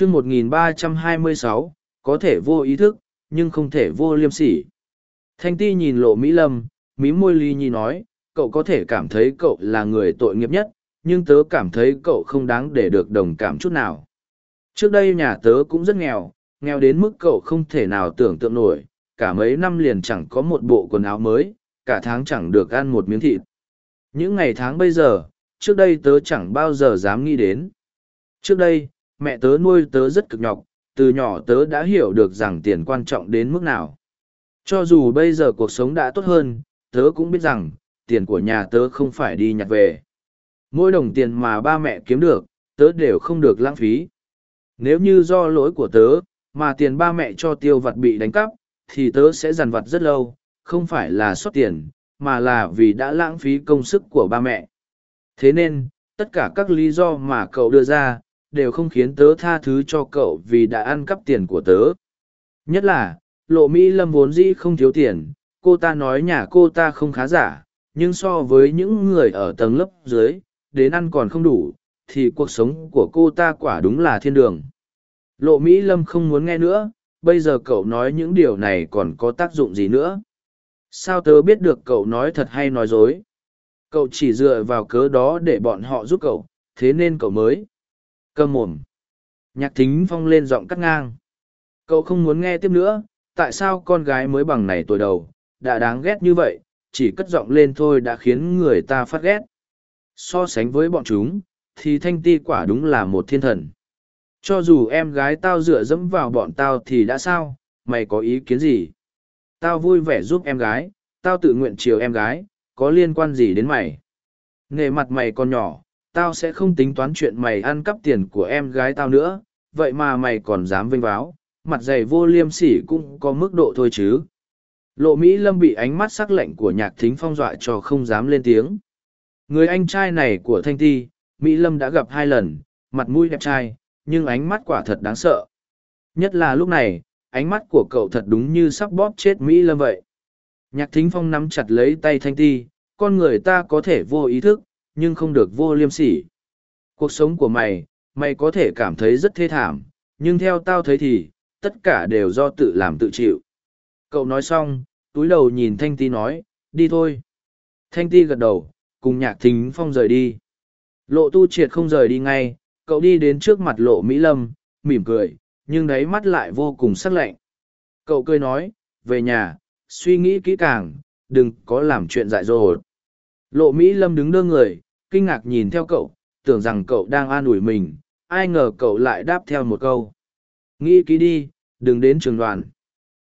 chương 1326, có thể vô ý thức, nhưng không thể vô liêm sỉ. Thanh ti nhìn lộ Mỹ Lâm, mí môi ly nhi nói, cậu có thể cảm thấy cậu là người tội nghiệp nhất, nhưng tớ cảm thấy cậu không đáng để được đồng cảm chút nào. Trước đây nhà tớ cũng rất nghèo, nghèo đến mức cậu không thể nào tưởng tượng nổi, cả mấy năm liền chẳng có một bộ quần áo mới, cả tháng chẳng được ăn một miếng thịt. Những ngày tháng bây giờ, trước đây tớ chẳng bao giờ dám nghĩ đến. Trước đây, mẹ tớ nuôi tớ rất cực nhọc, từ nhỏ tớ đã hiểu được rằng tiền quan trọng đến mức nào. Cho dù bây giờ cuộc sống đã tốt hơn, tớ cũng biết rằng, tiền của nhà tớ không phải đi nhặt về. Mỗi đồng tiền mà ba mẹ kiếm được, tớ đều không được lãng phí. Nếu như do lỗi của tớ, mà tiền ba mẹ cho tiêu vặt bị đánh cắp, thì tớ sẽ dằn vặt rất lâu, không phải là sót tiền, mà là vì đã lãng phí công sức của ba mẹ. Thế nên, tất cả các lý do mà cậu đưa ra, đều không khiến tớ tha thứ cho cậu vì đã ăn cắp tiền của tớ. Nhất là, lộ Mỹ Lâm vốn dĩ không thiếu tiền, cô ta nói nhà cô ta không khá giả, nhưng so với những người ở tầng lớp dưới, đến ăn còn không đủ, thì cuộc sống của cô ta quả đúng là thiên đường. Lộ Mỹ Lâm không muốn nghe nữa, bây giờ cậu nói những điều này còn có tác dụng gì nữa? Sao tớ biết được cậu nói thật hay nói dối? Cậu chỉ dựa vào cớ đó để bọn họ giúp cậu, thế nên cậu mới. Cơm mồm. Nhạc thính phong lên giọng cắt ngang. Cậu không muốn nghe tiếp nữa, tại sao con gái mới bằng này tuổi đầu, đã đáng ghét như vậy, chỉ cất giọng lên thôi đã khiến người ta phát ghét. So sánh với bọn chúng, thì thanh ti quả đúng là một thiên thần. Cho dù em gái tao dựa dẫm vào bọn tao thì đã sao, mày có ý kiến gì? Tao vui vẻ giúp em gái, tao tự nguyện chiều em gái, có liên quan gì đến mày? Nghề mặt mày còn nhỏ, tao sẽ không tính toán chuyện mày ăn cắp tiền của em gái tao nữa, vậy mà mày còn dám vênh váo, mặt dày vô liêm sỉ cũng có mức độ thôi chứ. Lộ Mỹ Lâm bị ánh mắt sắc lạnh của nhạc thính phong dọa cho không dám lên tiếng. Người anh trai này của Thanh Ti, Mỹ Lâm đã gặp hai lần, mặt mũi đẹp trai, nhưng ánh mắt quả thật đáng sợ. Nhất là lúc này, ánh mắt của cậu thật đúng như sắp bóp chết Mỹ Lâm vậy. Nhạc thính phong nắm chặt lấy tay Thanh Ti, con người ta có thể vô ý thức, nhưng không được vô liêm sỉ. Cuộc sống của mày, mày có thể cảm thấy rất thê thảm, nhưng theo tao thấy thì, tất cả đều do tự làm tự chịu. Cậu nói xong, túi đầu nhìn Thanh Ti nói, đi thôi. Thanh Ti gật đầu, cùng nhạc thính phong rời đi. Lộ tu triệt không rời đi ngay, cậu đi đến trước mặt lộ Mỹ Lâm, mỉm cười, nhưng đáy mắt lại vô cùng sắc lạnh. Cậu cười nói, về nhà, suy nghĩ kỹ càng, đừng có làm chuyện dại dột. Lộ Mỹ Lâm đứng đơ người, kinh ngạc nhìn theo cậu, tưởng rằng cậu đang an ủi mình, ai ngờ cậu lại đáp theo một câu. Nghĩ kỹ đi, đừng đến trường đoàn.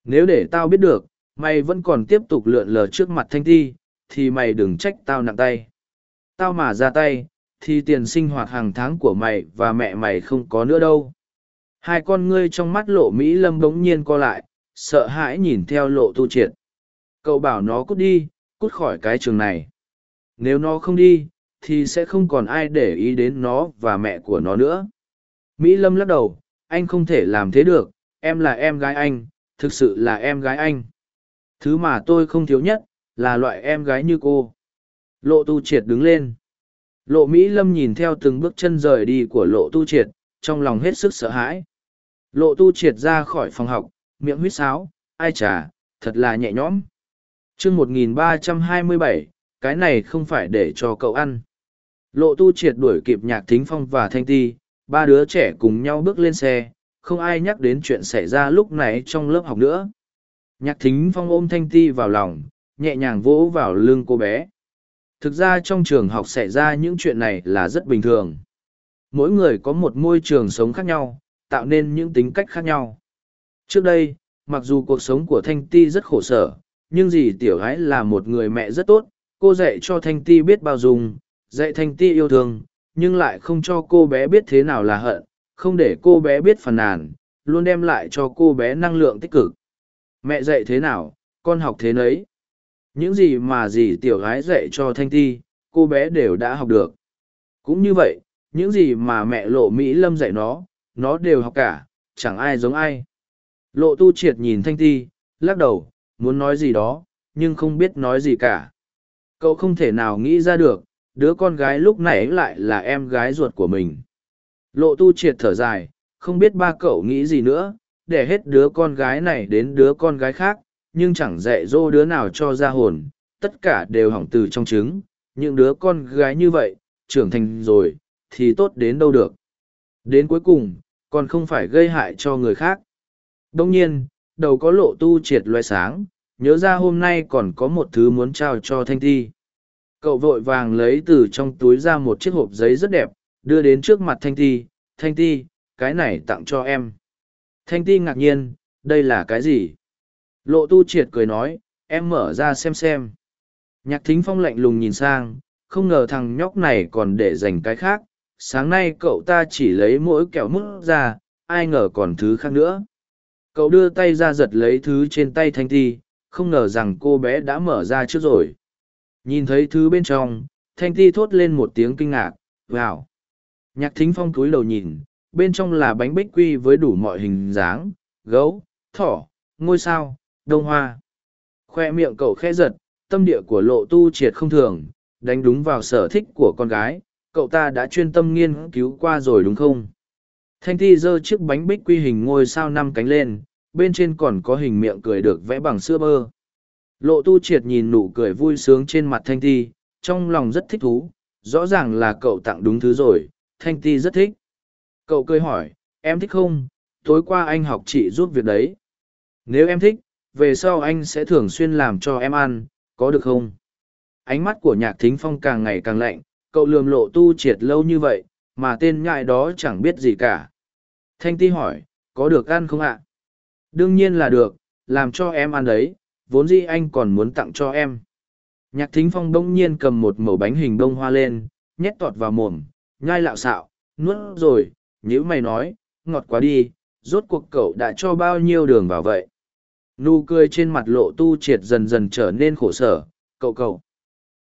Nếu để tao biết được, mày vẫn còn tiếp tục lượn lờ trước mặt thanh thi, thì mày đừng trách tao nặng tay. Tao mà ra tay, thì tiền sinh hoạt hàng tháng của mày và mẹ mày không có nữa đâu. Hai con ngươi trong mắt lộ Mỹ Lâm bỗng nhiên co lại, sợ hãi nhìn theo lộ tu triệt. Cậu bảo nó cút đi, cút khỏi cái trường này. Nếu nó không đi, thì sẽ không còn ai để ý đến nó và mẹ của nó nữa. Mỹ Lâm lắc đầu, anh không thể làm thế được, em là em gái anh, thực sự là em gái anh. Thứ mà tôi không thiếu nhất, là loại em gái như cô. Lộ tu triệt đứng lên. Lộ Mỹ Lâm nhìn theo từng bước chân rời đi của lộ tu triệt, trong lòng hết sức sợ hãi. Lộ tu triệt ra khỏi phòng học, miệng huýt sáo, ai chả, thật là nhẹ nhõm. chương 1327, cái này không phải để cho cậu ăn. Lộ tu triệt đuổi kịp nhạc thính phong và thanh ti, ba đứa trẻ cùng nhau bước lên xe, không ai nhắc đến chuyện xảy ra lúc này trong lớp học nữa. Nhạc thính phong ôm thanh ti vào lòng, nhẹ nhàng vỗ vào lưng cô bé. Thực ra trong trường học xảy ra những chuyện này là rất bình thường. Mỗi người có một môi trường sống khác nhau, tạo nên những tính cách khác nhau. Trước đây, mặc dù cuộc sống của Thanh Ti rất khổ sở, nhưng dì Tiểu Gái là một người mẹ rất tốt, cô dạy cho Thanh Ti biết bao dung, dạy Thanh Ti yêu thương, nhưng lại không cho cô bé biết thế nào là hận, không để cô bé biết phàn nàn, luôn đem lại cho cô bé năng lượng tích cực. Mẹ dạy thế nào, con học thế nấy. Những gì mà dì Tiểu Gái dạy cho Thanh Ti, cô bé đều đã học được. Cũng như vậy, những gì mà mẹ lộ Mỹ Lâm dạy nó, nó đều học cả, chẳng ai giống ai. Lộ tu triệt nhìn thanh ti, lắc đầu, muốn nói gì đó, nhưng không biết nói gì cả. Cậu không thể nào nghĩ ra được, đứa con gái lúc nãy lại là em gái ruột của mình. Lộ tu triệt thở dài, không biết ba cậu nghĩ gì nữa, để hết đứa con gái này đến đứa con gái khác, nhưng chẳng dạy dỗ đứa nào cho ra hồn, tất cả đều hỏng từ trong trứng, những đứa con gái như vậy, trưởng thành rồi, thì tốt đến đâu được. Đến cuối cùng, còn không phải gây hại cho người khác. Đông nhiên, đầu có lộ tu triệt loe sáng, nhớ ra hôm nay còn có một thứ muốn trao cho Thanh thi. Cậu vội vàng lấy từ trong túi ra một chiếc hộp giấy rất đẹp, đưa đến trước mặt Thanh Ti. Thanh Ti, cái này tặng cho em. Thanh Ti ngạc nhiên, đây là cái gì? Lộ tu triệt cười nói, em mở ra xem xem. Nhạc thính phong lạnh lùng nhìn sang, không ngờ thằng nhóc này còn để dành cái khác. Sáng nay cậu ta chỉ lấy mỗi kẹo mứt ra, ai ngờ còn thứ khác nữa. Cậu đưa tay ra giật lấy thứ trên tay Thanh Ti, không ngờ rằng cô bé đã mở ra trước rồi. Nhìn thấy thứ bên trong, Thanh Ti thốt lên một tiếng kinh ngạc, vào. Nhạc thính phong cúi đầu nhìn, bên trong là bánh bích quy với đủ mọi hình dáng, gấu, thỏ, ngôi sao, đông hoa. Khoe miệng cậu khẽ giật, tâm địa của lộ tu triệt không thường, đánh đúng vào sở thích của con gái, cậu ta đã chuyên tâm nghiên cứu qua rồi đúng không? Thanh Ti giơ chiếc bánh bích quy hình ngôi sao năm cánh lên, bên trên còn có hình miệng cười được vẽ bằng sữa bơ. Lộ tu triệt nhìn nụ cười vui sướng trên mặt Thanh Ti, trong lòng rất thích thú, rõ ràng là cậu tặng đúng thứ rồi, Thanh Ti rất thích. Cậu cười hỏi, em thích không? Tối qua anh học chị giúp việc đấy. Nếu em thích, về sau anh sẽ thường xuyên làm cho em ăn, có được không? Ánh mắt của nhạc thính phong càng ngày càng lạnh, cậu lườm lộ tu triệt lâu như vậy, mà tên ngại đó chẳng biết gì cả. Thanh ti hỏi, có được ăn không ạ? Đương nhiên là được, làm cho em ăn đấy, vốn dĩ anh còn muốn tặng cho em. Nhạc thính phong đông nhiên cầm một mẩu bánh hình bông hoa lên, nhét tọt vào mồm, nhai lạo xạo, nuốt rồi, nhữ mày nói, ngọt quá đi, rốt cuộc cậu đã cho bao nhiêu đường vào vậy. Nụ cười trên mặt lộ tu triệt dần dần trở nên khổ sở, cậu cậu.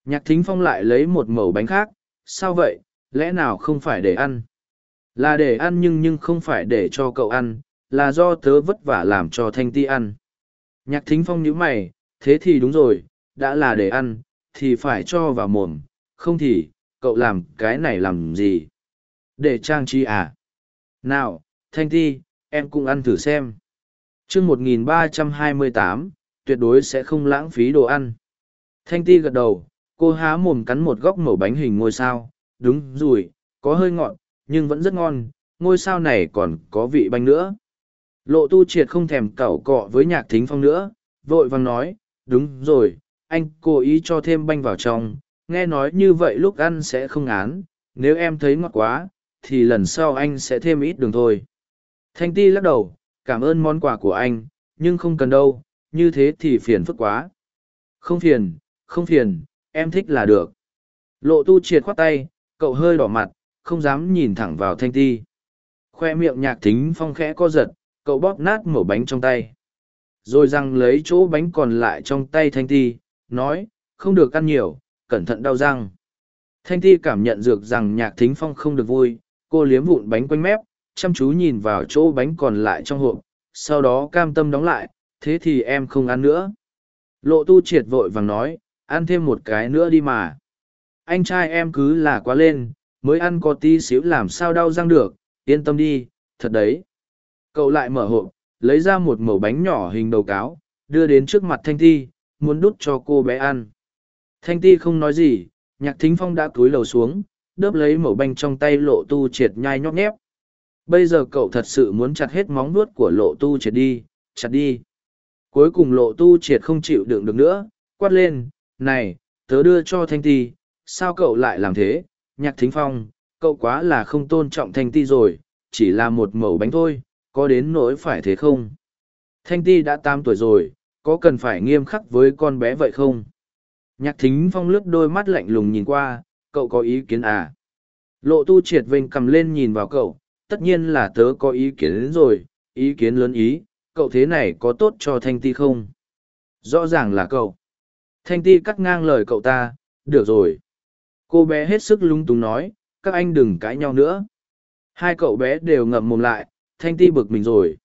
Nhạc thính phong lại lấy một mẩu bánh khác, sao vậy, lẽ nào không phải để ăn? Là để ăn nhưng nhưng không phải để cho cậu ăn, là do tớ vất vả làm cho thanh ti ăn. Nhạc thính phong nhíu mày, thế thì đúng rồi, đã là để ăn, thì phải cho vào mồm, không thì, cậu làm cái này làm gì? Để trang trí à? Nào, thanh ti, em cũng ăn thử xem. chương 1328, tuyệt đối sẽ không lãng phí đồ ăn. Thanh ti gật đầu, cô há mồm cắn một góc mẩu bánh hình ngôi sao, đúng rồi, có hơi ngọt, nhưng vẫn rất ngon, ngôi sao này còn có vị bánh nữa. Lộ tu triệt không thèm cẩu cọ với nhạc thính phong nữa, vội vàng nói, đúng rồi, anh cố ý cho thêm banh vào trong, nghe nói như vậy lúc ăn sẽ không án, nếu em thấy ngọt quá, thì lần sau anh sẽ thêm ít đường thôi. Thanh ti lắc đầu, cảm ơn món quà của anh, nhưng không cần đâu, như thế thì phiền phức quá. Không phiền, không phiền, em thích là được. Lộ tu triệt khoát tay, cậu hơi đỏ mặt, không dám nhìn thẳng vào thanh ti. Khoe miệng nhạc thính phong khẽ co giật, cậu bóp nát mẩu bánh trong tay. Rồi răng lấy chỗ bánh còn lại trong tay thanh ti, nói, không được ăn nhiều, cẩn thận đau răng. Thanh ti cảm nhận được rằng nhạc thính phong không được vui, cô liếm vụn bánh quanh mép, chăm chú nhìn vào chỗ bánh còn lại trong hộp, sau đó cam tâm đóng lại, thế thì em không ăn nữa. Lộ tu triệt vội vàng nói, ăn thêm một cái nữa đi mà. Anh trai em cứ là quá lên, mới ăn có tí xíu làm sao đau răng được, yên tâm đi, thật đấy. Cậu lại mở hộp, lấy ra một mẩu bánh nhỏ hình đầu cáo, đưa đến trước mặt Thanh Ti, muốn đút cho cô bé ăn. Thanh Ti không nói gì, nhạc thính phong đã cúi lầu xuống, đớp lấy mẩu bánh trong tay lộ tu triệt nhai nhóc nhép. Bây giờ cậu thật sự muốn chặt hết móng vuốt của lộ tu triệt đi, chặt đi. Cuối cùng lộ tu triệt không chịu đựng được nữa, quát lên, này, tớ đưa cho Thanh Ti, sao cậu lại làm thế, nhạc thính phong, cậu quá là không tôn trọng Thanh Ti rồi, chỉ là một mẩu bánh thôi, có đến nỗi phải thế không? Thanh Ti đã tám tuổi rồi, có cần phải nghiêm khắc với con bé vậy không? Nhạc thính phong lướt đôi mắt lạnh lùng nhìn qua, cậu có ý kiến à? Lộ tu triệt vinh cầm lên nhìn vào cậu, tất nhiên là tớ có ý kiến đến rồi, ý kiến lớn ý, cậu thế này có tốt cho Thanh Ti không? Rõ ràng là cậu. Thanh Ti cắt ngang lời cậu ta, được rồi. Cô bé hết sức lung túng nói, các anh đừng cãi nhau nữa. Hai cậu bé đều ngậm mồm lại, Thanh Ti bực mình rồi.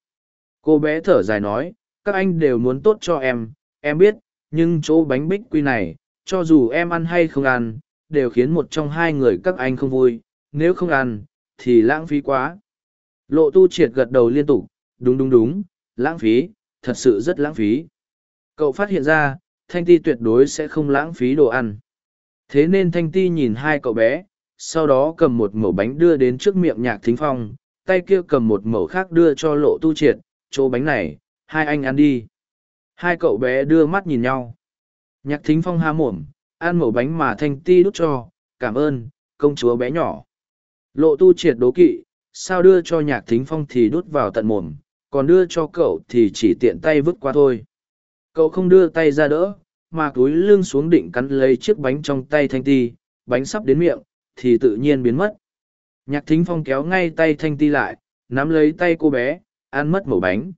Cô bé thở dài nói, các anh đều muốn tốt cho em, em biết, nhưng chỗ bánh bích quy này, cho dù em ăn hay không ăn, đều khiến một trong hai người các anh không vui, nếu không ăn, thì lãng phí quá. Lộ tu triệt gật đầu liên tục, đúng đúng đúng, lãng phí, thật sự rất lãng phí. Cậu phát hiện ra, Thanh Ti tuyệt đối sẽ không lãng phí đồ ăn. Thế nên Thanh Ti nhìn hai cậu bé, sau đó cầm một mẩu bánh đưa đến trước miệng nhạc thính phong, tay kia cầm một mẩu khác đưa cho lộ tu triệt, chỗ bánh này, hai anh ăn đi. Hai cậu bé đưa mắt nhìn nhau. Nhạc thính phong há mồm, ăn mẩu bánh mà Thanh Ti đút cho, cảm ơn, công chúa bé nhỏ. Lộ tu triệt đố kỵ, sao đưa cho nhạc thính phong thì đút vào tận mồm, còn đưa cho cậu thì chỉ tiện tay vứt qua thôi. Cậu không đưa tay ra đỡ, mà túi lưng xuống định cắn lấy chiếc bánh trong tay Thanh Ti, bánh sắp đến miệng, thì tự nhiên biến mất. Nhạc thính phong kéo ngay tay Thanh Ti lại, nắm lấy tay cô bé, ăn mất mẩu bánh.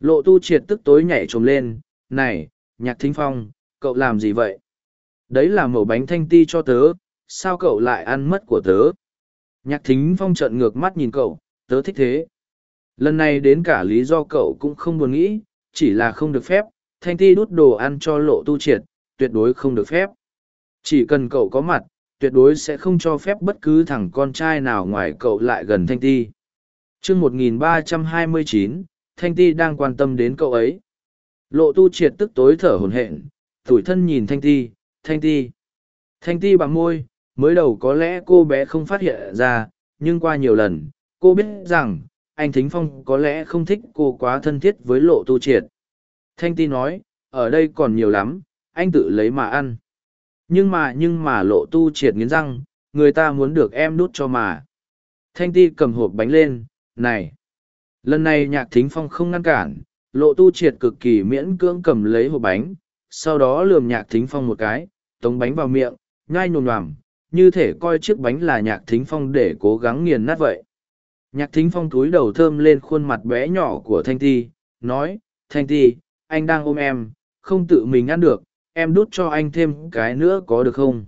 Lộ tu triệt tức tối nhảy trồm lên, này, nhạc thính phong, cậu làm gì vậy? Đấy là mẩu bánh Thanh Ti cho tớ, sao cậu lại ăn mất của tớ? Nhạc thính phong trợn ngược mắt nhìn cậu, tớ thích thế. Lần này đến cả lý do cậu cũng không buồn nghĩ, chỉ là không được phép, thanh ti đút đồ ăn cho lộ tu triệt, tuyệt đối không được phép. Chỉ cần cậu có mặt, tuyệt đối sẽ không cho phép bất cứ thằng con trai nào ngoài cậu lại gần thanh ti. chương 1329, thanh ti đang quan tâm đến cậu ấy. Lộ tu triệt tức tối thở hồn hện, tủi thân nhìn thanh ti, thanh ti. Thanh ti bằng môi, mới đầu có lẽ cô bé không phát hiện ra, nhưng qua nhiều lần, cô biết rằng, anh Thính Phong có lẽ không thích cô quá thân thiết với lộ tu triệt. Thanh ti nói, ở đây còn nhiều lắm, anh tự lấy mà ăn. Nhưng mà nhưng mà lộ tu triệt nghiến răng, người ta muốn được em đút cho mà. Thanh ti cầm hộp bánh lên, này. Lần này nhạc thính phong không ngăn cản, lộ tu triệt cực kỳ miễn cưỡng cầm lấy hộp bánh, sau đó lườm nhạc thính phong một cái, tống bánh vào miệng, nhai nhồm nhòm, như thể coi chiếc bánh là nhạc thính phong để cố gắng nghiền nát vậy. Nhạc thính phong túi đầu thơm lên khuôn mặt bé nhỏ của Thanh Ti, nói, Thanh Ti, anh đang ôm em, không tự mình ăn được, em đút cho anh thêm cái nữa có được không?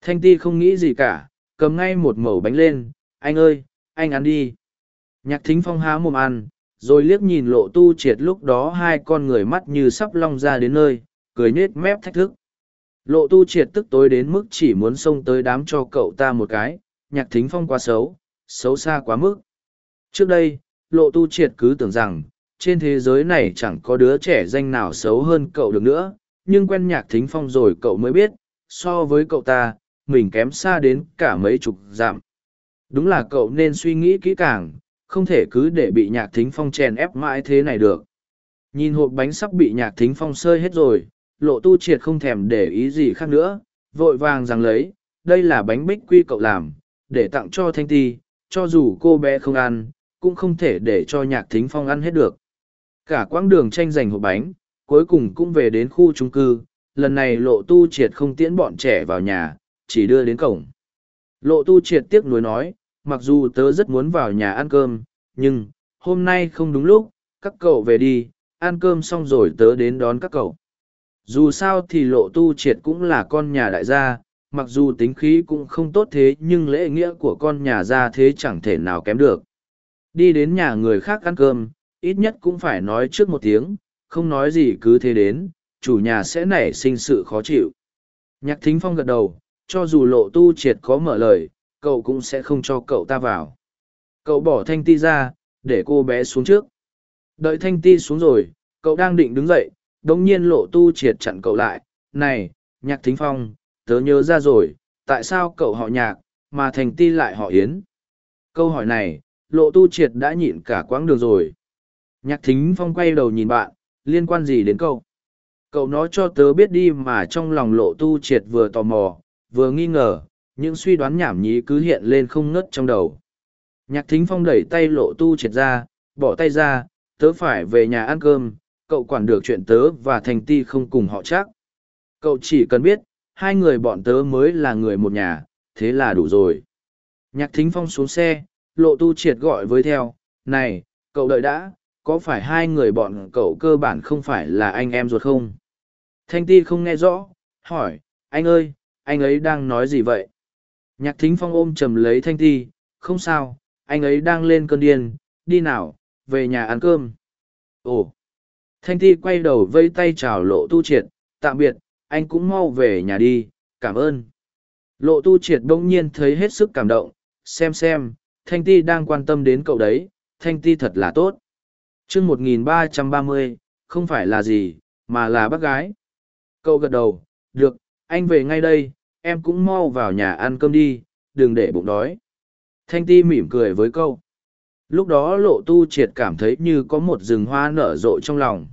Thanh Ti không nghĩ gì cả, cầm ngay một mẩu bánh lên, anh ơi, anh ăn đi. Nhạc thính phong há mồm ăn, rồi liếc nhìn lộ tu triệt lúc đó hai con người mắt như sắp long ra đến nơi, cười nết mép thách thức. Lộ tu triệt tức tối đến mức chỉ muốn xông tới đám cho cậu ta một cái, nhạc thính phong quá xấu, xấu xa quá mức. Trước đây, lộ tu triệt cứ tưởng rằng, trên thế giới này chẳng có đứa trẻ danh nào xấu hơn cậu được nữa, nhưng quen nhạc thính phong rồi cậu mới biết, so với cậu ta, mình kém xa đến cả mấy chục dặm. Đúng là cậu nên suy nghĩ kỹ càng, không thể cứ để bị nhạc thính phong chèn ép mãi thế này được. Nhìn hộp bánh sắp bị nhạc thính phong sơi hết rồi, lộ tu triệt không thèm để ý gì khác nữa, vội vàng rằng lấy, đây là bánh bích quy cậu làm, để tặng cho Thanh Ti, cho dù cô bé không ăn, cũng không thể để cho nhạc thính phong ăn hết được. Cả quãng đường tranh giành hộp bánh, cuối cùng cũng về đến khu trung cư, lần này lộ tu triệt không tiễn bọn trẻ vào nhà, chỉ đưa đến cổng. Lộ tu triệt tiếc nuối nói, mặc dù tớ rất muốn vào nhà ăn cơm, nhưng, hôm nay không đúng lúc, các cậu về đi, ăn cơm xong rồi tớ đến đón các cậu. Dù sao thì lộ tu triệt cũng là con nhà đại gia, mặc dù tính khí cũng không tốt thế nhưng lễ nghĩa của con nhà gia thế chẳng thể nào kém được. Đi đến nhà người khác ăn cơm, ít nhất cũng phải nói trước một tiếng, không nói gì cứ thế đến, chủ nhà sẽ nảy sinh sự khó chịu. Nhạc thính phong gật đầu, cho dù lộ tu triệt có mở lời, cậu cũng sẽ không cho cậu ta vào. Cậu bỏ thanh ti ra, để cô bé xuống trước. Đợi thanh ti xuống rồi, cậu đang định đứng dậy, đồng nhiên lộ tu triệt chặn cậu lại. Này, nhạc thính phong, tớ nhớ ra rồi, tại sao cậu họ nhạc, mà thành ti lại họ yến? Câu hỏi này, lộ tu triệt đã nhịn cả quãng đường rồi. Nhạc thính phong quay đầu nhìn bạn, liên quan gì đến cậu? Cậu nói cho tớ biết đi mà trong lòng lộ tu triệt vừa tò mò, vừa nghi ngờ, những suy đoán nhảm nhí cứ hiện lên không ngất trong đầu. Nhạc thính phong đẩy tay lộ tu triệt ra, bỏ tay ra, tớ phải về nhà ăn cơm, cậu quản được chuyện tớ và thành ti không cùng họ chắc. Cậu chỉ cần biết, hai người bọn tớ mới là người một nhà, thế là đủ rồi. Nhạc thính phong xuống xe, lộ tu triệt gọi với theo, này, cậu đợi đã, có phải hai người bọn cậu cơ bản không phải là anh em ruột không? Thanh ti không nghe rõ, hỏi, anh ơi, anh ấy đang nói gì vậy? Nhạc thính phong ôm chầm lấy thanh ti, không sao, anh ấy đang lên cơn điên, đi nào, về nhà ăn cơm. Ồ! Thanh ti quay đầu vây tay chào lộ tu triệt, tạm biệt, anh cũng mau về nhà đi, cảm ơn. Lộ tu triệt đông nhiên thấy hết sức cảm động, xem xem, thanh ti đang quan tâm đến cậu đấy, thanh ti thật là tốt chương một nghìn ba trăm ba mươi không phải là gì, mà là bác gái. Cậu gật đầu, được, anh về ngay đây, em cũng mau vào nhà ăn cơm đi, đừng để bụng đói. Thanh ti mỉm cười với câu. Lúc đó lộ tu triệt cảm thấy như có một rừng hoa nở rộ trong lòng.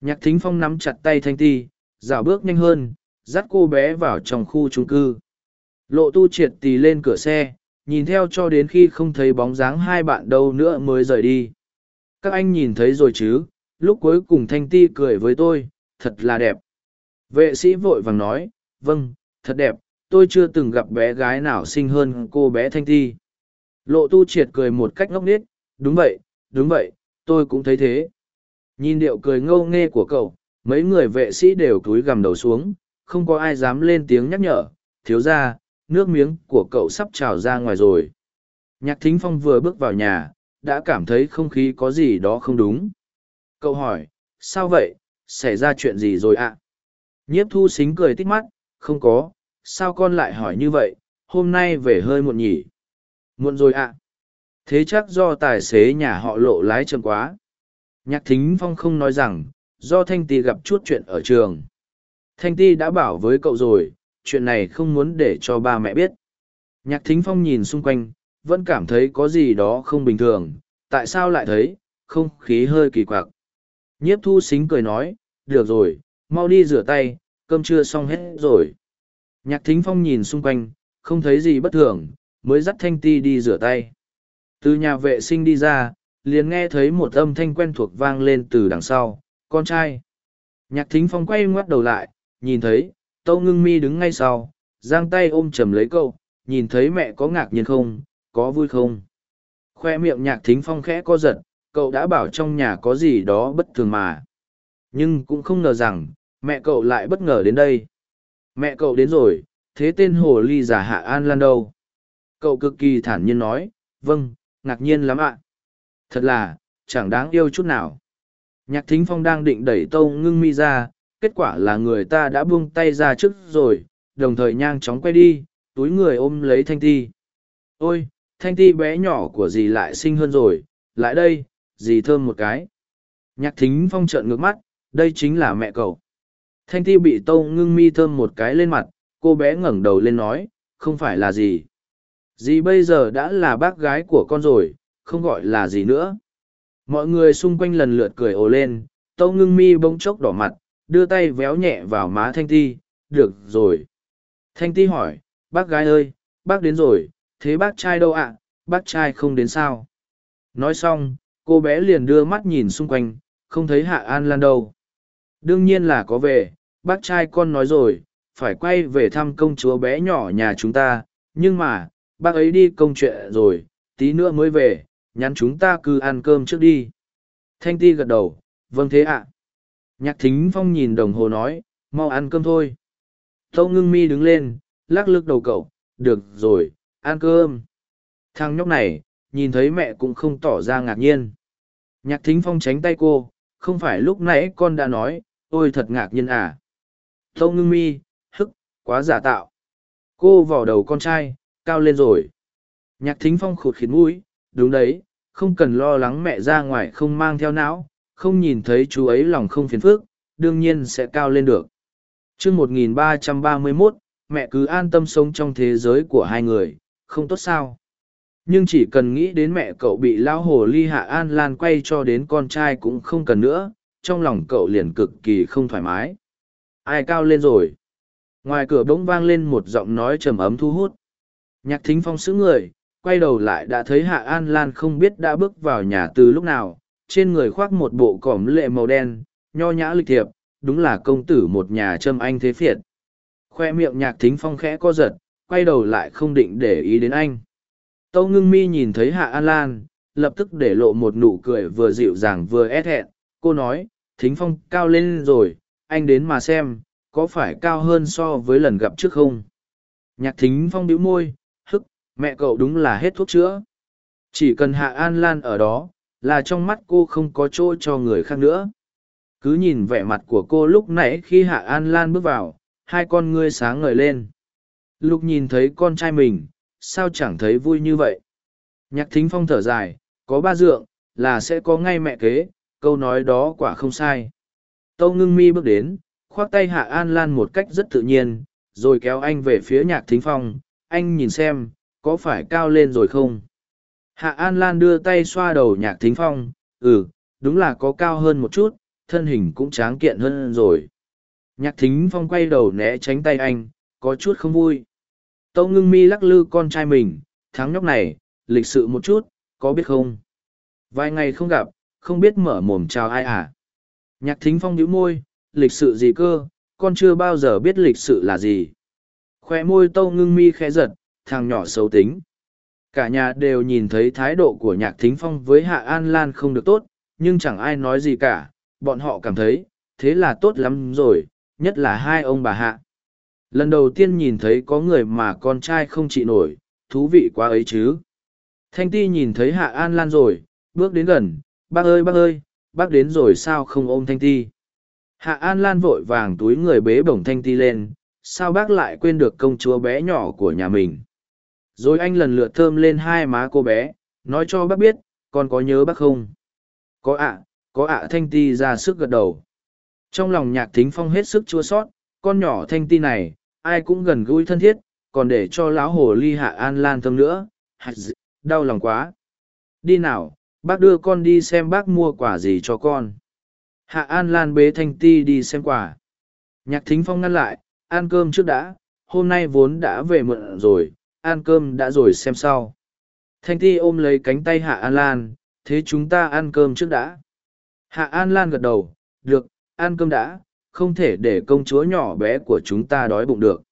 Nhạc thính phong nắm chặt tay thanh ti, dạo bước nhanh hơn, dắt cô bé vào trong khu trung cư. Lộ tu triệt tì lên cửa xe, nhìn theo cho đến khi không thấy bóng dáng hai bạn đâu nữa mới rời đi. Các anh nhìn thấy rồi chứ, lúc cuối cùng thanh ti cười với tôi, thật là đẹp. Vệ sĩ vội vàng nói, vâng, thật đẹp, tôi chưa từng gặp bé gái nào xinh hơn cô bé thanh ti. Lộ tu triệt cười một cách ngốc nghếch, đúng vậy, đúng vậy, tôi cũng thấy thế. Nhìn điệu cười ngâu nghê của cậu, mấy người vệ sĩ đều cúi gằm đầu xuống, không có ai dám lên tiếng nhắc nhở, thiếu ra, nước miếng của cậu sắp trào ra ngoài rồi. Nhạc thính phong vừa bước vào nhà, đã cảm thấy không khí có gì đó không đúng. Cậu hỏi, sao vậy, xảy ra chuyện gì rồi ạ? Nhiếp thu xính cười tít mắt, không có, sao con lại hỏi như vậy, hôm nay về hơi muộn nhỉ? Muộn rồi ạ. Thế chắc do tài xế nhà họ lộ lái chậm quá. Nhạc thính phong không nói rằng, do Thanh Ti gặp chút chuyện ở trường. Thanh Ti đã bảo với cậu rồi, chuyện này không muốn để cho ba mẹ biết. Nhạc thính phong nhìn xung quanh, vẫn cảm thấy có gì đó không bình thường, tại sao lại thấy, không khí hơi kỳ quặc. Nhiếp thu xính cười nói, được rồi, mau đi rửa tay, cơm chưa xong hết rồi. Nhạc thính phong nhìn xung quanh, không thấy gì bất thường, mới dắt thanh ti đi rửa tay. Từ nhà vệ sinh đi ra, liền nghe thấy một âm thanh quen thuộc vang lên từ đằng sau, con trai. Nhạc thính phong quay ngoắt đầu lại, nhìn thấy, tâu ngưng mi đứng ngay sau, giang tay ôm chầm lấy cậu, nhìn thấy mẹ có ngạc nhiên không, có vui không. Khoe miệng nhạc thính phong khẽ co giật, cậu đã bảo trong nhà có gì đó bất thường mà. Nhưng cũng không ngờ rằng, mẹ cậu lại bất ngờ đến đây. Mẹ cậu đến rồi, thế tên hồ ly giả hạ an lan đâu? Cậu cực kỳ thản nhiên nói, vâng, ngạc nhiên lắm ạ. Thật là, chẳng đáng yêu chút nào. Nhạc thính phong đang định đẩy tâu ngưng mi ra, kết quả là người ta đã buông tay ra trước rồi, đồng thời nhang chóng quay đi, túi người ôm lấy thanh ti. Ôi, thanh ti bé nhỏ của dì lại xinh hơn rồi, lại đây, dì thơm một cái. Nhạc thính phong trợn ngược mắt, đây chính là mẹ cậu. Thanh ti bị tâu ngưng mi thơm một cái lên mặt, cô bé ngẩng đầu lên nói, không phải là gì. Dì bây giờ đã là bác gái của con rồi, không gọi là gì nữa. Mọi người xung quanh lần lượt cười ồ lên, tâu ngưng mi bỗng chốc đỏ mặt, đưa tay véo nhẹ vào má Thanh Ti, được rồi. Thanh Ti hỏi, bác gái ơi, bác đến rồi, thế bác trai đâu ạ, bác trai không đến sao? Nói xong, cô bé liền đưa mắt nhìn xung quanh, không thấy Hạ An Lan đâu. Đương nhiên là có về, bác trai con nói rồi, phải quay về thăm công chúa bé nhỏ nhà chúng ta, nhưng mà, bác ấy đi công chuyện rồi, tí nữa mới về, nhắn chúng ta cứ ăn cơm trước đi. Thanh Ti gật đầu, vâng thế ạ. Nhạc thính phong nhìn đồng hồ nói, mau ăn cơm thôi. Tâu ngưng mi đứng lên, lắc lức đầu cậu, được rồi, ăn cơm. Thằng nhóc này, nhìn thấy mẹ cũng không tỏ ra ngạc nhiên. Nhạc thính phong tránh tay cô, không phải lúc nãy con đã nói, ôi thật ngạc nhiên à. Tâu ngưng mi, hức, quá giả tạo. Cô vào đầu con trai, cao lên rồi. Nhạc thính phong khụt khiến mũi, đúng đấy, không cần lo lắng mẹ ra ngoài không mang theo não, không nhìn thấy chú ấy lòng không phiền phức, đương nhiên sẽ cao lên được. chương 1331, mẹ cứ an tâm sống trong thế giới của hai người, không tốt sao. Nhưng chỉ cần nghĩ đến mẹ cậu bị lão hồ ly hạ an lan quay cho đến con trai cũng không cần nữa, trong lòng cậu liền cực kỳ không thoải mái. Ai cao lên rồi? Ngoài cửa bỗng vang lên một giọng nói trầm ấm thu hút. Nhạc thính phong sững người, quay đầu lại đã thấy Hạ An Lan không biết đã bước vào nhà từ lúc nào, trên người khoác một bộ cỏm lệ màu đen, nho nhã lịch thiệp, đúng là công tử một nhà trâm anh thế phiệt. Khoe miệng nhạc thính phong khẽ co giật, quay đầu lại không định để ý đến anh. Tâu ngưng mi nhìn thấy Hạ An Lan, lập tức để lộ một nụ cười vừa dịu dàng vừa e ép hẹn. Cô nói, thính phong cao lên rồi, anh đến mà xem, có phải cao hơn so với lần gặp trước không? Nhạc thính phong bĩu môi, hức, mẹ cậu đúng là hết thuốc chữa. Chỉ cần Hạ An Lan ở đó, là trong mắt cô không có chỗ cho người khác nữa cứ nhìn vẻ mặt của cô lúc nãy khi hạ an lan bước vào hai con ngươi sáng ngời lên Lục nhìn thấy con trai mình sao chẳng thấy vui như vậy nhạc thính phong thở dài có ba dượng là sẽ có ngay mẹ kế, câu nói đó quả không sai. Tâu ngưng mi bước đến, khoác tay Hạ An Lan một cách rất tự nhiên, rồi kéo anh về phía nhạc thính phong, anh nhìn xem, có phải cao lên rồi không? Hạ An Lan đưa tay xoa đầu nhạc thính phong, ừ, đúng là có cao hơn một chút, thân hình cũng tráng kiện hơn rồi. Nhạc thính phong quay đầu né tránh tay anh, có chút không vui. Tâu ngưng mi lắc lư con trai mình, thắng nhóc này, lịch sự một chút, có biết không? Vài ngày không gặp, không biết mở mồm chào ai à? Nhạc thính phong nhíu môi, lịch sự gì cơ, con chưa bao giờ biết lịch sự là gì. Khoe môi tâu ngưng mi khẽ giật, thằng nhỏ xấu tính. Cả nhà đều nhìn thấy thái độ của nhạc thính phong với Hạ An Lan không được tốt, nhưng chẳng ai nói gì cả, bọn họ cảm thấy, thế là tốt lắm rồi, nhất là hai ông bà Hạ. Lần đầu tiên nhìn thấy có người mà con trai không trị nổi, thú vị quá ấy chứ. Thanh Ti nhìn thấy Hạ An Lan rồi, bước đến gần, bác ơi bác ơi, bác đến rồi sao không ôm Thanh Ti. Hạ An Lan vội vàng túi người bế bổng Thanh Ti lên, sao bác lại quên được công chúa bé nhỏ của nhà mình. Rồi anh lần lượt thơm lên hai má cô bé, nói cho bác biết, con có nhớ bác không? Có ạ, có ạ Thanh Ti ra sức gật đầu. Trong lòng nhạc thính phong hết sức chua sót, con nhỏ Thanh Ti này, ai cũng gần gũi thân thiết, còn để cho lão hồ ly Hạ An Lan thơm nữa, đau lòng quá. Đi nào, bác đưa con đi xem bác mua quả gì cho con. Hạ An Lan bế Thanh Ti đi xem quả. Nhạc thính phong ngăn lại, ăn cơm trước đã, hôm nay vốn đã về mượn rồi, ăn cơm đã rồi xem sau. Thanh Ti ôm lấy cánh tay Hạ An Lan, thế chúng ta ăn cơm trước đã. Hạ An Lan gật đầu, được, ăn cơm đã, không thể để công chúa nhỏ bé của chúng ta đói bụng được.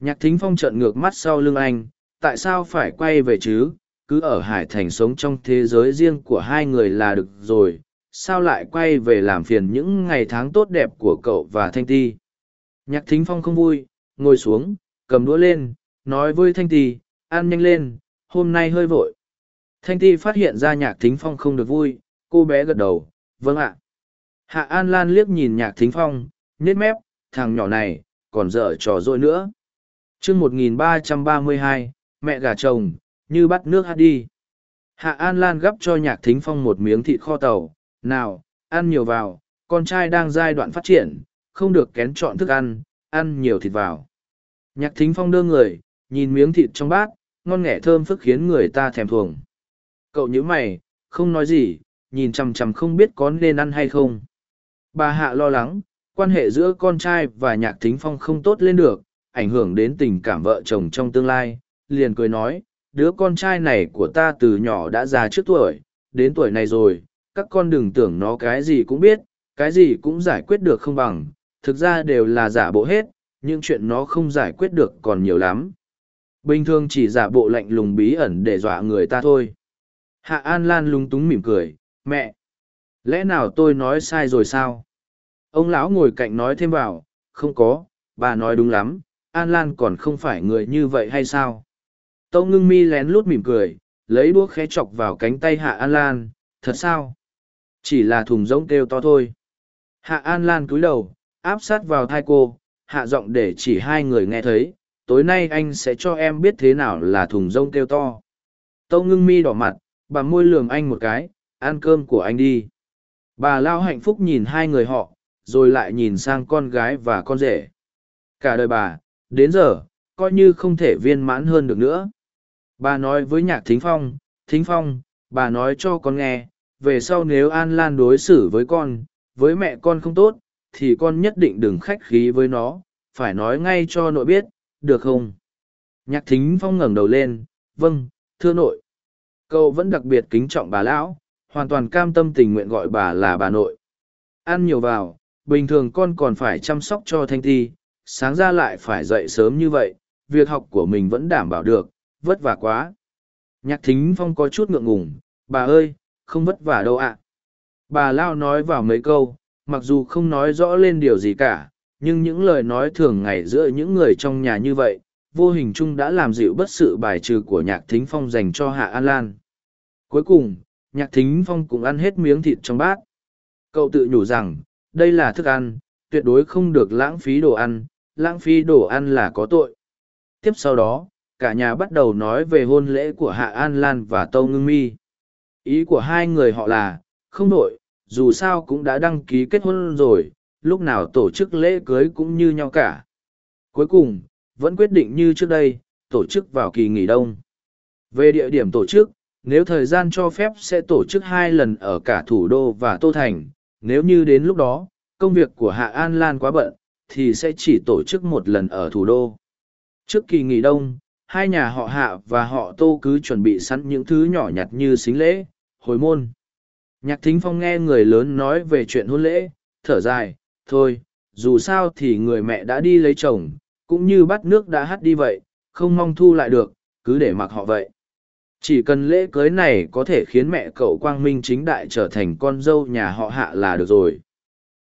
Nhạc thính phong trợn ngược mắt sau lưng anh, tại sao phải quay về chứ, cứ ở Hải Thành sống trong thế giới riêng của hai người là được rồi, sao lại quay về làm phiền những ngày tháng tốt đẹp của cậu và Thanh Ti. Nhạc thính phong không vui, ngồi xuống, cầm đũa lên, nói với Thanh Ti, ăn nhanh lên, hôm nay hơi vội. Thanh Ti phát hiện ra nhạc thính phong không được vui, cô bé gật đầu, vâng ạ. Hạ An Lan liếc nhìn nhạc thính phong, nhếch mép, thằng nhỏ này, còn dở trò dội nữa. chương 1332, mẹ gà chồng, như bắt nước hát đi. Hạ An Lan gắp cho nhạc thính phong một miếng thịt kho tàu, nào, ăn nhiều vào, con trai đang giai đoạn phát triển, không được kén chọn thức ăn, ăn nhiều thịt vào. Nhạc thính phong đưa người, nhìn miếng thịt trong bát, ngon nghẻ thơm phức khiến người ta thèm thuồng. Cậu nhíu mày, không nói gì, nhìn chằm chằm không biết có nên ăn hay không. Bà Hạ lo lắng, quan hệ giữa con trai và nhạc thính phong không tốt lên được, ảnh hưởng đến tình cảm vợ chồng trong tương lai, liền cười nói, đứa con trai này của ta từ nhỏ đã già trước tuổi, đến tuổi này rồi, các con đừng tưởng nó cái gì cũng biết, cái gì cũng giải quyết được không bằng, thực ra đều là giả bộ hết, những chuyện nó không giải quyết được còn nhiều lắm. Bình thường chỉ giả bộ lạnh lùng bí ẩn để dọa người ta thôi. Hạ An Lan lung túng mỉm cười, mẹ, lẽ nào tôi nói sai rồi sao? Ông lão ngồi cạnh nói thêm vào, không có, bà nói đúng lắm, An Lan còn không phải người như vậy hay sao? Tâu ngưng mi lén lút mỉm cười, lấy đuốc khé chọc vào cánh tay Hạ An Lan, thật sao? Chỉ là thùng rỗng kêu to thôi. Hạ An Lan cúi đầu, áp sát vào thai cô, hạ giọng để chỉ hai người nghe thấy, tối nay anh sẽ cho em biết thế nào là thùng rông kêu to. Tâu ngưng mi đỏ mặt, bà môi lườm anh một cái, ăn cơm của anh đi. Bà Lao hạnh phúc nhìn hai người họ, rồi lại nhìn sang con gái và con rể. Cả đời bà, đến giờ, coi như không thể viên mãn hơn được nữa. Bà nói với nhạc thính phong, thính phong, bà nói cho con nghe, về sau nếu An Lan đối xử với con, với mẹ con không tốt, thì con nhất định đừng khách khí với nó, phải nói ngay cho nội biết, được không? Nhạc thính phong ngẩng đầu lên, vâng, thưa nội. Cậu vẫn đặc biệt kính trọng bà lão, hoàn toàn cam tâm tình nguyện gọi bà là bà nội. Ăn nhiều vào, bình thường con còn phải chăm sóc cho thanh thi, sáng ra lại phải dậy sớm như vậy, việc học của mình vẫn đảm bảo được, vất vả quá. Nhạc thính phong có chút ngượng ngùng, bà ơi, không vất vả đâu ạ. Bà Lao nói vào mấy câu, mặc dù không nói rõ lên điều gì cả, nhưng những lời nói thường ngày giữa những người trong nhà như vậy, vô hình chung đã làm dịu bất sự bài trừ của nhạc thính phong dành cho Hạ An Lan. Cuối cùng, nhạc thính phong cũng ăn hết miếng thịt trong bát. Cậu tự nhủ rằng, đây là thức ăn, tuyệt đối không được lãng phí đồ ăn, lãng phí đồ ăn là có tội. Tiếp sau đó, cả nhà bắt đầu nói về hôn lễ của Hạ An Lan và Tâu Ngưng Mi. ý của hai người họ là không đội dù sao cũng đã đăng ký kết hôn rồi lúc nào tổ chức lễ cưới cũng như nhau cả cuối cùng vẫn quyết định như trước đây tổ chức vào kỳ nghỉ đông về địa điểm tổ chức nếu thời gian cho phép sẽ tổ chức hai lần ở cả thủ đô và tô thành nếu như đến lúc đó, công việc của hạ an lan quá bận, thì sẽ chỉ tổ chức một lần ở thủ đô. Trước kỳ nghỉ đông, hai nhà họ hạ và họ tô cứ chuẩn bị sẵn những thứ nhỏ nhặt như xính lễ, hồi môn. Nhạc thính phong nghe người lớn nói về chuyện hôn lễ, thở dài, thôi, dù sao thì người mẹ đã đi lấy chồng, cũng như bắt nước đã hắt đi vậy, không mong thu lại được, cứ để mặc họ vậy chỉ cần lễ cưới này có thể khiến mẹ cậu quang minh chính đại trở thành con dâu nhà họ hạ là được rồi.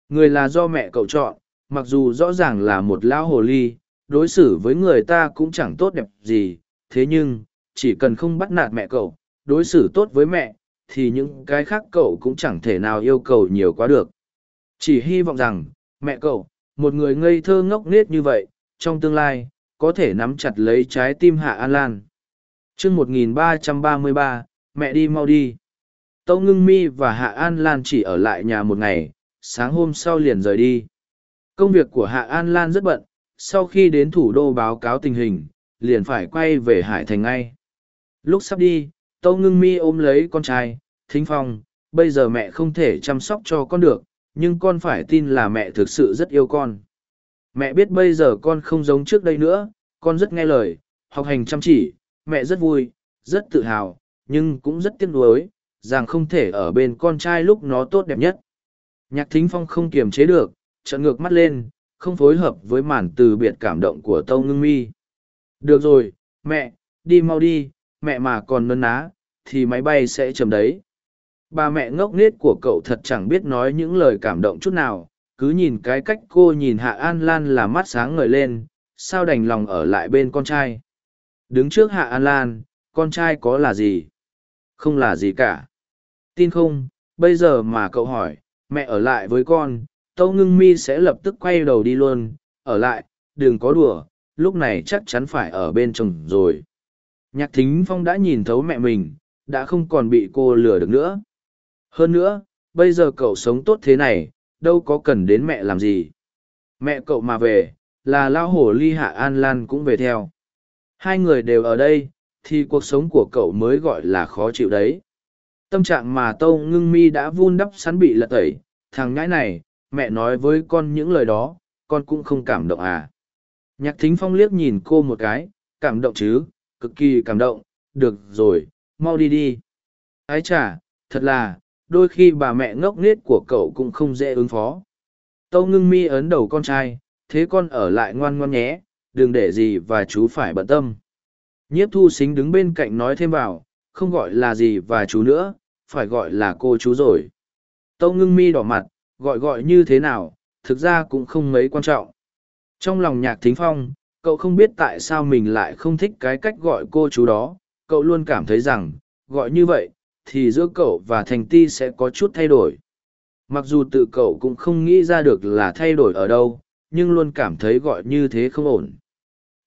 Người là do mẹ cậu chọn, mặc dù rõ ràng là một lão hồ ly, đối xử với người ta cũng chẳng tốt đẹp gì, thế nhưng, chỉ cần không bắt nạt mẹ cậu, đối xử tốt với mẹ, thì những cái khác cậu cũng chẳng thể nào yêu cầu nhiều quá được. Chỉ hy vọng rằng, mẹ cậu, một người ngây thơ ngốc nghếch như vậy, trong tương lai, có thể nắm chặt lấy trái tim hạ an lan chương một nghìn ba trăm ba mươi ba, mẹ đi mau đi. Tâu ngưng mi và hạ an lan chỉ ở lại nhà một ngày, sáng hôm sau liền rời đi. Công việc của hạ an lan rất bận, sau khi đến thủ đô báo cáo tình hình, liền phải quay về hải thành ngay. Lúc sắp đi, tâu ngưng mi ôm lấy con trai, thính phong, bây giờ mẹ không thể chăm sóc cho con được, nhưng con phải tin là mẹ thực sự rất yêu con. Mẹ biết bây giờ con không giống trước đây nữa, con rất nghe lời, học hành chăm chỉ mẹ rất vui, rất tự hào, nhưng cũng rất tiếc nuối, rằng không thể ở bên con trai lúc nó tốt đẹp nhất. Nhạc thính phong không kiềm chế được trợn ngược mắt lên, không phối hợp với màn từ biệt cảm động của tâu ngưng mi. Được rồi, mẹ, đi mau đi, mẹ mà còn nấn ná, thì máy bay sẽ chầm đấy. Bà mẹ ngốc nghếch của cậu thật chẳng biết nói những lời cảm động chút nào, cứ nhìn cái cách cô nhìn hạ an lan là mắt sáng ngời lên, sao đành lòng ở lại bên con trai đứng trước hạ an lan, con trai có là gì? Không là gì cả. Tin không? Bây giờ mà cậu hỏi, mẹ ở lại với con, tâu ngưng mi sẽ lập tức quay đầu đi luôn. Ở lại, đừng có đùa, lúc này chắc chắn phải ở bên chồng rồi. Nhạc thính phong đã nhìn thấu mẹ mình, đã không còn bị cô lừa được nữa. Hơn nữa, bây giờ cậu sống tốt thế này, đâu có cần đến mẹ làm gì. Mẹ cậu mà về, là lao hổ ly hạ an lan cũng về theo hai người đều ở đây, thì cuộc sống của cậu mới gọi là khó chịu đấy. Tâm trạng mà tâu ngưng mi đã vun đắp sắn bị lật tẩy, thằng ngãi này, mẹ nói với con những lời đó, con cũng không cảm động à. Nhạc thính phong liếc nhìn cô một cái, cảm động chứ, cực kỳ cảm động, được rồi, mau đi đi. Ái chả thật là, đôi khi bà mẹ ngốc nghếch của cậu cũng không dễ ứng phó. Tâu ngưng mi ấn đầu con trai, thế con ở lại ngoan ngoan nhé đừng để gì và chú phải bận tâm. Nhiếp thu xính đứng bên cạnh nói thêm vào, không gọi là gì và chú nữa, phải gọi là cô chú rồi. Tâu ngưng mi đỏ mặt, gọi gọi như thế nào, thực ra cũng không mấy quan trọng. Trong lòng nhạc thính phong, cậu không biết tại sao mình lại không thích cái cách gọi cô chú đó. Cậu luôn cảm thấy rằng, gọi như vậy, thì giữa cậu và thành ti sẽ có chút thay đổi. Mặc dù tự cậu cũng không nghĩ ra được là thay đổi ở đâu, nhưng luôn cảm thấy gọi như thế không ổn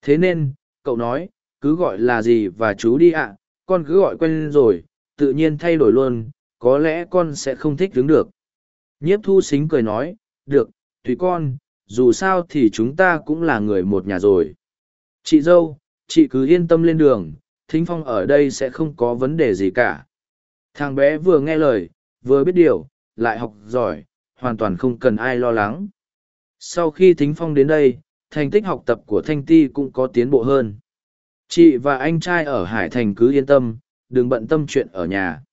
thế nên, cậu nói, cứ gọi là gì và chú đi ạ, con cứ gọi quen rồi, tự nhiên thay đổi luôn, có lẽ con sẽ không thích đứng được. Nhiếp thu xính cười nói, được, tùy con, dù sao thì chúng ta cũng là người một nhà rồi. Chị dâu, chị cứ yên tâm lên đường, thính phong ở đây sẽ không có vấn đề gì cả. Thằng bé vừa nghe lời, vừa biết điều, lại học giỏi, hoàn toàn không cần ai lo lắng. Sau khi thính phong đến đây thành tích học tập của thanh ti cũng có tiến bộ hơn. Chị và anh trai ở hải thành cứ yên tâm, đừng bận tâm chuyện ở nhà.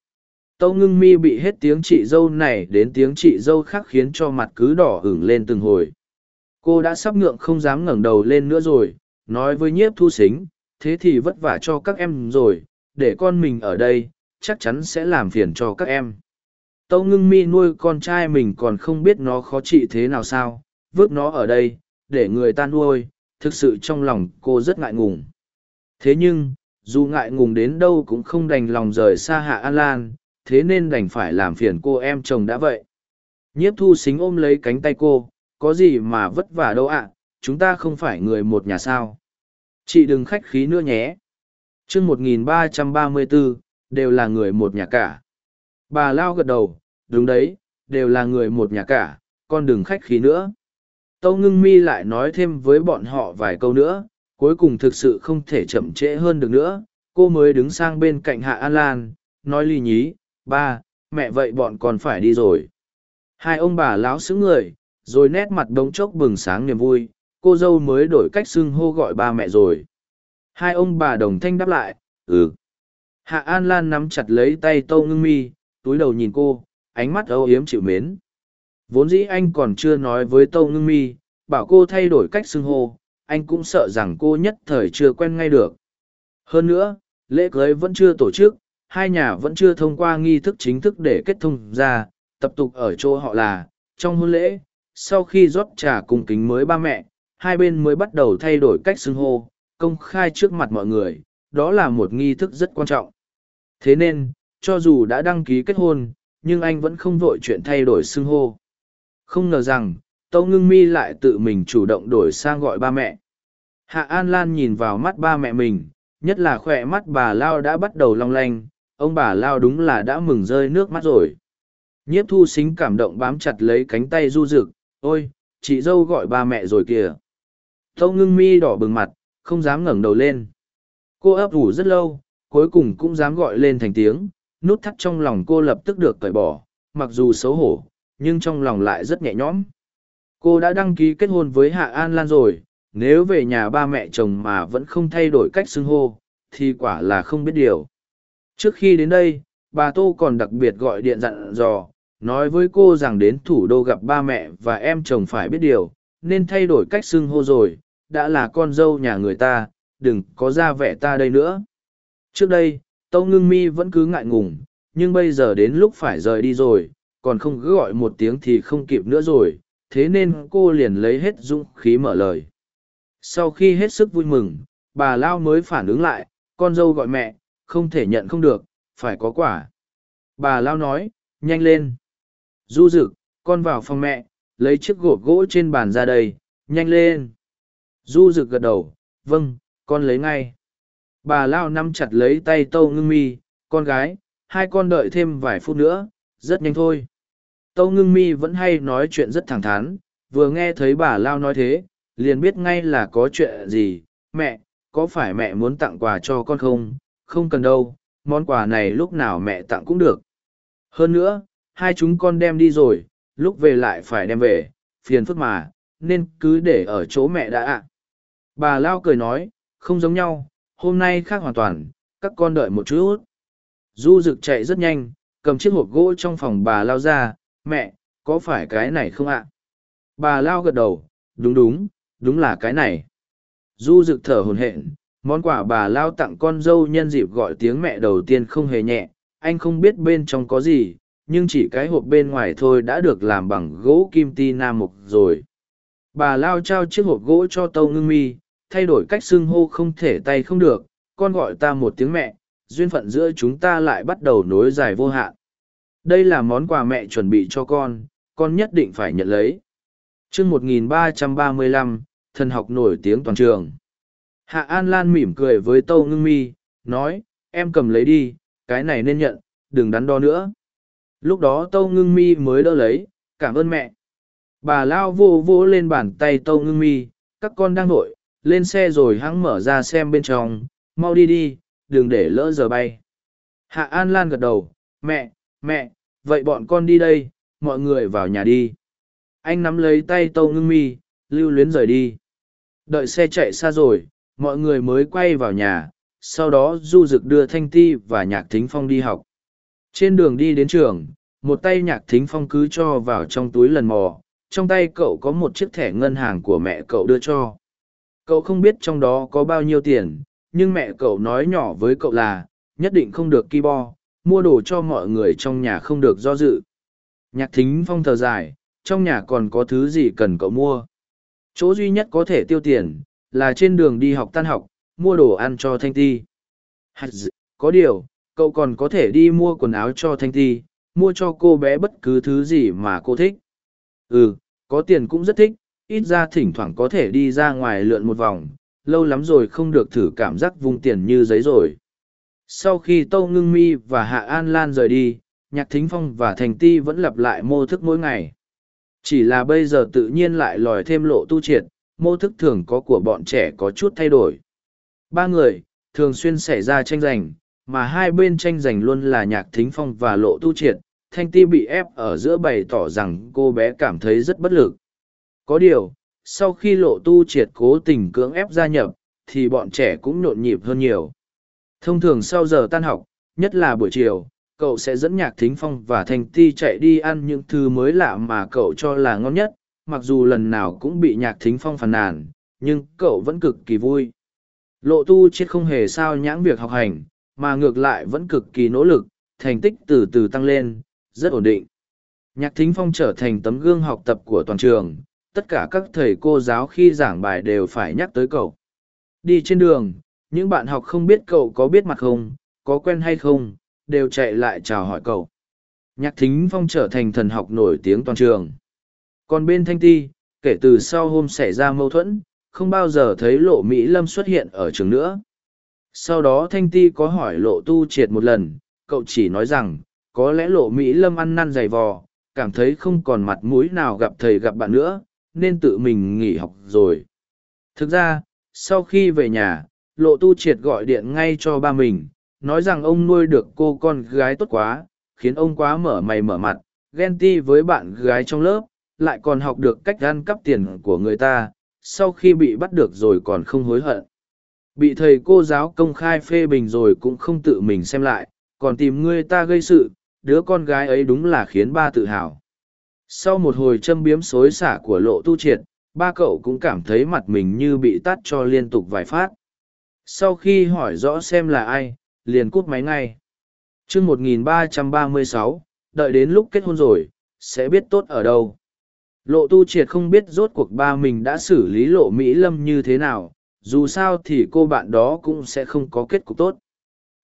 Tâu ngưng mi bị hết tiếng chị dâu này đến tiếng chị dâu khác khiến cho mặt cứ đỏ ửng lên từng hồi. Cô đã sắp ngượng không dám ngẩng đầu lên nữa rồi, nói với nhiếp thu xính thế thì vất vả cho các em rồi, để con mình ở đây, chắc chắn sẽ làm phiền cho các em. Tâu ngưng mi nuôi con trai mình còn không biết nó khó trị thế nào sao, vứt nó ở đây để người ta nuôi thực sự trong lòng cô rất ngại ngùng. Thế nhưng dù ngại ngùng đến đâu cũng không đành lòng rời xa hạ an lan thế nên đành phải làm phiền cô em chồng đã vậy. Nhiếp thu xính ôm lấy cánh tay cô có gì mà vất vả đâu ạ chúng ta không phải người một nhà sao? Chị đừng khách khí nữa nhé. T r ư ơ n g một nghìn ba trăm ba mươi bốn đều là người một nhà cả. Bà Lao gật đầu, đúng đấy, đều là người một nhà cả, con đừng khách khí nữa. Tâu ngưng mi lại nói thêm với bọn họ vài câu nữa, cuối cùng thực sự không thể chậm trễ hơn được nữa, cô mới đứng sang bên cạnh Hạ An Lan, nói ly nhí, ba, mẹ vậy bọn còn phải đi rồi. Hai ông bà lão xứng người, rồi nét mặt đống chốc bừng sáng niềm vui, cô dâu mới đổi cách xưng hô gọi ba mẹ rồi. Hai ông bà đồng thanh đáp lại, ừ. Hạ An Lan nắm chặt lấy tay Tâu Ngưng Mi, túi đầu nhìn cô, ánh mắt âu yếm chịu mến. Vốn dĩ anh còn chưa nói với Tâu Ngưng Mi, bảo cô thay đổi cách xưng hô, anh cũng sợ rằng cô nhất thời chưa quen ngay được. Hơn nữa, lễ cưới vẫn chưa tổ chức, hai nhà vẫn chưa thông qua nghi thức chính thức để kết thông ra, tập tục ở chỗ họ là, trong hôn lễ, sau khi rót trà cung kính mới ba mẹ, hai bên mới bắt đầu thay đổi cách xưng hô, công khai trước mặt mọi người, đó là một nghi thức rất quan trọng. Thế nên, cho dù đã đăng ký kết hôn, nhưng anh vẫn không vội chuyện thay đổi xưng hô. Không ngờ rằng, Tâu Ngưng Mi lại tự mình chủ động đổi sang gọi ba mẹ. Hạ An Lan nhìn vào mắt ba mẹ mình, nhất là khỏe mắt bà Lao đã bắt đầu long lanh, ông bà Lao đúng là đã mừng rơi nước mắt rồi. Nhiếp thu xính cảm động bám chặt lấy cánh tay du rực, ôi, chị dâu gọi ba mẹ rồi kìa. Tâu ngưng mi đỏ bừng mặt, không dám ngẩng đầu lên. Cô ấp ủ rất lâu, cuối cùng cũng dám gọi lên thành tiếng, nút thắt trong lòng cô lập tức được cởi bỏ, mặc dù xấu hổ, nhưng trong lòng lại rất nhẹ nhõm. Cô đã đăng ký kết hôn với Hạ An Lan rồi, nếu về nhà ba mẹ chồng mà vẫn không thay đổi cách xưng hô, thì quả là không biết điều. Trước khi đến đây, bà Tô còn đặc biệt gọi điện dặn dò, nói với cô rằng đến thủ đô gặp ba mẹ và em chồng phải biết điều, nên thay đổi cách xưng hô rồi, đã là con dâu nhà người ta, đừng có ra vẻ ta đây nữa. Trước đây, Tâu Ngưng Mi vẫn cứ ngại ngùng, nhưng bây giờ đến lúc phải rời đi rồi, còn không cứ gọi một tiếng thì không kịp nữa rồi, thế nên cô liền lấy hết dũng khí mở lời. Sau khi hết sức vui mừng, bà Lao mới phản ứng lại, con dâu gọi mẹ, không thể nhận không được, phải có quả. Bà Lao nói, nhanh lên. Du rực, con vào phòng mẹ, lấy chiếc gột gỗ trên bàn ra đây, nhanh lên. Du rực gật đầu, vâng, con lấy ngay. Bà Lao nắm chặt lấy tay Tâu Ngưng Mi, con gái, hai con đợi thêm vài phút nữa, rất nhanh thôi. Tâu Ngưng Mi vẫn hay nói chuyện rất thẳng thắn, vừa nghe thấy bà Lao nói thế, liền biết ngay là có chuyện gì. Mẹ, có phải mẹ muốn tặng quà cho con không? Không cần đâu, món quà này lúc nào mẹ tặng cũng được. Hơn nữa, hai chúng con đem đi rồi, lúc về lại phải đem về, phiền phức mà, nên cứ để ở chỗ mẹ đã ạ. Bà Lao cười nói, không giống nhau, hôm nay khác hoàn toàn, các con đợi một chút. Du rực chạy rất nhanh, cầm chiếc hộp gỗ trong phòng bà Lao ra, mẹ, có phải cái này không ạ? Bà Lao gật đầu, đúng đúng, đúng là cái này. Du rực thở hồn hện, món quà bà Lao tặng con dâu nhân dịp gọi tiếng mẹ đầu tiên không hề nhẹ, anh không biết bên trong có gì, nhưng chỉ cái hộp bên ngoài thôi đã được làm bằng gỗ kim ti nam mục rồi bà lao trao chiếc hộp gỗ cho tâu ngưng mi thay đổi cách xưng hô không thể tay không được con gọi ta một tiếng mẹ duyên phận giữa chúng ta lại bắt đầu nối dài vô hạn. Đây là món quà mẹ chuẩn bị cho con con nhất định phải nhận lấy. Chương một nghìn ba trăm ba mươi lăm, thần học nổi tiếng toàn trường. Hạ an lan mỉm cười với tâu ngưng mi, nói, em cầm lấy đi, cái này nên nhận, đừng đắn đo nữa. Lúc đó tâu ngưng mi mới đỡ lấy, cảm ơn mẹ. Bà lao vô vô lên bàn tay tâu ngưng mi, các con đang nội lên xe rồi hãng mở ra xem bên trong, mau đi đi đừng để lỡ giờ bay. Hạ an lan gật đầu, mẹ mẹ, vậy bọn con đi đây, mọi người vào nhà đi. Anh nắm lấy tay tâu ngưng mi, lưu luyến rời đi. Đợi xe chạy xa rồi, mọi người mới quay vào nhà, sau đó du dực đưa thanh ti và nhạc thính phong đi học. Trên đường đi đến trường, một tay nhạc thính phong cứ cho vào trong túi lần mò, trong tay cậu có một chiếc thẻ ngân hàng của mẹ cậu đưa cho. Cậu không biết trong đó có bao nhiêu tiền nhưng mẹ cậu nói nhỏ với cậu là, nhất định không được ki bo, mua đồ cho mọi người trong nhà không được do dự. Nhạc thính phong thờ dài, trong nhà còn có thứ gì cần cậu mua? Chỗ duy nhất có thể tiêu tiền là trên đường đi học tan học, mua đồ ăn cho thanh ti. Có điều, cậu còn có thể đi mua quần áo cho thanh ti, mua cho cô bé bất cứ thứ gì mà cô thích. Ừ có tiền cũng rất thích, ít ra thỉnh thoảng có thể đi ra ngoài lượn một vòng lâu lắm rồi không được thử cảm giác vung tiền như giấy rồi sau khi tâu ngưng mi và hạ an lan rời đi nhạc thính phong và thành ti vẫn lặp lại mô thức mỗi ngày. Chỉ là bây giờ tự nhiên lại lòi thêm lộ tu triệt, mô thức thường có của bọn trẻ có chút thay đổi. Ba người, thường xuyên xảy ra tranh giành, mà hai bên tranh giành luôn là nhạc thính phong và lộ tu triệt. Thanh ti bị ép ở giữa bày tỏ rằng cô bé cảm thấy rất bất lực. Có điều, sau khi lộ tu triệt cố tình cưỡng ép gia nhập, thì bọn trẻ cũng nhộn nhịp hơn nhiều. Thông thường sau giờ tan học, nhất là buổi chiều, cậu sẽ dẫn nhạc thính phong và thanh ti chạy đi ăn những thứ mới lạ mà cậu cho là ngon nhất mặc dù lần nào cũng bị nhạc thính phong phàn nàn nhưng cậu vẫn cực kỳ vui lộ tu chết không hề sao nhãng việc học hành mà ngược lại vẫn cực kỳ nỗ lực thành tích từ từ tăng lên rất ổn định nhạc thính phong trở thành tấm gương học tập của toàn trường tất cả các thầy cô giáo khi giảng bài đều phải nhắc tới cậu đi trên đường những bạn học không biết cậu có biết mặt không có quen hay không đều chạy lại chào hỏi cậu. Nhạc thính phong trở thành thần học nổi tiếng toàn trường. Còn bên Thanh Ti, kể từ sau hôm xảy ra mâu thuẫn, không bao giờ thấy lộ Mỹ Lâm xuất hiện ở trường nữa. Sau đó Thanh Ti có hỏi lộ tu triệt một lần, cậu chỉ nói rằng, có lẽ lộ Mỹ Lâm ăn năn dày vò, cảm thấy không còn mặt mũi nào gặp thầy gặp bạn nữa, nên tự mình nghỉ học rồi. Thực ra, sau khi về nhà, lộ tu triệt gọi điện ngay cho ba mình, nói rằng ông nuôi được cô con gái tốt quá, khiến ông quá mở mày mở mặt, ghen ti với bạn gái trong lớp, lại còn học được cách ăn cắp tiền của người ta, sau khi bị bắt được rồi còn không hối hận. Bị thầy cô giáo công khai phê bình rồi cũng không tự mình xem lại, còn tìm người ta gây sự, đứa con gái ấy đúng là khiến ba tự hào. Sau một hồi châm biếm xối xả của lộ tu triệt, ba cậu cũng cảm thấy mặt mình như bị tắt cho liên tục vài phát. Sau khi hỏi rõ xem là ai, liền cút máy ngay. chương 1336, đợi đến lúc kết hôn rồi, sẽ biết tốt ở đâu. Lộ tu triệt không biết rốt cuộc ba mình đã xử lý lộ Mỹ Lâm như thế nào, dù sao thì cô bạn đó cũng sẽ không có kết cục tốt.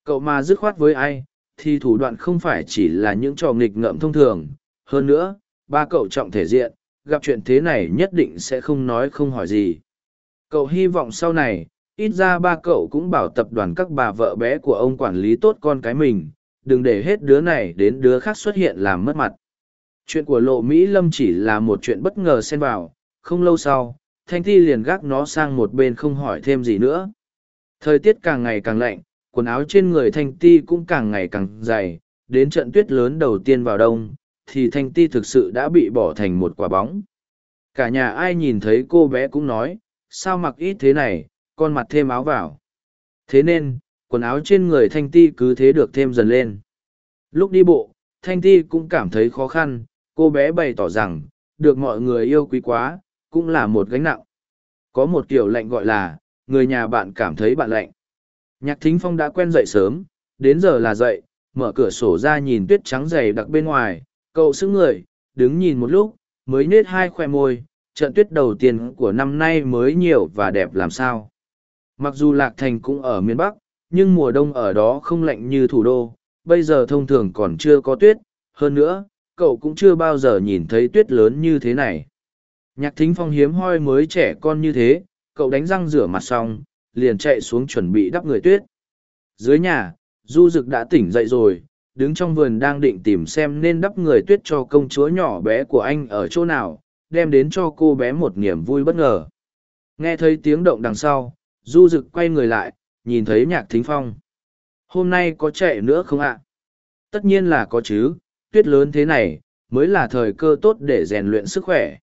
Cậu mà dứt khoát với ai, thì thủ đoạn không phải chỉ là những trò nghịch ngợm thông thường. Hơn nữa, ba cậu trọng thể diện, gặp chuyện thế này nhất định sẽ không nói không hỏi gì. Cậu hy vọng sau này, ít ra ba cậu cũng bảo tập đoàn các bà vợ bé của ông quản lý tốt con cái mình đừng để hết đứa này đến đứa khác xuất hiện làm mất mặt chuyện của lộ mỹ lâm chỉ là một chuyện bất ngờ xen vào không lâu sau thanh thi liền gác nó sang một bên không hỏi thêm gì nữa thời tiết càng ngày càng lạnh quần áo trên người thanh ti cũng càng ngày càng dày đến trận tuyết lớn đầu tiên vào đông thì thanh ti thực sự đã bị bỏ thành một quả bóng cả nhà ai nhìn thấy cô bé cũng nói sao mặc ít thế này con mặt thêm áo vào. Thế nên, quần áo trên người Thanh Ti cứ thế được thêm dần lên. Lúc đi bộ, Thanh Ti cũng cảm thấy khó khăn, cô bé bày tỏ rằng, được mọi người yêu quý quá, cũng là một gánh nặng. Có một kiểu lạnh gọi là, người nhà bạn cảm thấy bạn lạnh. Nhạc Thính Phong đã quen dậy sớm, đến giờ là dậy, mở cửa sổ ra nhìn tuyết trắng dày đặc bên ngoài, cậu sững người, đứng nhìn một lúc, mới nết hai khoe môi, trận tuyết đầu tiên của năm nay mới nhiều và đẹp làm sao. Mặc dù Lạc Thành cũng ở miền Bắc, nhưng mùa đông ở đó không lạnh như thủ đô, bây giờ thông thường còn chưa có tuyết, hơn nữa, cậu cũng chưa bao giờ nhìn thấy tuyết lớn như thế này. Nhạc thính phong hiếm hoi mới trẻ con như thế, cậu đánh răng rửa mặt xong, liền chạy xuống chuẩn bị đắp người tuyết. Dưới nhà, Du Dực đã tỉnh dậy rồi, đứng trong vườn đang định tìm xem nên đắp người tuyết cho công chúa nhỏ bé của anh ở chỗ nào, đem đến cho cô bé một niềm vui bất ngờ. Nghe thấy tiếng động đằng sau, du rực quay người lại nhìn thấy nhạc thính phong. Hôm nay có chạy nữa không ạ? Tất nhiên là có chứ tuyết lớn thế này mới là thời cơ tốt để rèn luyện sức khỏe.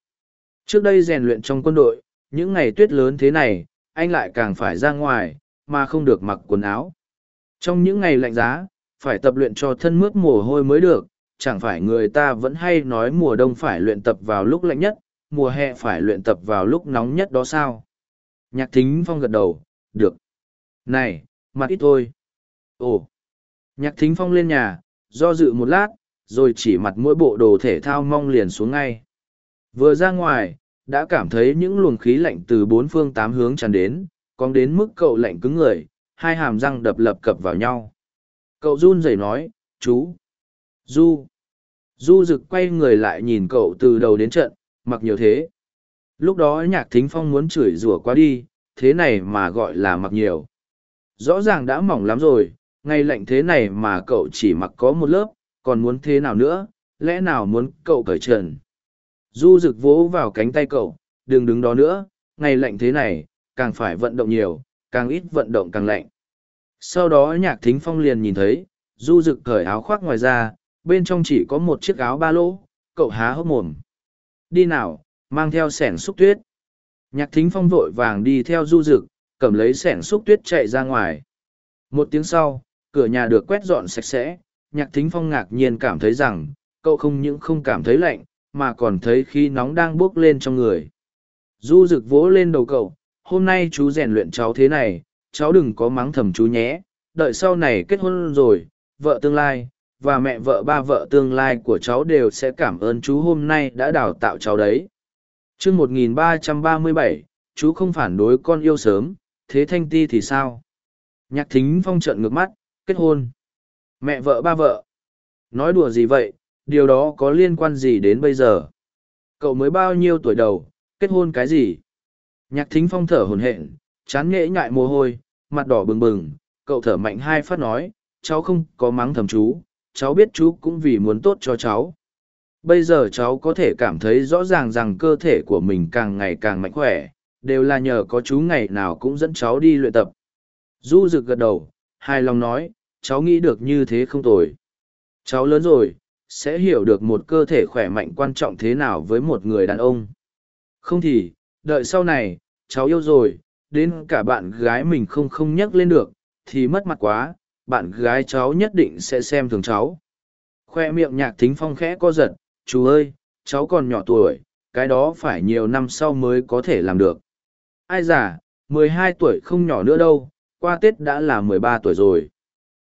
Trước đây rèn luyện trong quân đội những ngày tuyết lớn thế này anh lại càng phải ra ngoài mà không được mặc quần áo. Trong những ngày lạnh giá phải tập luyện cho thân mướt mồ hôi mới được chẳng phải người ta vẫn hay nói mùa đông phải luyện tập vào lúc lạnh nhất mùa hè phải luyện tập vào lúc nóng nhất đó sao Nhạc thính phong gật đầu, được. Này, mặt ít thôi. Ồ. Nhạc thính phong lên nhà, do dự một lát, rồi chỉ mặt mỗi bộ đồ thể thao mong liền xuống ngay. Vừa ra ngoài, đã cảm thấy những luồng khí lạnh từ bốn phương tám hướng tràn đến, còn đến mức cậu lạnh cứng người, hai hàm răng đập lập cập vào nhau. Cậu run rẩy nói, chú. Du. Du rực quay người lại nhìn cậu từ đầu đến trận, mặc nhiều thế. Lúc đó nhạc thính phong muốn chửi rủa qua đi, thế này mà gọi là mặc nhiều. Rõ ràng đã mỏng lắm rồi, ngay lạnh thế này mà cậu chỉ mặc có một lớp, còn muốn thế nào nữa lẽ nào muốn cậu cởi trần du rực vỗ vào cánh tay cậu đừng đứng đó nữa ngày lạnh thế này càng phải vận động nhiều càng ít vận động càng lạnh sau đó nhạc thính phong liền nhìn thấy, du rực cởi áo khoác ngoài ra, bên trong chỉ có một chiếc áo ba lỗ, cậu há hốc mồm. Đi nào, mang theo sẻn xúc tuyết. Nhạc thính phong vội vàng đi theo du rực, cầm lấy sẻn xúc tuyết chạy ra ngoài. Một tiếng sau, cửa nhà được quét dọn sạch sẽ, nhạc thính phong ngạc nhiên cảm thấy rằng, cậu không những không cảm thấy lạnh, mà còn thấy khí nóng đang bốc lên trong người. Du rực vỗ lên đầu cậu, hôm nay chú rèn luyện cháu thế này cháu đừng có mắng thầm chú nhé, đợi sau này kết hôn rồi, vợ tương lai, và mẹ vợ ba vợ tương lai của cháu đều sẽ cảm ơn chú hôm nay đã đào tạo cháu đấy. Chương một nghìn ba trăm ba mươi bảy, chú không phản đối con yêu sớm, thế thanh ti thì sao? Nhạc thính phong trận ngược mắt, kết hôn. Mẹ vợ ba vợ. Nói đùa gì vậy, điều đó có liên quan gì đến bây giờ? Cậu mới bao nhiêu tuổi đầu, kết hôn cái gì? Nhạc thính phong thở hồn hện chán nghệ ngại mồ hôi, mặt đỏ bừng bừng, cậu thở mạnh hai phát nói, cháu không có mắng thầm chú, cháu biết chú cũng vì muốn tốt cho cháu. Bây giờ cháu có thể cảm thấy rõ ràng rằng cơ thể của mình càng ngày càng mạnh khỏe, đều là nhờ có chú ngày nào cũng dẫn cháu đi luyện tập. Du rực gật đầu, hài lòng nói, cháu nghĩ được như thế không tồi. Cháu lớn rồi, sẽ hiểu được một cơ thể khỏe mạnh quan trọng thế nào với một người đàn ông. Không thì, đợi sau này, cháu yêu rồi đến cả bạn gái mình không không nhắc lên được, thì mất mặt quá, bạn gái cháu nhất định sẽ xem thường cháu. Khoe miệng nhạc thính phong khẽ co giật, chú ơi, cháu còn nhỏ tuổi, cái đó phải nhiều năm sau mới có thể làm được. Ai già, mười hai tuổi không nhỏ nữa đâu, qua tết đã là mười ba tuổi rồi.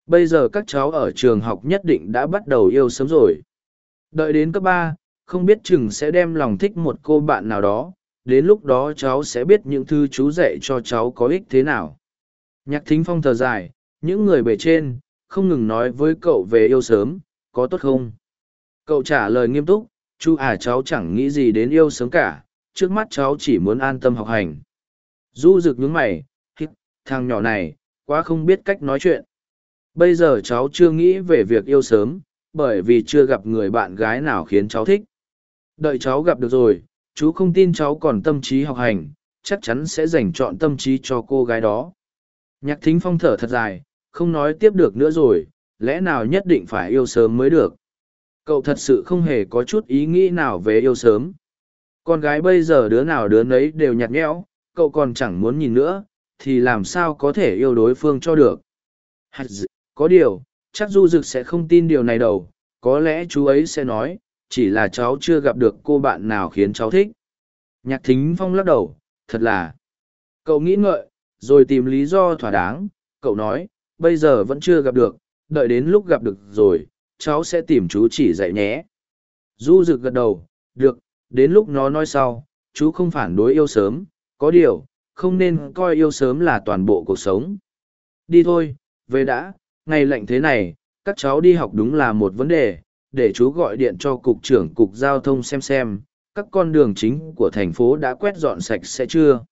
Bây giờ các cháu ở trường học nhất định đã bắt đầu yêu sớm rồi. Đợi đến cấp ba, không biết chừng sẽ đem lòng thích một cô bạn nào đó đến lúc đó cháu sẽ biết những thư chú dạy cho cháu có ích thế nào. Nhạc thính phong thở dài, những người bề trên, không ngừng nói với cậu về yêu sớm, có tốt không? Cậu trả lời nghiêm túc, chú à cháu chẳng nghĩ gì đến yêu sớm cả, trước mắt cháu chỉ muốn an tâm học hành. Du rực nhướng mày, hít, thằng nhỏ này, quá không biết cách nói chuyện. Bây giờ cháu chưa nghĩ về việc yêu sớm, bởi vì chưa gặp người bạn gái nào khiến cháu thích. Đợi cháu gặp được rồi chú không tin cháu còn tâm trí học hành, chắc chắn sẽ dành chọn tâm trí cho cô gái đó. Nhạc thính phong thở thật dài, không nói tiếp được nữa rồi, lẽ nào nhất định phải yêu sớm mới được? Cậu thật sự không hề có chút ý nghĩ nào về yêu sớm. Con gái bây giờ đứa nào đứa nấy đều nhạt nhẽo, cậu còn chẳng muốn nhìn nữa, thì làm sao có thể yêu đối phương cho được? Có điều, chắc du dực sẽ không tin điều này đâu, có lẽ chú ấy sẽ nói chỉ là cháu chưa gặp được cô bạn nào khiến cháu thích. Nhạc thính phong lắc đầu, thật là. Cậu nghĩ ngợi, rồi tìm lý do thỏa đáng. Cậu nói, bây giờ vẫn chưa gặp được, đợi đến lúc gặp được rồi, cháu sẽ tìm chú chỉ dạy nhé. Du rực gật đầu, được, đến lúc nó nói sau, chú không phản đối yêu sớm. Có điều, không nên coi yêu sớm là toàn bộ cuộc sống. Đi thôi, về đã, ngày lạnh thế này, các cháu đi học đúng là một vấn đề để chú gọi điện cho cục trưởng cục giao thông xem xem, các con đường chính của thành phố đã quét dọn sạch sẽ chưa?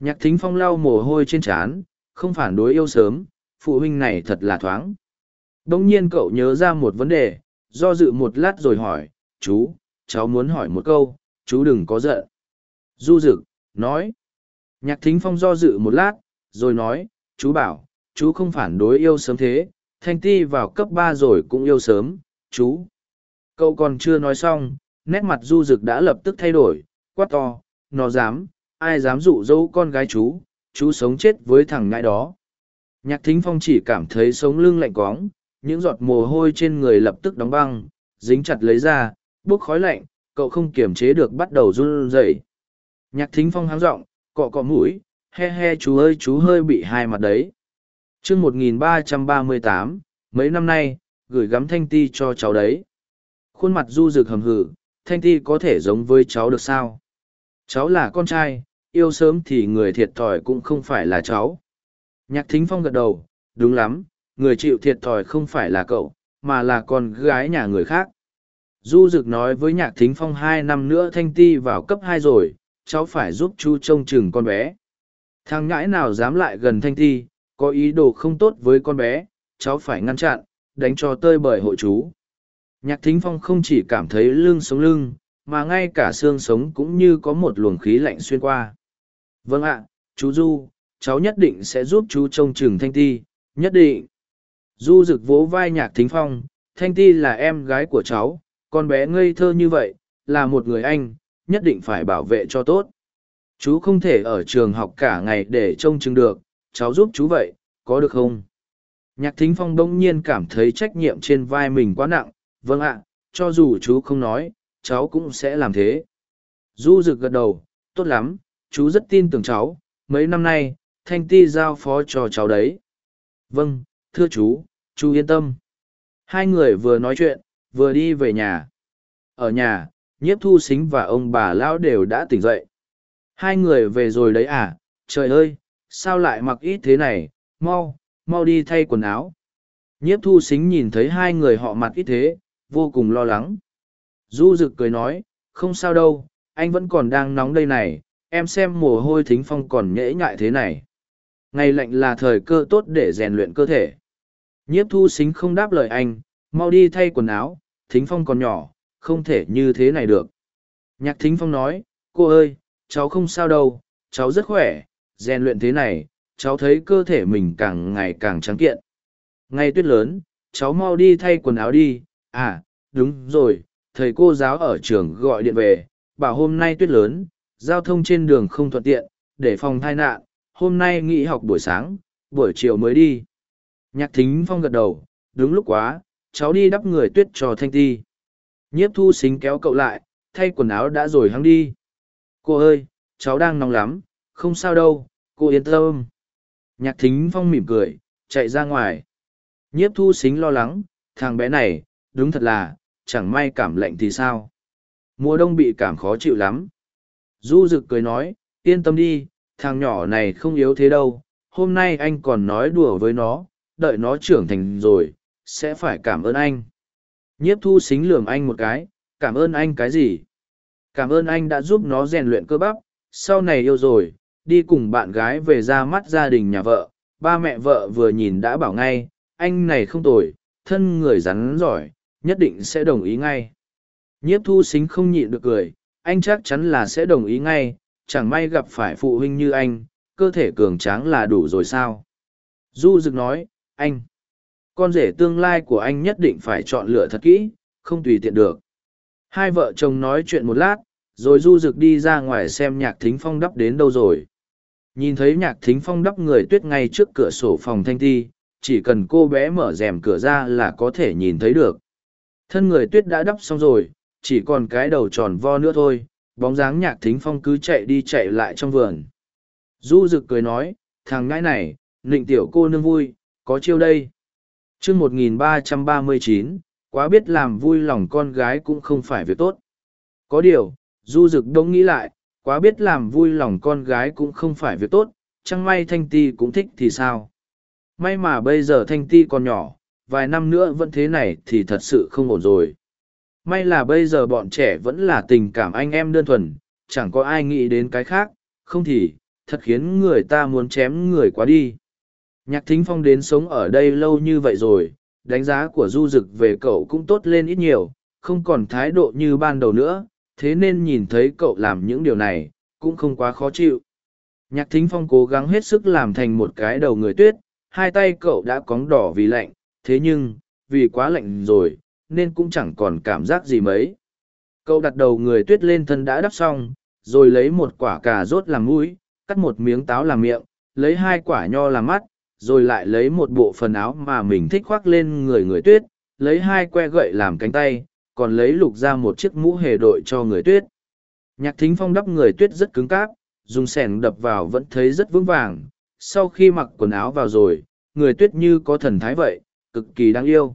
Nhạc thính phong lau mồ hôi trên trán, không phản đối yêu sớm, phụ huynh này thật là thoáng. Đ ỗ n g nhiên cậu nhớ ra một vấn đề, do dự một lát rồi hỏi, chú, cháu muốn hỏi một câu, chú đừng có giận. Du rực nói. Nhạc thính phong do dự một lát, rồi nói, chú bảo, chú không phản đối yêu sớm thế, thanh ti vào cấp ba rồi cũng yêu sớm chú, cậu còn chưa nói xong, nét mặt du rực đã lập tức thay đổi, quát to, nó dám, ai dám dụ dỗ con gái chú chú sống chết với thằng ngãi đó. Nhạc thính phong chỉ cảm thấy sống lưng lạnh cóng, những giọt mồ hôi trên người lập tức đóng băng, dính chặt lấy ra bốc khói lạnh, cậu không kiềm chế được bắt đầu run rẩy. Nhạc thính phong háng r ộ n g cọ cọ mũi, he he chú ơi, chú hơi bị hai mặt đấy. T r ư một nghìn ba trăm ba mươi tám, mấy năm nay gửi gắm thanh ti cho cháu đấy. Khuôn mặt du rực hầm hử, thanh ti có thể giống với cháu được sao? Cháu là con trai, yêu sớm thì người thiệt thòi cũng không phải là cháu. Nhạc thính phong gật đầu, đúng lắm, người chịu thiệt thòi không phải là cậu, mà là con gái nhà người khác. Du rực nói với nhạc thính phong hai năm nữa thanh ti vào cấp hai rồi, cháu phải giúp chú trông chừng con bé. Thằng ngãi nào dám lại gần thanh ti, có ý đồ không tốt với con bé, cháu phải ngăn chặn đánh cho tơi bởi hội chú Nhạc thính phong không chỉ cảm thấy lưng sống lưng, mà ngay cả xương sống cũng như có một luồng khí lạnh xuyên qua. Vâng ạ, chú Du, cháu nhất định sẽ giúp chú trông chừng Thanh Ti, nhất định. Du rực vỗ vai nhạc thính phong, Thanh Ti là em gái của cháu, con bé ngây thơ như vậy, là một người anh, nhất định phải bảo vệ cho tốt. Chú không thể ở trường học cả ngày để trông chừng được, cháu giúp chú vậy, có được không? Nhạc thính phong đông nhiên cảm thấy trách nhiệm trên vai mình quá nặng, vâng ạ, cho dù chú không nói, cháu cũng sẽ làm thế. Du rực gật đầu, tốt lắm, chú rất tin tưởng cháu, mấy năm nay, thanh ti giao phó cho cháu đấy. Vâng, thưa chú, chú yên tâm. Hai người vừa nói chuyện, vừa đi về nhà. Ở nhà, nhiếp thu xính và ông bà lão đều đã tỉnh dậy. Hai người về rồi đấy à, trời ơi, sao lại mặc ít thế này, mau, mau đi thay quần áo. Nhiếp thu xính nhìn thấy hai người họ mặt ít thế, vô cùng lo lắng. Du rực cười nói, không sao đâu, anh vẫn còn đang nóng đây này, em xem mồ hôi thính phong còn nhễ nhại thế này. Ngày lạnh là thời cơ tốt để rèn luyện cơ thể. Nhiếp thu xính không đáp lời anh, mau đi thay quần áo, thính phong còn nhỏ, không thể như thế này được. Nhạc thính phong nói, cô ơi, cháu không sao đâu, cháu rất khỏe, rèn luyện thế này, cháu thấy cơ thể mình càng ngày càng trắng kiện. Ngay tuyết lớn, cháu mau đi thay quần áo đi, à, đúng rồi, thầy cô giáo ở trường gọi điện về, bảo hôm nay tuyết lớn, giao thông trên đường không thuận tiện, để phòng tai nạn, hôm nay nghỉ học buổi sáng, buổi chiều mới đi. Nhạc thính phong gật đầu, đúng lúc quá, cháu đi đắp người tuyết cho thanh ti. Nhiếp thu xính kéo cậu lại, thay quần áo đã rồi hăng đi. Cô ơi, cháu đang nóng lắm, không sao đâu, cô yên tâm. Nhạc thính phong mỉm cười, chạy ra ngoài. Nhiếp thu xính lo lắng, thằng bé này, đúng thật là, chẳng may cảm lạnh thì sao. Mùa đông bị cảm khó chịu lắm. Du rực cười nói, yên tâm đi, thằng nhỏ này không yếu thế đâu. Hôm nay anh còn nói đùa với nó, đợi nó trưởng thành rồi, sẽ phải cảm ơn anh. Nhiếp thu xính lườm anh một cái, cảm ơn anh cái gì? Cảm ơn anh đã giúp nó rèn luyện cơ bắp, sau này yêu rồi, đi cùng bạn gái về ra mắt gia đình nhà vợ, ba mẹ vợ vừa nhìn đã bảo ngay, anh này không tồi, thân người rắn giỏi, nhất định sẽ đồng ý ngay. Nhiếp thu xính không nhịn được cười, anh chắc chắn là sẽ đồng ý ngay, chẳng may gặp phải phụ huynh như anh, cơ thể cường tráng là đủ rồi sao. Du Dực nói, anh, con rể tương lai của anh nhất định phải chọn lựa thật kỹ, không tùy tiện được. Hai vợ chồng nói chuyện một lát, rồi Du Dực đi ra ngoài xem nhạc thính phong đắp đến đâu rồi. Nhìn thấy nhạc thính phong đắp người tuyết ngay trước cửa sổ phòng thanh thi, chỉ cần cô bé mở rèm cửa ra là có thể nhìn thấy được. Thân người tuyết đã đắp xong rồi, chỉ còn cái đầu tròn vo nữa thôi, bóng dáng nhạc thính phong cứ chạy đi chạy lại trong vườn. Du rực cười nói, thằng ngãi này, nịnh tiểu cô nương vui, có chiêu đây. chương 1339, quá biết làm vui lòng con gái cũng không phải việc tốt. Có điều, du rực đông nghĩ lại, quá biết làm vui lòng con gái cũng không phải việc tốt, chẳng may thanh ti cũng thích thì sao. May mà bây giờ thanh ti còn nhỏ, vài năm nữa vẫn thế này thì thật sự không ổn rồi. May là bây giờ bọn trẻ vẫn là tình cảm anh em đơn thuần, chẳng có ai nghĩ đến cái khác, không thì, thật khiến người ta muốn chém người quá đi. Nhạc thính phong đến sống ở đây lâu như vậy rồi, đánh giá của du dực về cậu cũng tốt lên ít nhiều, không còn thái độ như ban đầu nữa, thế nên nhìn thấy cậu làm những điều này, cũng không quá khó chịu. Nhạc thính phong cố gắng hết sức làm thành một cái đầu người tuyết, hai tay cậu đã cóng đỏ vì lạnh, thế nhưng, vì quá lạnh rồi, nên cũng chẳng còn cảm giác gì mấy. Cậu đặt đầu người tuyết lên thân đã đắp xong, rồi lấy một quả cà rốt làm mũi, cắt một miếng táo làm miệng, lấy hai quả nho làm mắt, rồi lại lấy một bộ phần áo mà mình thích khoác lên người người tuyết, lấy hai que gậy làm cánh tay, còn lấy lục ra một chiếc mũ hề đội cho người tuyết. Nhạc thính phong đắp người tuyết rất cứng cáp, dùng sẻn đập vào vẫn thấy rất vững vàng. Sau khi mặc quần áo vào rồi, người tuyết như có thần thái vậy, cực kỳ đáng yêu.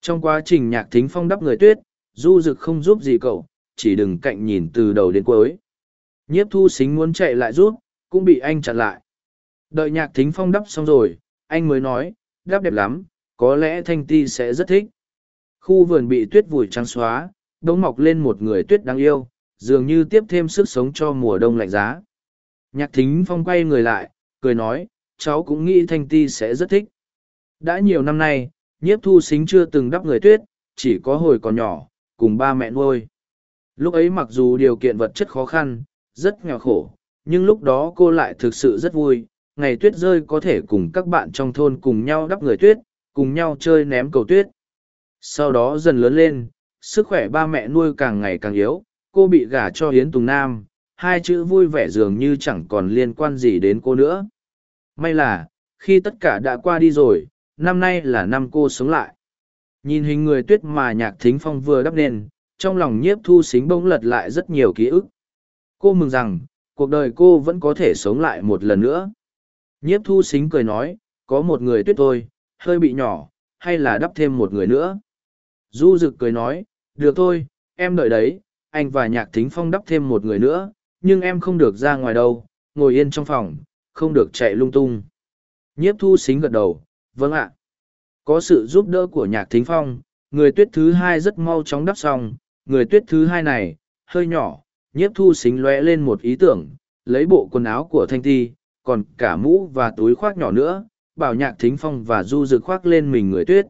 Trong quá trình nhạc thính phong đắp người tuyết, du dực không giúp gì cậu, chỉ đừng cạnh nhìn từ đầu đến cuối. Nhiếp thu xính muốn chạy lại rút, cũng bị anh chặn lại. Đợi nhạc thính phong đắp xong rồi, anh mới nói, đắp đẹp lắm, có lẽ thanh ti sẽ rất thích. Khu vườn bị tuyết vùi trắng xóa, đống mọc lên một người tuyết đáng yêu, dường như tiếp thêm sức sống cho mùa đông lạnh giá. Nhạc thính phong quay người lại, cười nói, cháu cũng nghĩ thanh ti sẽ rất thích. Đã nhiều năm nay, nhiếp thu xính chưa từng đắp người tuyết, chỉ có hồi còn nhỏ, cùng ba mẹ nuôi. Lúc ấy mặc dù điều kiện vật chất khó khăn, rất nghèo khổ, nhưng lúc đó cô lại thực sự rất vui. Ngày tuyết rơi có thể cùng các bạn trong thôn cùng nhau đắp người tuyết, cùng nhau chơi ném cầu tuyết. Sau đó dần lớn lên, sức khỏe ba mẹ nuôi càng ngày càng yếu, cô bị gả cho Hiến Tùng Nam, hai chữ vui vẻ dường như chẳng còn liên quan gì đến cô nữa. May là, khi tất cả đã qua đi rồi, năm nay là năm cô sống lại. Nhìn hình người tuyết mà nhạc thính phong vừa đắp nền, trong lòng nhiếp thu xính bỗng lật lại rất nhiều ký ức. Cô mừng rằng, cuộc đời cô vẫn có thể sống lại một lần nữa. Nhiếp thu xính cười nói, có một người tuyết thôi, hơi bị nhỏ, hay là đắp thêm một người nữa. Du Dực cười nói, được thôi, em đợi đấy, anh và nhạc thính phong đắp thêm một người nữa, nhưng em không được ra ngoài đâu, ngồi yên trong phòng, không được chạy lung tung. Nhiếp thu xính gật đầu, vâng ạ. Có sự giúp đỡ của nhạc thính phong, người tuyết thứ hai rất mau chóng đắp xong, người tuyết thứ hai này, hơi nhỏ, nhiếp thu xính lóe lên một ý tưởng, lấy bộ quần áo của thanh ti, còn cả mũ và túi khoác nhỏ nữa, bảo nhạc thính phong và du Dực khoác lên mình người tuyết.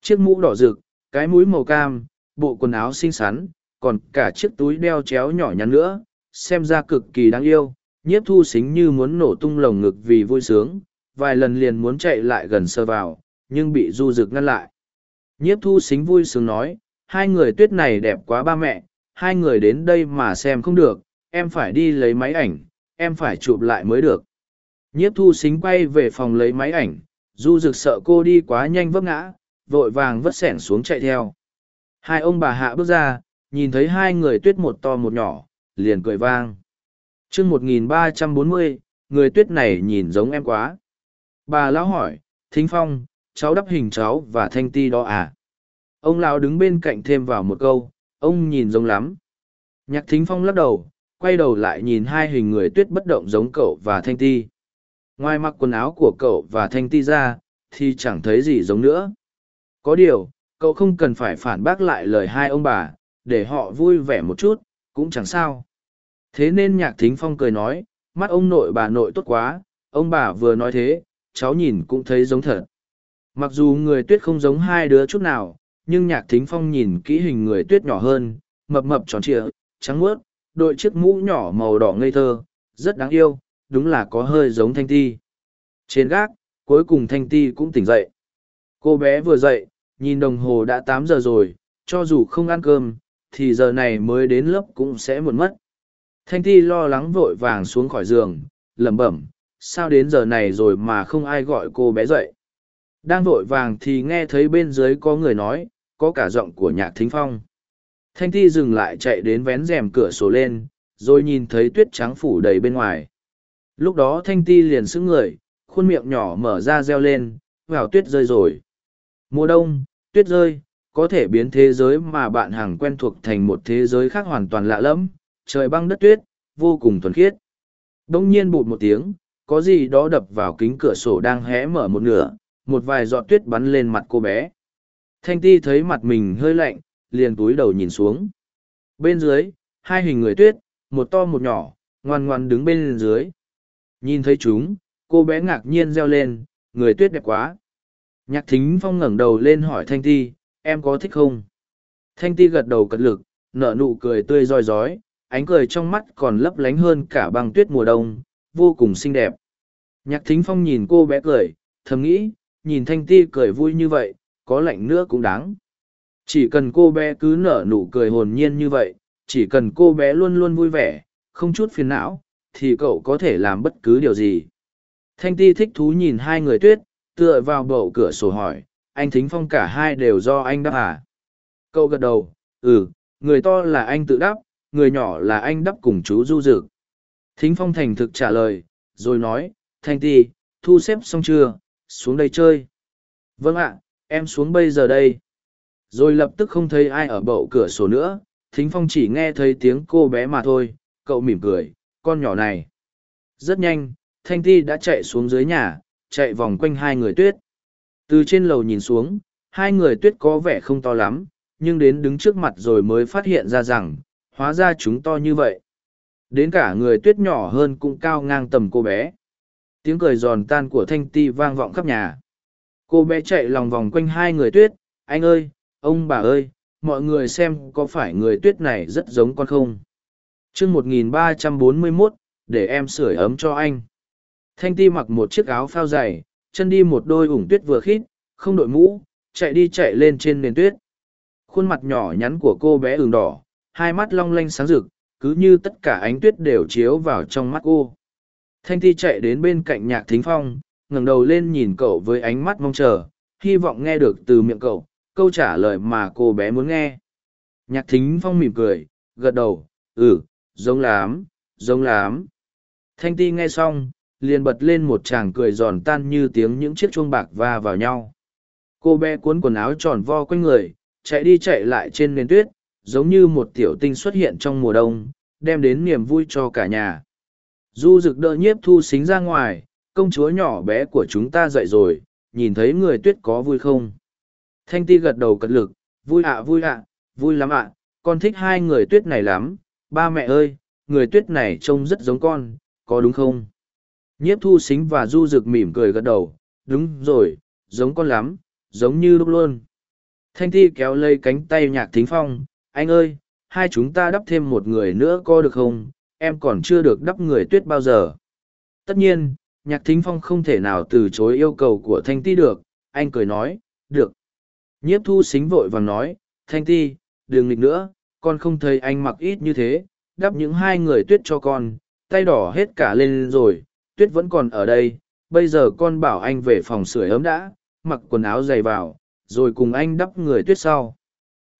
Chiếc mũ đỏ rực, cái mũi màu cam, bộ quần áo xinh xắn, còn cả chiếc túi đeo chéo nhỏ nhắn nữa, xem ra cực kỳ đáng yêu, nhiếp thu xính như muốn nổ tung lồng ngực vì vui sướng, vài lần liền muốn chạy lại gần sơ vào, nhưng bị du rực ngăn lại. Nhiếp thu xính vui sướng nói, hai người tuyết này đẹp quá ba mẹ, hai người đến đây mà xem không được, em phải đi lấy máy ảnh, em phải chụp lại mới được. Nhiếp thu xính quay về phòng lấy máy ảnh, du rực sợ cô đi quá nhanh vấp ngã, vội vàng vất sẻn xuống chạy theo. Hai ông bà hạ bước ra, nhìn thấy hai người tuyết một to một nhỏ, liền cười vang. chương 1340, người tuyết này nhìn giống em quá. Bà lão hỏi, Thính Phong, cháu đắp hình cháu và thanh ti đó à? Ông lão đứng bên cạnh thêm vào một câu, ông nhìn giống lắm. Nhạc Thính Phong lắc đầu, quay đầu lại nhìn hai hình người tuyết bất động giống cậu và thanh ti. Ngoài mặc quần áo của cậu và thanh ti ra, thì chẳng thấy gì giống nữa. Có điều, cậu không cần phải phản bác lại lời hai ông bà, để họ vui vẻ một chút, cũng chẳng sao. Thế nên nhạc thính phong cười nói, mắt ông nội bà nội tốt quá, ông bà vừa nói thế, cháu nhìn cũng thấy giống thật. Mặc dù người tuyết không giống hai đứa chút nào, nhưng nhạc thính phong nhìn kỹ hình người tuyết nhỏ hơn, mập mập tròn trịa, trắng mướt, đội chiếc mũ nhỏ màu đỏ ngây thơ, rất đáng yêu, đúng là có hơi giống thanh ti. Trên gác, cuối cùng thanh ti cũng tỉnh dậy. Cô bé vừa dậy, nhìn đồng hồ đã tám giờ rồi, cho dù không ăn cơm, thì giờ này mới đến lớp cũng sẽ muộn mất. Thanh ti lo lắng vội vàng xuống khỏi giường, lẩm bẩm, sao đến giờ này rồi mà không ai gọi cô bé dậy. Đang vội vàng thì nghe thấy bên dưới có người nói, có cả giọng của nhạc thính phong. Thanh ti dừng lại chạy đến vén rèm cửa sổ lên, rồi nhìn thấy tuyết trắng phủ đầy bên ngoài. Lúc đó thanh ti liền sững người, khuôn miệng nhỏ mở ra reo lên, vào tuyết rơi rồi. Mùa đông, tuyết rơi, có thể biến thế giới mà bạn hàng quen thuộc thành một thế giới khác hoàn toàn lạ lẫm, trời băng đất tuyết, vô cùng thuần khiết. Đông nhiên bụt một tiếng, có gì đó đập vào kính cửa sổ đang hé mở một nửa, một vài giọt tuyết bắn lên mặt cô bé. Thanh ti thấy mặt mình hơi lạnh, liền túi đầu nhìn xuống. Bên dưới, hai hình người tuyết, một to một nhỏ, ngoan ngoan đứng bên dưới. Nhìn thấy chúng, cô bé ngạc nhiên reo lên, người tuyết đẹp quá. Nhạc thính phong ngẩng đầu lên hỏi Thanh ti, em có thích không? Thanh ti gật đầu cật lực, nở nụ cười tươi rói rói, ánh cười trong mắt còn lấp lánh hơn cả băng tuyết mùa đông, vô cùng xinh đẹp. Nhạc thính phong nhìn cô bé cười, thầm nghĩ, nhìn Thanh ti cười vui như vậy, có lạnh nữa cũng đáng. Chỉ cần cô bé cứ nở nụ cười hồn nhiên như vậy, chỉ cần cô bé luôn luôn vui vẻ, không chút phiền não, thì cậu có thể làm bất cứ điều gì. Thanh ti thích thú nhìn hai người tuyết, tựa vào bậu cửa sổ hỏi, anh thính phong cả hai đều do anh đắp à? Cậu gật đầu, ừ, người to là anh tự đắp, người nhỏ là anh đắp cùng chú du dực. Thính phong thành thực trả lời, rồi nói, thanh ti, thu xếp xong chưa, xuống đây chơi. Vâng ạ, em xuống bây giờ đây. Rồi lập tức không thấy ai ở bậu cửa sổ nữa, thính phong chỉ nghe thấy tiếng cô bé mà thôi, cậu mỉm cười, con nhỏ này. Rất nhanh, thanh ti đã chạy xuống dưới nhà, chạy vòng quanh hai người tuyết. Từ trên lầu nhìn xuống, hai người tuyết có vẻ không to lắm, nhưng đến đứng trước mặt rồi mới phát hiện ra rằng, hóa ra chúng to như vậy. Đến cả người tuyết nhỏ hơn cũng cao ngang tầm cô bé. Tiếng cười giòn tan của thanh ti vang vọng khắp nhà. Cô bé chạy lòng vòng quanh hai người tuyết, anh ơi, ông bà ơi mọi người xem có phải người tuyết này rất giống con không chương một nghìn ba trăm bốn mươi để em sửa ấm cho anh thanh ti mặc một chiếc áo phao dày, chân đi một đôi ủng tuyết vừa khít, không đội mũ, chạy đi chạy lên trên nền tuyết. Khuôn mặt nhỏ nhắn của cô bé ửng đỏ, hai mắt long lanh sáng rực, cứ như tất cả ánh tuyết đều chiếu vào trong mắt cô. Thanh ti chạy đến bên cạnh nhạc thính phong, ngẩng đầu lên nhìn cậu với ánh mắt mong chờ, hy vọng nghe được từ miệng cậu, câu trả lời mà cô bé muốn nghe. Nhạc thính phong mỉm cười, gật đầu ừ giống lắm giống lắm. Thanh ti nghe xong liền bật lên một tràng cười giòn tan như tiếng những chiếc chuông bạc va vào nhau. Cô bé cuốn quần áo tròn vo quanh người, chạy đi chạy lại trên nền tuyết, giống như một tiểu tinh xuất hiện trong mùa đông, đem đến niềm vui cho cả nhà. Du rực đỡ nhiếp thu xính ra ngoài, công chúa nhỏ bé của chúng ta dậy rồi, nhìn thấy người tuyết có vui không? Thanh ti gật đầu cật lực, vui ạ vui ạ, vui lắm ạ, con thích hai người tuyết này lắm. Ba mẹ ơi, người tuyết này trông rất giống con, có đúng không? Nhiếp thu xính và du rực mỉm cười gật đầu, đúng rồi, giống con lắm, giống như lúc luôn. Thanh Thi kéo lấy cánh tay nhạc thính phong, anh ơi, hai chúng ta đắp thêm một người nữa có được không? Em còn chưa được đắp người tuyết bao giờ. Tất nhiên, nhạc thính phong không thể nào từ chối yêu cầu của thanh ti được, anh cười nói, được. Nhiếp thu xính vội vàng nói, thanh ti đừng nghịch nữa, con không thấy anh mặc ít như thế, đắp những hai người tuyết cho con, tay đỏ hết cả lên rồi tuyết vẫn còn ở đây, bây giờ con bảo anh về phòng sưởi ấm đã, mặc quần áo dày vào, rồi cùng anh đắp người tuyết sau.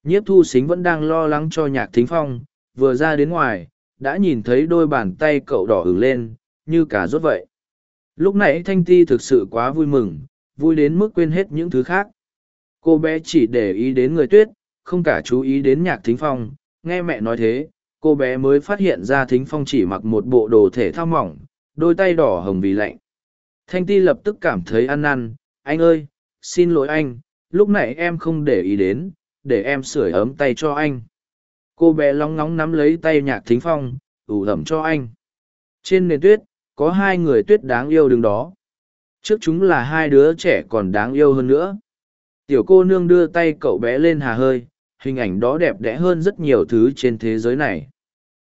Nhiếp thu xính vẫn đang lo lắng cho nhạc thính phong, vừa ra đến ngoài, đã nhìn thấy đôi bàn tay cậu đỏ ửng lên, như cả rốt vậy. Lúc nãy thanh ti thực sự quá vui mừng, vui đến mức quên hết những thứ khác. Cô bé chỉ để ý đến người tuyết, không cả chú ý đến nhạc thính phong, nghe mẹ nói thế, cô bé mới phát hiện ra thính phong chỉ mặc một bộ đồ thể thao mỏng đôi tay đỏ hồng vì lạnh. Thanh ti lập tức cảm thấy ăn năn, anh ơi, xin lỗi anh, lúc nãy em không để ý đến, để em sửa ấm tay cho anh. Cô bé lóng ngóng nắm lấy tay nhạc thính phong, ủ ẩm cho anh. Trên nền tuyết, có hai người tuyết đáng yêu đứng đó. Trước chúng là hai đứa trẻ còn đáng yêu hơn nữa. Tiểu cô nương đưa tay cậu bé lên hà hơi, hình ảnh đó đẹp đẽ hơn rất nhiều thứ trên thế giới này.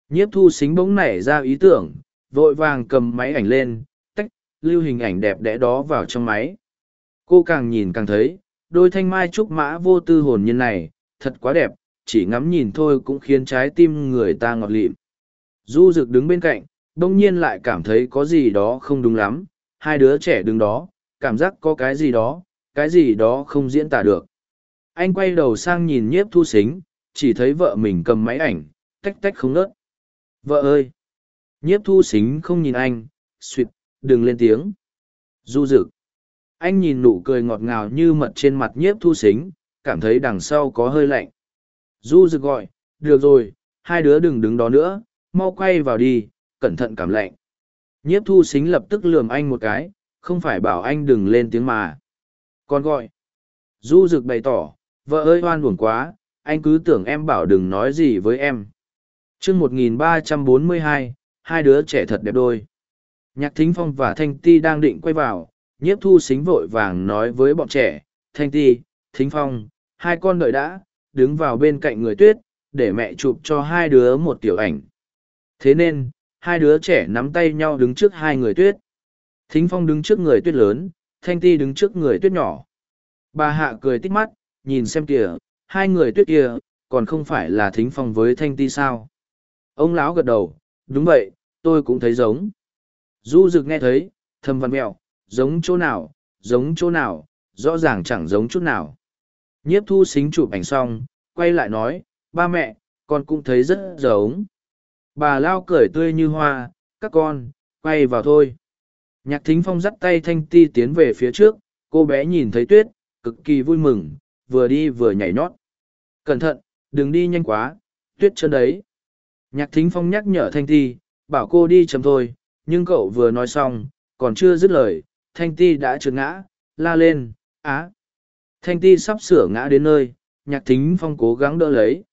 Nhiếp thu xính bỗng nảy ra ý tưởng vội vàng cầm máy ảnh lên, tách lưu hình ảnh đẹp đẽ đó vào trong máy. Cô càng nhìn càng thấy, đôi thanh mai trúc mã vô tư hồn nhiên này, thật quá đẹp, chỉ ngắm nhìn thôi cũng khiến trái tim người ta ngọt lịm. Du dực đứng bên cạnh đông nhiên lại cảm thấy có gì đó không đúng lắm, hai đứa trẻ đứng đó, cảm giác có cái gì đó, cái gì đó không diễn tả được. Anh quay đầu sang nhìn nhiếp thu xính, chỉ thấy vợ mình cầm máy ảnh, tách tách không nớt. Vợ ơi! Nhiếp thu xính không nhìn anh suỵt đừng lên tiếng. Du rực anh nhìn nụ cười ngọt ngào như mật trên mặt nhiếp thu xính cảm thấy đằng sau có hơi lạnh. Du rực gọi, được rồi, hai đứa đừng đứng đó nữa, mau quay vào đi, cẩn thận cảm lạnh. Nhiếp thu xính lập tức lườm anh một cái, không phải bảo anh đừng lên tiếng mà. Còn gọi, du rực bày tỏ, vợ ơi oan uổng quá, anh cứ tưởng em bảo đừng nói gì với em. Chương một nghìn ba trăm bốn mươi hai hai đứa trẻ thật đẹp đôi. Nhạc thính phong và thanh ti đang định quay vào, nhiếp thu xính vội vàng nói với bọn trẻ, thanh ti, thính phong, hai con đợi đã, đứng vào bên cạnh người tuyết, để mẹ chụp cho hai đứa một tiểu ảnh. Thế nên, hai đứa trẻ nắm tay nhau đứng trước hai người tuyết. Thính phong đứng trước người tuyết lớn, thanh ti đứng trước người tuyết nhỏ. Bà hạ cười tích mắt, nhìn xem kìa, hai người tuyết kia, còn không phải là thính phong với thanh ti sao? Ông lão gật đầu, đúng vậy tôi cũng thấy giống. Du rực nghe thấy, thầm văn mẹo, giống chỗ nào, giống chỗ nào, rõ ràng chẳng giống chút nào. Nhiếp thu xính chụp ảnh xong, quay lại nói, ba mẹ, con cũng thấy rất giống. Bà lao cười tươi như hoa, các con, quay vào thôi. Nhạc thính phong dắt tay thanh ti tiến về phía trước, cô bé nhìn thấy tuyết, cực kỳ vui mừng, vừa đi vừa nhảy nhót. Cẩn thận, đừng đi nhanh quá, tuyết chân đấy. Nhạc thính phong nhắc nhở thanh ti bảo cô đi chấm thôi nhưng cậu vừa nói xong còn chưa dứt lời thanh ti đã trượt ngã la lên á! Thanh ti sắp sửa ngã đến nơi nhạc thính phong cố gắng đỡ lấy.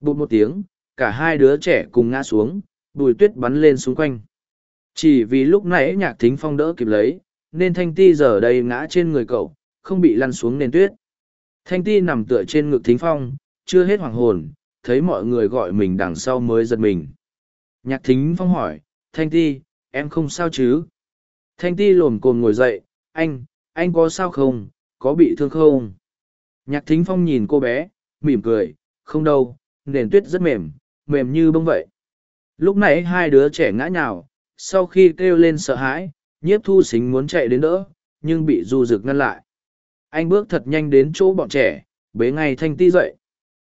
Bụt một tiếng cả hai đứa trẻ cùng ngã xuống bùi tuyết bắn lên xung quanh. Chỉ vì lúc nãy nhạc thính phong đỡ kịp lấy nên thanh ti giờ đây ngã trên người cậu không bị lăn xuống nền tuyết. Thanh ti nằm tựa trên ngực thính phong, chưa hết hoàng hồn, thấy mọi người gọi mình đằng sau mới giật mình. Nhạc thính phong hỏi, Thanh ti, em không sao chứ? Thanh ti lồm cồm ngồi dậy, anh, anh có sao không, có bị thương không? Nhạc thính phong nhìn cô bé, mỉm cười, không đâu, nền tuyết rất mềm, mềm như bông vậy. Lúc nãy hai đứa trẻ ngã nhào, sau khi kêu lên sợ hãi, nhiếp thu xính muốn chạy đến đỡ, nhưng bị du rực ngăn lại. Anh bước thật nhanh đến chỗ bọn trẻ, bế ngay thanh ti dậy.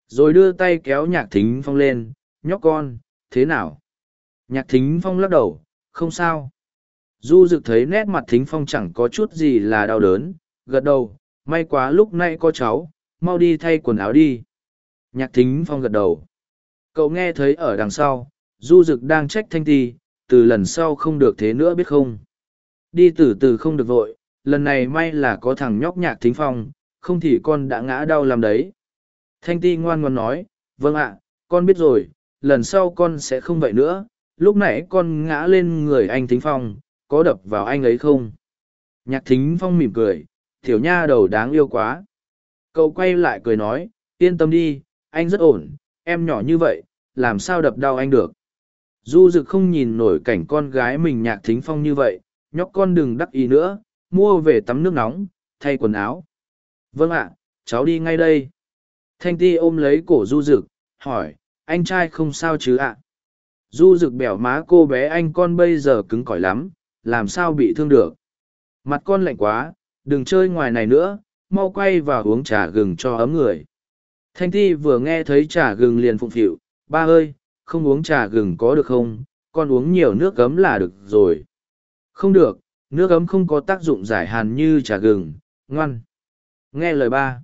Rồi đưa tay kéo nhạc thính phong lên, nhóc con, thế nào? Nhạc thính phong lắc đầu, không sao. Du Dực thấy nét mặt thính phong chẳng có chút gì là đau đớn, gật đầu, may quá lúc nay có cháu, mau đi thay quần áo đi. Nhạc thính phong gật đầu. Cậu nghe thấy ở đằng sau, du Dực đang trách thanh ti, từ lần sau không được thế nữa biết không. Đi từ từ không được vội, lần này may là có thằng nhóc nhạc thính phong, không thì con đã ngã đau làm đấy. Thanh ti ngoan ngoan nói, vâng ạ, con biết rồi, lần sau con sẽ không vậy nữa, lúc nãy con ngã lên người anh thính phong, có đập vào anh ấy không? Nhạc thính phong mỉm cười, tiểu nha đầu đáng yêu quá. Cậu quay lại cười nói, yên tâm đi, anh rất ổn, em nhỏ như vậy, làm sao đập đau anh được. Du dực không nhìn nổi cảnh con gái mình nhạc thính phong như vậy, nhóc con đừng đắc ý nữa, mua về tắm nước nóng, thay quần áo. Vâng ạ, cháu đi ngay đây. Thanh ti ôm lấy cổ du dực, hỏi, anh trai không sao chứ ạ? Du rực bẻo má cô bé anh con bây giờ cứng cỏi lắm, làm sao bị thương được. Mặt con lạnh quá, đừng chơi ngoài này nữa, mau quay vào uống trà gừng cho ấm người. Thanh Thi vừa nghe thấy trà gừng liền phụng phịu, ba ơi, không uống trà gừng có được không, con uống nhiều nước ấm là được rồi. Không được, nước ấm không có tác dụng giải hàn như trà gừng, ngoan. Nghe lời ba.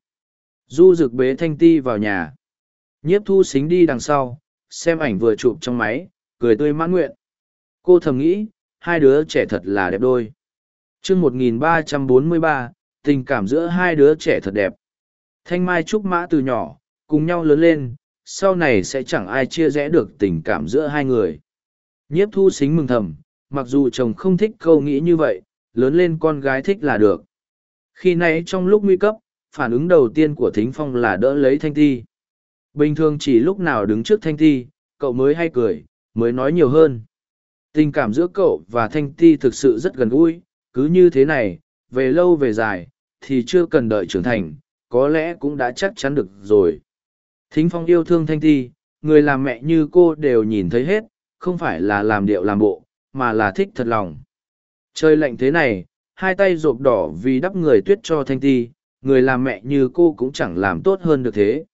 Du rực bế thanh ti vào nhà. Nhiếp thu xính đi đằng sau, xem ảnh vừa chụp trong máy, cười tươi mãn nguyện. Cô thầm nghĩ, hai đứa trẻ thật là đẹp đôi. chương 1343, tình cảm giữa hai đứa trẻ thật đẹp. Thanh Mai Trúc Mã từ nhỏ, cùng nhau lớn lên, sau này sẽ chẳng ai chia rẽ được tình cảm giữa hai người. Nhiếp thu xính mừng thầm, mặc dù chồng không thích câu nghĩ như vậy, lớn lên con gái thích là được. Khi nãy trong lúc nguy cấp, phản ứng đầu tiên của Thính Phong là đỡ lấy Thanh Ti. Bình thường chỉ lúc nào đứng trước Thanh Ti, cậu mới hay cười, mới nói nhiều hơn. Tình cảm giữa cậu và Thanh Ti thực sự rất gần gũi, cứ như thế này, về lâu về dài, thì chưa cần đợi trưởng thành, có lẽ cũng đã chắc chắn được rồi. Thính Phong yêu thương Thanh Ti, người làm mẹ như cô đều nhìn thấy hết, không phải là làm điệu làm bộ, mà là thích thật lòng. Trời lạnh thế này, hai tay rộp đỏ vì đắp người tuyết cho Thanh Ti, người làm mẹ như cô cũng chẳng làm tốt hơn được thế.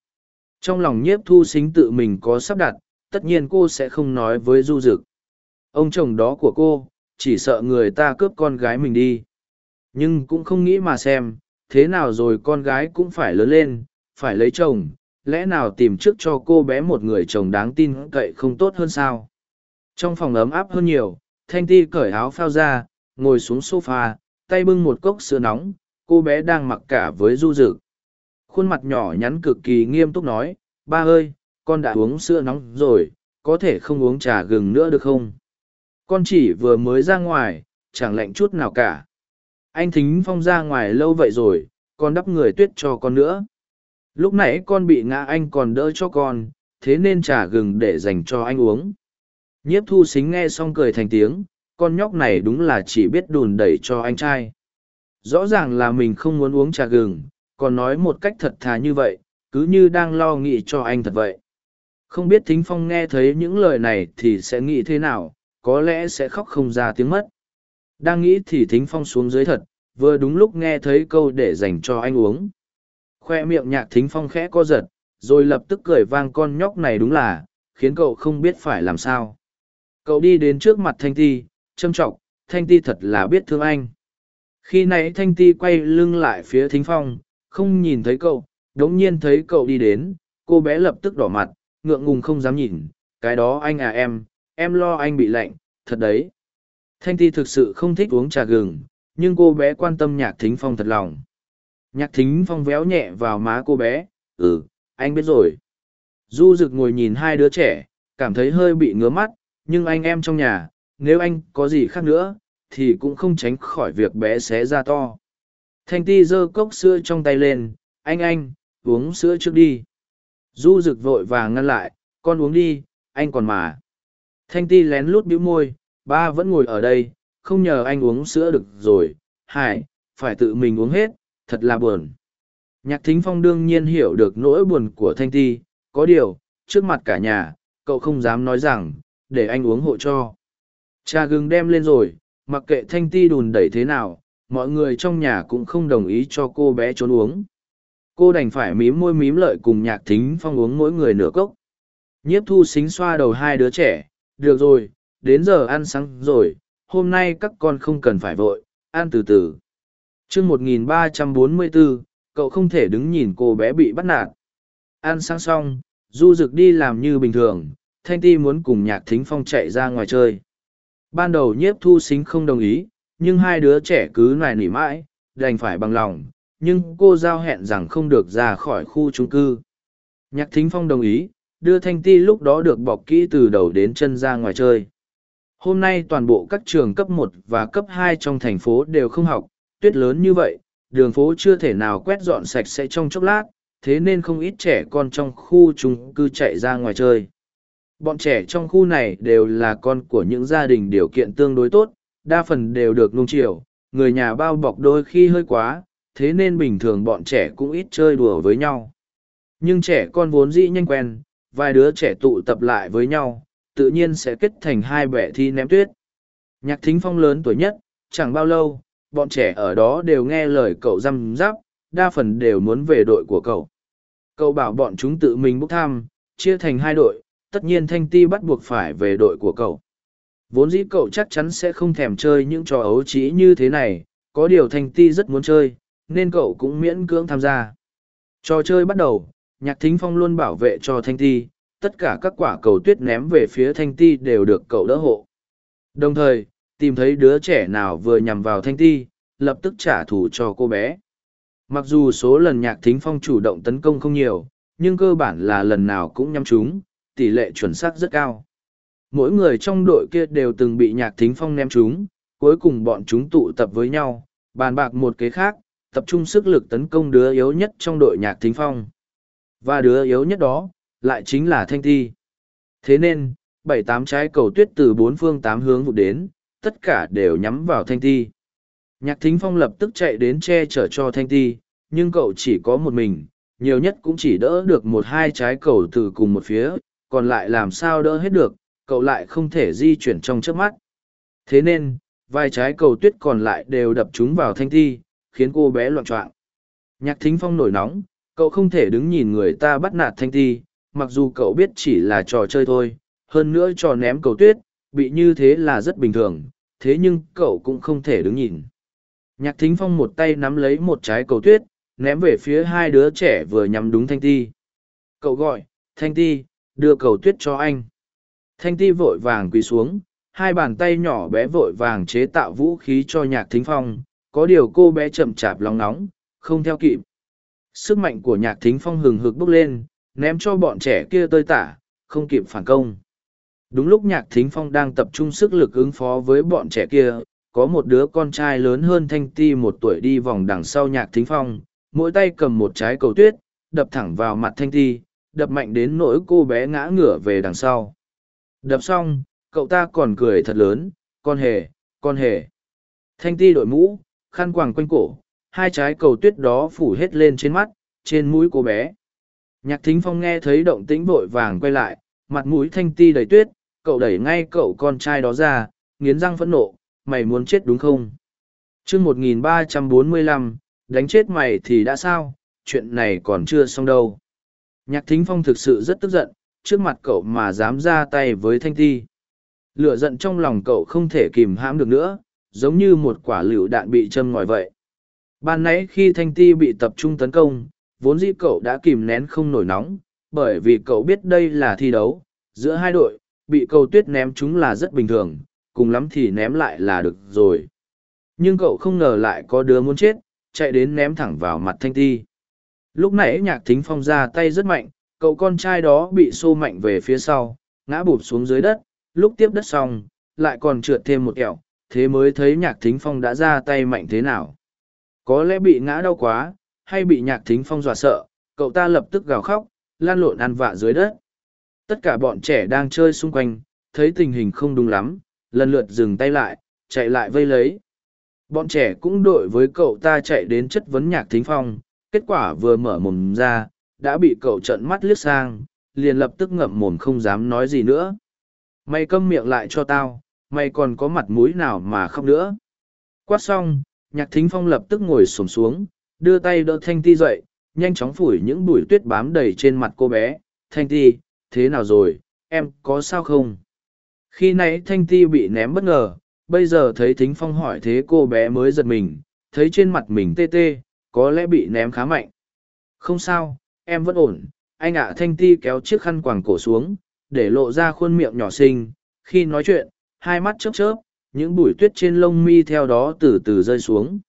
Trong lòng nhiếp thu xính tự mình có sắp đặt, tất nhiên cô sẽ không nói với du dực. Ông chồng đó của cô chỉ sợ người ta cướp con gái mình đi. Nhưng cũng không nghĩ mà xem thế nào rồi con gái cũng phải lớn lên phải lấy chồng lẽ nào tìm trước cho cô bé một người chồng đáng tin cậy không tốt hơn sao? Trong phòng ấm áp hơn nhiều thanh ti cởi áo phao ra ngồi xuống s o f a tay bưng một cốc sữa nóng cô bé đang mặc cả với du rực khuôn mặt nhỏ nhắn cực kỳ nghiêm túc nói, ba ơi, con đã uống sữa nóng rồi, có thể không uống trà gừng nữa được không? Con chỉ vừa mới ra ngoài, chẳng lạnh chút nào cả. Anh thính phong ra ngoài lâu vậy rồi, con đắp người tuyết cho con nữa. Lúc nãy con bị ngã anh còn đỡ cho con, thế nên trà gừng để dành cho anh uống. Nhiếp thu xính nghe xong cười thành tiếng, con nhóc này đúng là chỉ biết đùn đẩy cho anh trai. Rõ ràng là mình không muốn uống trà gừng còn nói một cách thật thà như vậy, cứ như đang lo nghĩ cho anh thật vậy. Không biết thính phong nghe thấy những lời này thì sẽ nghĩ thế nào, có lẽ sẽ khóc không ra tiếng mất. Đang nghĩ thì thính phong xuống dưới thật, vừa đúng lúc nghe thấy câu để dành cho anh uống. Khoe miệng nhạc thính phong khẽ co giật, rồi lập tức cười vang con nhóc này đúng là, khiến cậu không biết phải làm sao. Cậu đi đến trước mặt thanh ti, châm t r ọ c thanh ti thật là biết thương anh. Khi nãy thanh ti quay lưng lại phía thính phong không nhìn thấy cậu đống nhiên thấy cậu đi đến cô bé lập tức đỏ mặt ngượng ngùng không dám nhìn, cái đó anh à em, em lo anh bị lạnh, thật đấy. Thanh Ti thực sự không thích uống trà gừng, nhưng cô bé quan tâm nhạc thính phong thật lòng. Nhạc thính phong véo nhẹ vào má cô bé, ừ, anh biết rồi. Du rực ngồi nhìn hai đứa trẻ, cảm thấy hơi bị ngứa mắt, nhưng anh em trong nhà, nếu anh có gì khác nữa, thì cũng không tránh khỏi việc bé xé ra to. Thanh ti giơ cốc sữa trong tay lên, anh anh, uống sữa trước đi. Du rực vội vàng ngăn lại, con uống đi, anh còn mà. Thanh ti lén lút bĩu môi, ba vẫn ngồi ở đây, không nhờ anh uống sữa được rồi, hải, phải tự mình uống hết, thật là buồn. Nhạc thính phong đương nhiên hiểu được nỗi buồn của Thanh ti, có điều, trước mặt cả nhà, cậu không dám nói rằng, để anh uống hộ cho. Trà gừng đem lên rồi, mặc kệ Thanh ti đùn đẩy thế nào, mọi người trong nhà cũng không đồng ý cho cô bé trốn uống. Cô đành phải mím môi mím lợi cùng nhạc thính phong uống mỗi người nửa cốc. Nhiếp thu xính xoa đầu hai đứa trẻ, được rồi, đến giờ ăn sáng rồi, hôm nay các con không cần phải vội, ăn từ từ. chương 1344, cậu không thể đứng nhìn cô bé bị bắt nạt. Ăn sáng xong, du rực đi làm như bình thường, thanh ti muốn cùng nhạc thính phong chạy ra ngoài chơi. Ban đầu nhiếp thu xính không đồng ý, nhưng hai đứa trẻ cứ nài nỉ mãi, đành phải bằng lòng, nhưng cô giao hẹn rằng không được ra khỏi khu trung cư. Nhạc thính phong đồng ý, đưa thanh ti lúc đó được bọc kỹ từ đầu đến chân ra ngoài chơi. Hôm nay toàn bộ các trường cấp một và cấp hai trong thành phố đều không học, tuyết lớn như vậy, đường phố chưa thể nào quét dọn sạch sẽ trong chốc lát, thế nên không ít trẻ con trong khu chung cư chạy ra ngoài chơi. Bọn trẻ trong khu này đều là con của những gia đình điều kiện tương đối tốt, đa phần đều được nung chiều, người nhà bao bọc đôi khi hơi quá, thế nên bình thường bọn trẻ cũng ít chơi đùa với nhau. Nhưng trẻ con vốn dĩ nhanh quen, vài đứa trẻ tụ tập lại với nhau, tự nhiên sẽ kết thành hai bẻ thi ném tuyết. Nhạc thính phong lớn tuổi nhất, chẳng bao lâu, bọn trẻ ở đó đều nghe lời cậu răm giáp, đa phần đều muốn về đội của cậu. Cậu bảo bọn chúng tự mình bốc thăm, chia thành hai đội, tất nhiên Thanh Ti bắt buộc phải về đội của cậu. Vốn dĩ cậu chắc chắn sẽ không thèm chơi những trò ấu trĩ như thế này, có điều Thanh Ti rất muốn chơi, nên cậu cũng miễn cưỡng tham gia. Trò chơi bắt đầu, Nhạc Thính Phong luôn bảo vệ cho Thanh Ti, tất cả các quả cầu tuyết ném về phía Thanh Ti đều được cậu đỡ hộ. Đồng thời, tìm thấy đứa trẻ nào vừa nhằm vào Thanh Ti, lập tức trả thù cho cô bé. Mặc dù số lần Nhạc Thính Phong chủ động tấn công không nhiều, nhưng cơ bản là lần nào cũng nhắm trúng, tỷ lệ chuẩn xác rất cao. Mỗi người trong đội kia đều từng bị Nhạc Thính Phong ném chúng, cuối cùng bọn chúng tụ tập với nhau, bàn bạc một kế khác, tập trung sức lực tấn công đứa yếu nhất trong đội Nhạc Thính Phong. Và đứa yếu nhất đó, lại chính là Thanh thi. Thế nên, bảy tám trái cầu tuyết từ bốn phương tám hướng vụ đến, tất cả đều nhắm vào Thanh thi. Nhạc Thính Phong lập tức chạy đến che chở cho Thanh thi, nhưng cậu chỉ có một mình, nhiều nhất cũng chỉ đỡ được một hai trái cầu từ cùng một phía, còn lại làm sao đỡ hết được, cậu lại không thể di chuyển trong trước mắt. Thế nên, vài trái cầu tuyết còn lại đều đập chúng vào Thanh Ti, khiến cô bé loạn trọng. Nhạc Thính Phong nổi nóng, cậu không thể đứng nhìn người ta bắt nạt Thanh Ti, mặc dù cậu biết chỉ là trò chơi thôi hơn nữa trò ném cầu tuyết bị như thế là rất bình thường thế nhưng cậu cũng không thể đứng nhìn nhạc thính phong một tay nắm lấy một trái cầu tuyết ném về phía hai đứa trẻ vừa nhắm đúng thanh ti cậu gọi thanh ti đưa cầu tuyết cho anh thanh ti vội vàng quỳ xuống hai bàn tay nhỏ bé vội vàng chế tạo vũ khí cho nhạc thính phong có điều cô bé chậm chạp lòng nóng không theo kịp sức mạnh của nhạc thính phong hừng hực bốc lên ném cho bọn trẻ kia tơi tả, không kịp phản công. Đúng lúc nhạc thính phong đang tập trung sức lực ứng phó với bọn trẻ kia, có một đứa con trai lớn hơn thanh ti một tuổi đi vòng đằng sau nhạc thính phong, mỗi tay cầm một trái cầu tuyết, đập thẳng vào mặt thanh ti, đập mạnh đến nỗi cô bé ngã ngửa về đằng sau. Đập xong, cậu ta còn cười thật lớn, con hề, con hề. Thanh ti đội mũ, khăn quàng quanh cổ, hai trái cầu tuyết đó phủ hết lên trên mắt, trên mũi cô bé. Nhạc thính phong nghe thấy động tĩnh vội vàng quay lại, mặt mũi thanh ti đầy tuyết, cậu đẩy ngay cậu con trai đó ra, nghiến răng phẫn nộ, mày muốn chết đúng không? chương 1345, đánh chết mày thì đã sao, chuyện này còn chưa xong đâu. Nhạc thính phong thực sự rất tức giận, trước mặt cậu mà dám ra tay với thanh ti. Lửa giận trong lòng cậu không thể kìm hãm được nữa, giống như một quả lựu đạn bị châm ngòi vậy. Ban nãy khi thanh ti bị tập trung tấn công, vốn dĩ cậu đã kìm nén không nổi nóng, bởi vì cậu biết đây là thi đấu, giữa hai đội, bị cầu tuyết ném chúng là rất bình thường, cùng lắm thì ném lại là được rồi. Nhưng cậu không ngờ lại có đứa muốn chết, chạy đến ném thẳng vào mặt Thanh Ti. Lúc nãy nhạc thính phong ra tay rất mạnh, cậu con trai đó bị xô mạnh về phía sau, ngã bụp xuống dưới đất, lúc tiếp đất xong, lại còn trượt thêm một kẹo, thế mới thấy nhạc thính phong đã ra tay mạnh thế nào. Có lẽ bị ngã đau quá, hay bị nhạc thính phong dọa sợ, Cậu ta lập tức gào khóc, lan lộn ăn vạ dưới đất. Tất cả bọn trẻ đang chơi xung quanh, thấy tình hình không đúng lắm, lần lượt dừng tay lại, chạy lại vây lấy. Bọn trẻ cũng đội với cậu ta chạy đến chất vấn nhạc thính phong, kết quả vừa mở mồm ra, đã bị cậu trợn mắt liếc sang, liền lập tức ngậm mồm không dám nói gì nữa. Mày câm miệng lại cho tao, mày còn có mặt mũi nào mà khóc nữa. Quát xong, nhạc thính phong lập tức ngồi xổm xuống, đưa tay đỡ Thanh Ti dậy, nhanh chóng phủi những bụi tuyết bám đầy trên mặt cô bé. Thanh Ti, thế nào rồi, em có sao không? Khi nãy Thanh Ti bị ném bất ngờ, bây giờ thấy thính phong hỏi thế cô bé mới giật mình, thấy trên mặt mình tê tê, có lẽ bị ném khá mạnh. Không sao, em vẫn ổn. Anh ạ Thanh Ti kéo chiếc khăn quàng cổ xuống, để lộ ra khuôn miệng nhỏ xinh. Khi nói chuyện, hai mắt chớp chớp, những bụi tuyết trên lông mi theo đó từ từ rơi xuống.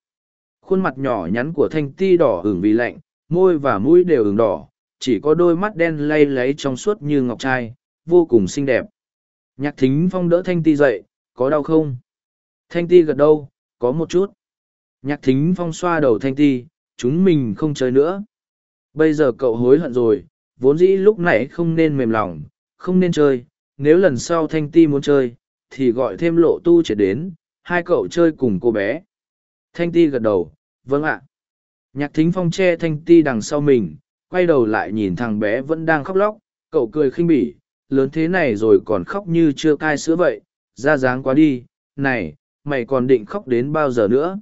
Khuôn mặt nhỏ nhắn của Thanh Ti đỏ ửng vì lạnh, môi và mũi đều ửng đỏ, chỉ có đôi mắt đen lay láy trong suốt như ngọc trai, vô cùng xinh đẹp. Nhạc thính phong đỡ Thanh Ti dậy, có đau không? Thanh Ti gật đâu, có một chút. Nhạc thính phong xoa đầu Thanh Ti, chúng mình không chơi nữa. Bây giờ cậu hối hận rồi, vốn dĩ lúc nãy không nên mềm lòng, không nên chơi. Nếu lần sau Thanh Ti muốn chơi, thì gọi thêm lộ tu triệt đến, hai cậu chơi cùng cô bé. Thanh Ti gật đầu, vâng ạ. Nhạc thính phong che Thanh Ti đằng sau mình, quay đầu lại nhìn thằng bé vẫn đang khóc lóc, cậu cười khinh bỉ, lớn thế này rồi còn khóc như chưa cai sữa vậy, ra dáng quá đi, này, mày còn định khóc đến bao giờ nữa.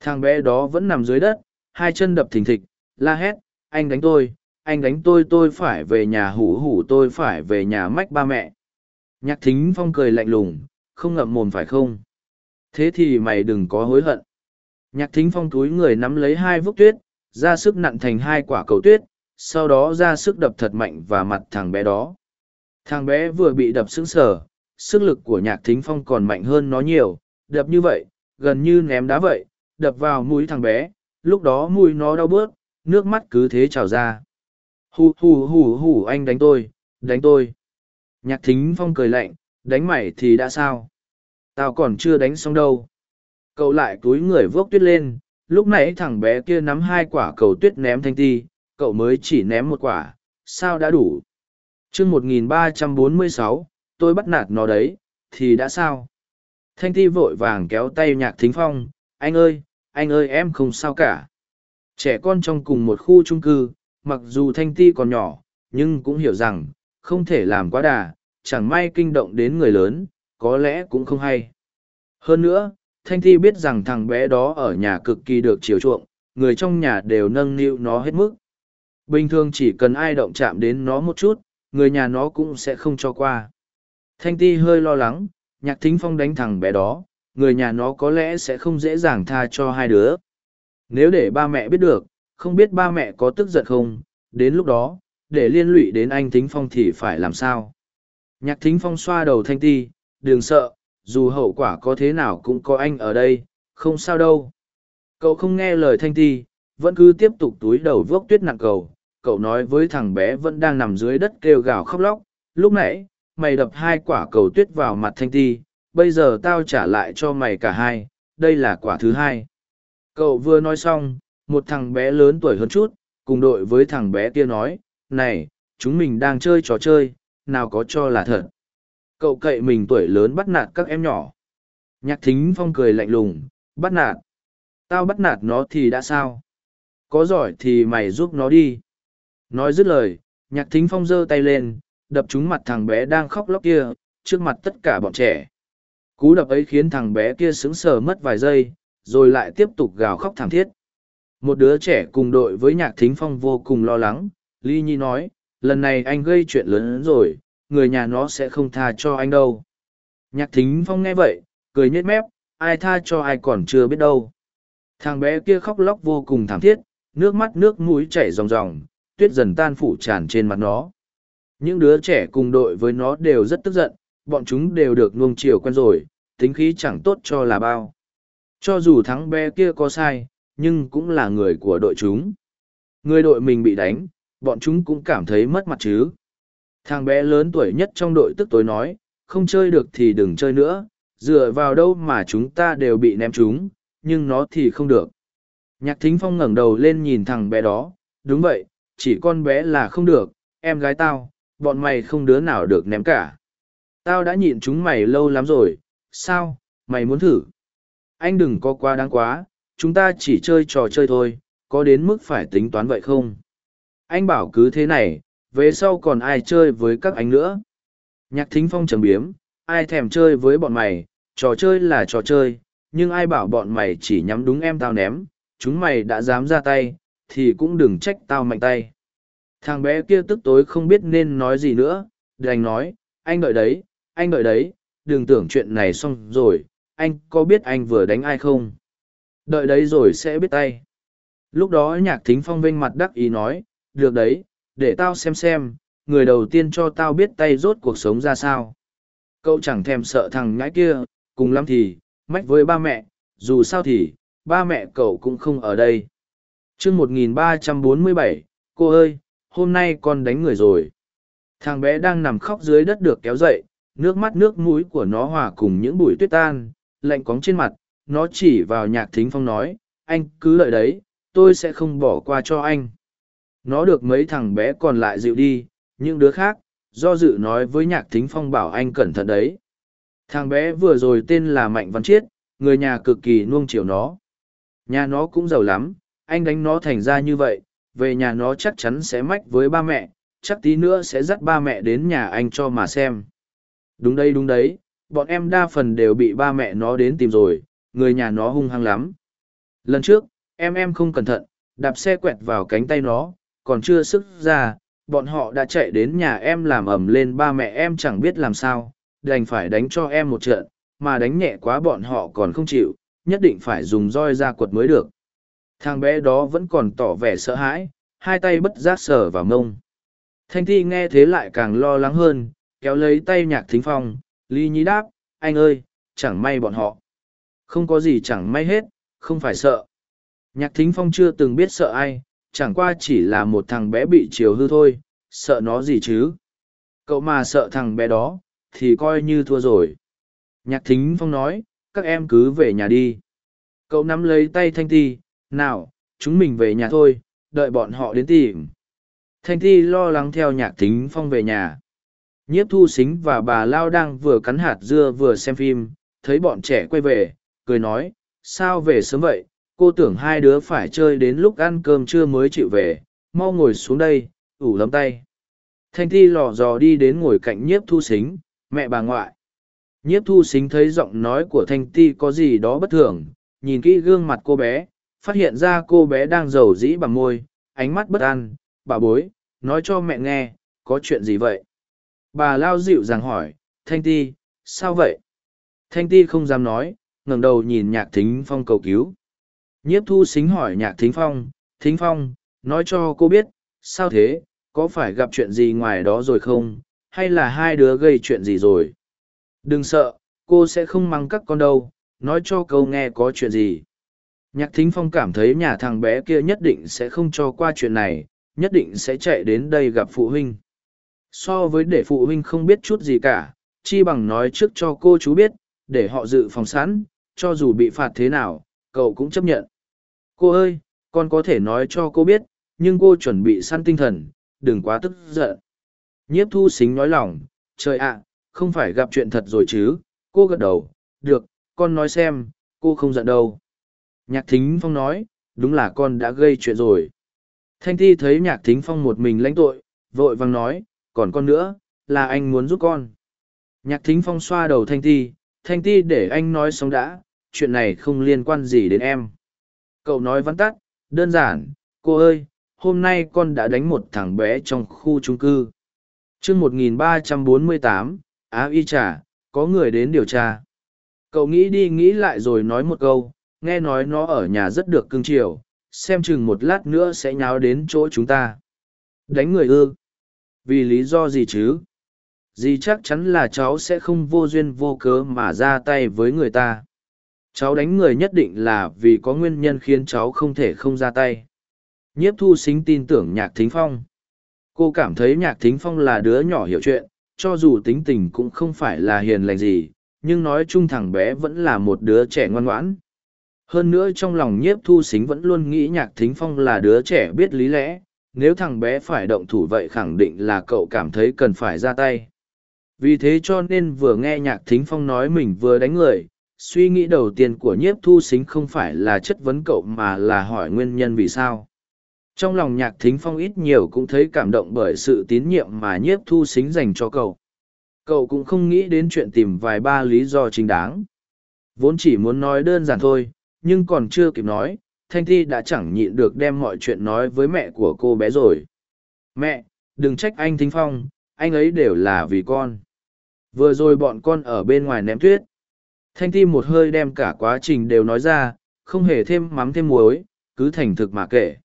Thằng bé đó vẫn nằm dưới đất, hai chân đập thình thịch, la hét, anh đánh tôi, anh đánh tôi tôi phải về nhà hủ hủ tôi phải về nhà mách ba mẹ. Nhạc thính phong cười lạnh lùng, không ngậm mồm phải không? Thế thì mày đừng có hối hận. Nhạc thính phong túi người nắm lấy hai vốc tuyết, ra sức nặn thành hai quả cầu tuyết, sau đó ra sức đập thật mạnh vào mặt thằng bé đó. Thằng bé vừa bị đập sững sờ, sức lực của nhạc thính phong còn mạnh hơn nó nhiều, đập như vậy, gần như ném đá vậy, đập vào mũi thằng bé, lúc đó mũi nó đau bớt, nước mắt cứ thế trào ra. Hù hù hù hù anh đánh tôi, đánh tôi. Nhạc thính phong cười lạnh, đánh mày thì đã sao? Tao còn chưa đánh xong đâu. Cậu lại túi người vốc tuyết lên, lúc nãy thằng bé kia nắm hai quả cầu tuyết ném thanh ti, cậu mới chỉ ném một quả, sao đã đủ? chương một nghìn ba trăm bốn mươi sáu, tôi bắt nạt nó đấy, thì đã sao? Thanh ti vội vàng kéo tay nhạc thính phong, anh ơi, anh ơi em không sao cả. Trẻ con trong cùng một khu chung cư, mặc dù thanh ti còn nhỏ, nhưng cũng hiểu rằng, không thể làm quá đà, chẳng may kinh động đến người lớn, có lẽ cũng không hay. Hơn nữa, Thanh Thi biết rằng thằng bé đó ở nhà cực kỳ được chiều chuộng, người trong nhà đều nâng niu nó hết mức. Bình thường chỉ cần ai động chạm đến nó một chút, người nhà nó cũng sẽ không cho qua. Thanh Ti hơi lo lắng, nhạc thính phong đánh thằng bé đó, người nhà nó có lẽ sẽ không dễ dàng tha cho hai đứa. Nếu để ba mẹ biết được, không biết ba mẹ có tức giận không, đến lúc đó, để liên lụy đến anh Thính Phong thì phải làm sao? Nhạc Thính Phong xoa đầu Thanh Ti, đừng sợ, dù hậu quả có thế nào cũng có anh ở đây, không sao đâu. Cậu không nghe lời Thanh Ti, vẫn cứ tiếp tục túi đầu vốc tuyết nặng cầu. Cậu nói với thằng bé vẫn đang nằm dưới đất kêu gào khóc lóc. Lúc nãy, mày đập hai quả cầu tuyết vào mặt Thanh Ti, bây giờ tao trả lại cho mày cả hai, đây là quả thứ hai. Cậu vừa nói xong, một thằng bé lớn tuổi hơn chút, cùng đội với thằng bé kia nói, này, chúng mình đang chơi trò chơi, nào có cho là thật. Cậu cậy mình tuổi lớn bắt nạt các em nhỏ. Nhạc thính phong cười lạnh lùng, bắt nạt. Tao bắt nạt nó thì đã sao? Có giỏi thì mày giúp nó đi. Nói dứt lời, nhạc thính phong giơ tay lên, đập trúng mặt thằng bé đang khóc lóc kia, trước mặt tất cả bọn trẻ. Cú đập ấy khiến thằng bé kia sững sờ mất vài giây, rồi lại tiếp tục gào khóc thảm thiết. Một đứa trẻ cùng đội với nhạc thính phong vô cùng lo lắng, Ly Nhi nói, lần này anh gây chuyện lớn hơn rồi, người nhà nó sẽ không tha cho anh đâu. Nhạc thính phong nghe vậy, cười nhếch mép, ai tha cho ai còn chưa biết đâu. Thằng bé kia khóc lóc vô cùng thảm thiết, nước mắt nước mũi chảy ròng ròng, tuyết dần tan phủ tràn trên mặt nó. Những đứa trẻ cùng đội với nó đều rất tức giận, bọn chúng đều được nuông chiều quen rồi, tính khí chẳng tốt cho là bao. Cho dù thắng bé kia có sai, nhưng cũng là người của đội chúng. Người đội mình bị đánh, bọn chúng cũng cảm thấy mất mặt chứ. Thằng bé lớn tuổi nhất trong đội tức tối nói, không chơi được thì đừng chơi nữa, dựa vào đâu mà chúng ta đều bị ném chúng, nhưng nó thì không được. Nhạc thính phong ngẩng đầu lên nhìn thằng bé đó, đúng vậy, chỉ con bé là không được, em gái tao, bọn mày không đứa nào được ném cả. Tao đã nhịn chúng mày lâu lắm rồi, sao, mày muốn thử? Anh đừng có quá đáng quá, chúng ta chỉ chơi trò chơi thôi, có đến mức phải tính toán vậy không? Anh bảo cứ thế này, về sau còn ai chơi với các anh nữa? Nhạc thính phong trầm biếm, ai thèm chơi với bọn mày, trò chơi là trò chơi, nhưng ai bảo bọn mày chỉ nhắm đúng em tao ném, chúng mày đã dám ra tay, thì cũng đừng trách tao mạnh tay. Thằng bé kia tức tối không biết nên nói gì nữa, đành nói, anh đợi đấy, anh đợi đấy, đừng tưởng chuyện này xong rồi, anh có biết anh vừa đánh ai không? Đợi đấy rồi sẽ biết tay. Lúc đó nhạc thính phong vênh mặt đắc ý nói, được đấy, để tao xem xem, người đầu tiên cho tao biết tay rốt cuộc sống ra sao. Cậu chẳng thèm sợ thằng ngãi kia, cùng lắm thì, mách với ba mẹ, dù sao thì, ba mẹ cậu cũng không ở đây. chương 1347, cô ơi, hôm nay con đánh người rồi. Thằng bé đang nằm khóc dưới đất được kéo dậy, nước mắt nước mũi của nó hòa cùng những bụi tuyết tan, lạnh cóng trên mặt, nó chỉ vào nhạc thính phong nói, anh cứ lợi đấy, tôi sẽ không bỏ qua cho anh. Nó được mấy thằng bé còn lại dịu đi, những đứa khác, do dự nói với nhạc thính phong bảo anh cẩn thận đấy. Thằng bé vừa rồi tên là Mạnh Văn Chiết, người nhà cực kỳ nuông chiều nó. Nhà nó cũng giàu lắm, anh đánh nó thành ra như vậy, về nhà nó chắc chắn sẽ mách với ba mẹ, chắc tí nữa sẽ dắt ba mẹ đến nhà anh cho mà xem. Đúng đây đúng đấy, bọn em đa phần đều bị ba mẹ nó đến tìm rồi, người nhà nó hung hăng lắm. Lần trước, em em không cẩn thận, đạp xe quẹt vào cánh tay nó, còn chưa sức ra, bọn họ đã chạy đến nhà em làm ầm lên ba mẹ em chẳng biết làm sao, đành phải đánh cho em một trận, mà đánh nhẹ quá bọn họ còn không chịu, nhất định phải dùng roi ra quật mới được. Thằng bé đó vẫn còn tỏ vẻ sợ hãi, hai tay bất giác sờ vào mông. Thanh thi nghe thế lại càng lo lắng hơn, kéo lấy tay nhạc thính phong, Lý nhí đáp, anh ơi, chẳng may bọn họ. Không có gì chẳng may hết, không phải sợ. Nhạc thính phong chưa từng biết sợ ai, chẳng qua chỉ là một thằng bé bị chiều hư thôi, sợ nó gì chứ. Cậu mà sợ thằng bé đó, thì coi như thua rồi. Nhạc thính phong nói, các em cứ về nhà đi. Cậu nắm lấy tay Thanh Ti, nào, chúng mình về nhà thôi, đợi bọn họ đến tìm. Thanh Ti lo lắng theo nhạc thính phong về nhà. Nhiếp thu xính và bà Lao đang vừa cắn hạt dưa vừa xem phim, thấy bọn trẻ quay về, cười nói, sao về sớm vậy, cô tưởng hai đứa phải chơi đến lúc ăn cơm trưa mới chịu về, mau ngồi xuống đây, ủ lấm tay. Thanh Thi lò dò đi đến ngồi cạnh nhiếp thu xính, mẹ bà ngoại. Nhiếp thu xính thấy giọng nói của Thanh Ti có gì đó bất thường, nhìn kỹ gương mặt cô bé, phát hiện ra cô bé đang giàu dĩ bằng môi, ánh mắt bất an, bà bối, nói cho mẹ nghe, có chuyện gì vậy? Bà lao dịu dàng hỏi, Thanh Ti, sao vậy? Thanh Ti không dám nói, ngẩng đầu nhìn nhạc thính phong cầu cứu. Nhiếp thu xính hỏi nhạc thính phong, thính phong, nói cho cô biết, sao thế, có phải gặp chuyện gì ngoài đó rồi không, hay là hai đứa gây chuyện gì rồi? Đừng sợ, cô sẽ không mắng các con đâu, nói cho câu nghe có chuyện gì. Nhạc thính phong cảm thấy nhà thằng bé kia nhất định sẽ không cho qua chuyện này, nhất định sẽ chạy đến đây gặp phụ huynh. So với để phụ huynh không biết chút gì cả, chi bằng nói trước cho cô chú biết, để họ dự phòng sẵn, cho dù bị phạt thế nào, cậu cũng chấp nhận. Cô ơi, con có thể nói cho cô biết, nhưng cô chuẩn bị săn tinh thần, đừng quá tức giận. Nhiếp thu xính nói lòng, trời ạ, không phải gặp chuyện thật rồi chứ, cô gật đầu, được, con nói xem, cô không giận đâu. Nhạc thính phong nói, đúng là con đã gây chuyện rồi. Thanh thi thấy nhạc thính phong một mình lãnh tội, vội vàng nói, còn con nữa, là anh muốn giúp con. Nhạc thính phong xoa đầu thanh thi, thanh thi để anh nói xong đã, chuyện này không liên quan gì đến em. Cậu nói vắn tắt, đơn giản, cô ơi, hôm nay con đã đánh một thằng bé trong khu trung cư. chương 1348, Á Y Trà, có người đến điều tra. Cậu nghĩ đi nghĩ lại rồi nói một câu, nghe nói nó ở nhà rất được cưng chiều, xem chừng một lát nữa sẽ nháo đến chỗ chúng ta. Đánh người ư? Vì lý do gì chứ? Dì chắc chắn là cháu sẽ không vô duyên vô cớ mà ra tay với người ta. Cháu đánh người nhất định là vì có nguyên nhân khiến cháu không thể không ra tay. Nhiếp thu xính tin tưởng nhạc thính phong. Cô cảm thấy nhạc thính phong là đứa nhỏ hiểu chuyện, cho dù tính tình cũng không phải là hiền lành gì, nhưng nói chung thằng bé vẫn là một đứa trẻ ngoan ngoãn. Hơn nữa trong lòng nhiếp thu xính vẫn luôn nghĩ nhạc thính phong là đứa trẻ biết lý lẽ, nếu thằng bé phải động thủ vậy khẳng định là cậu cảm thấy cần phải ra tay. Vì thế cho nên vừa nghe nhạc thính phong nói mình vừa đánh người, suy nghĩ đầu tiên của nhiếp thu xính không phải là chất vấn cậu mà là hỏi nguyên nhân vì sao. Trong lòng nhạc thính phong ít nhiều cũng thấy cảm động bởi sự tín nhiệm mà nhiếp thu xính dành cho cậu. Cậu cũng không nghĩ đến chuyện tìm vài ba lý do chính đáng. Vốn chỉ muốn nói đơn giản thôi, nhưng còn chưa kịp nói thanh thi đã chẳng nhịn được đem mọi chuyện nói với mẹ của cô bé rồi. Mẹ, đừng trách anh thính phong, anh ấy đều là vì con. Vừa rồi bọn con ở bên ngoài ném tuyết. Thanh ti một hơi đem cả quá trình đều nói ra, không hề thêm mắm thêm muối, cứ thành thực mà kể.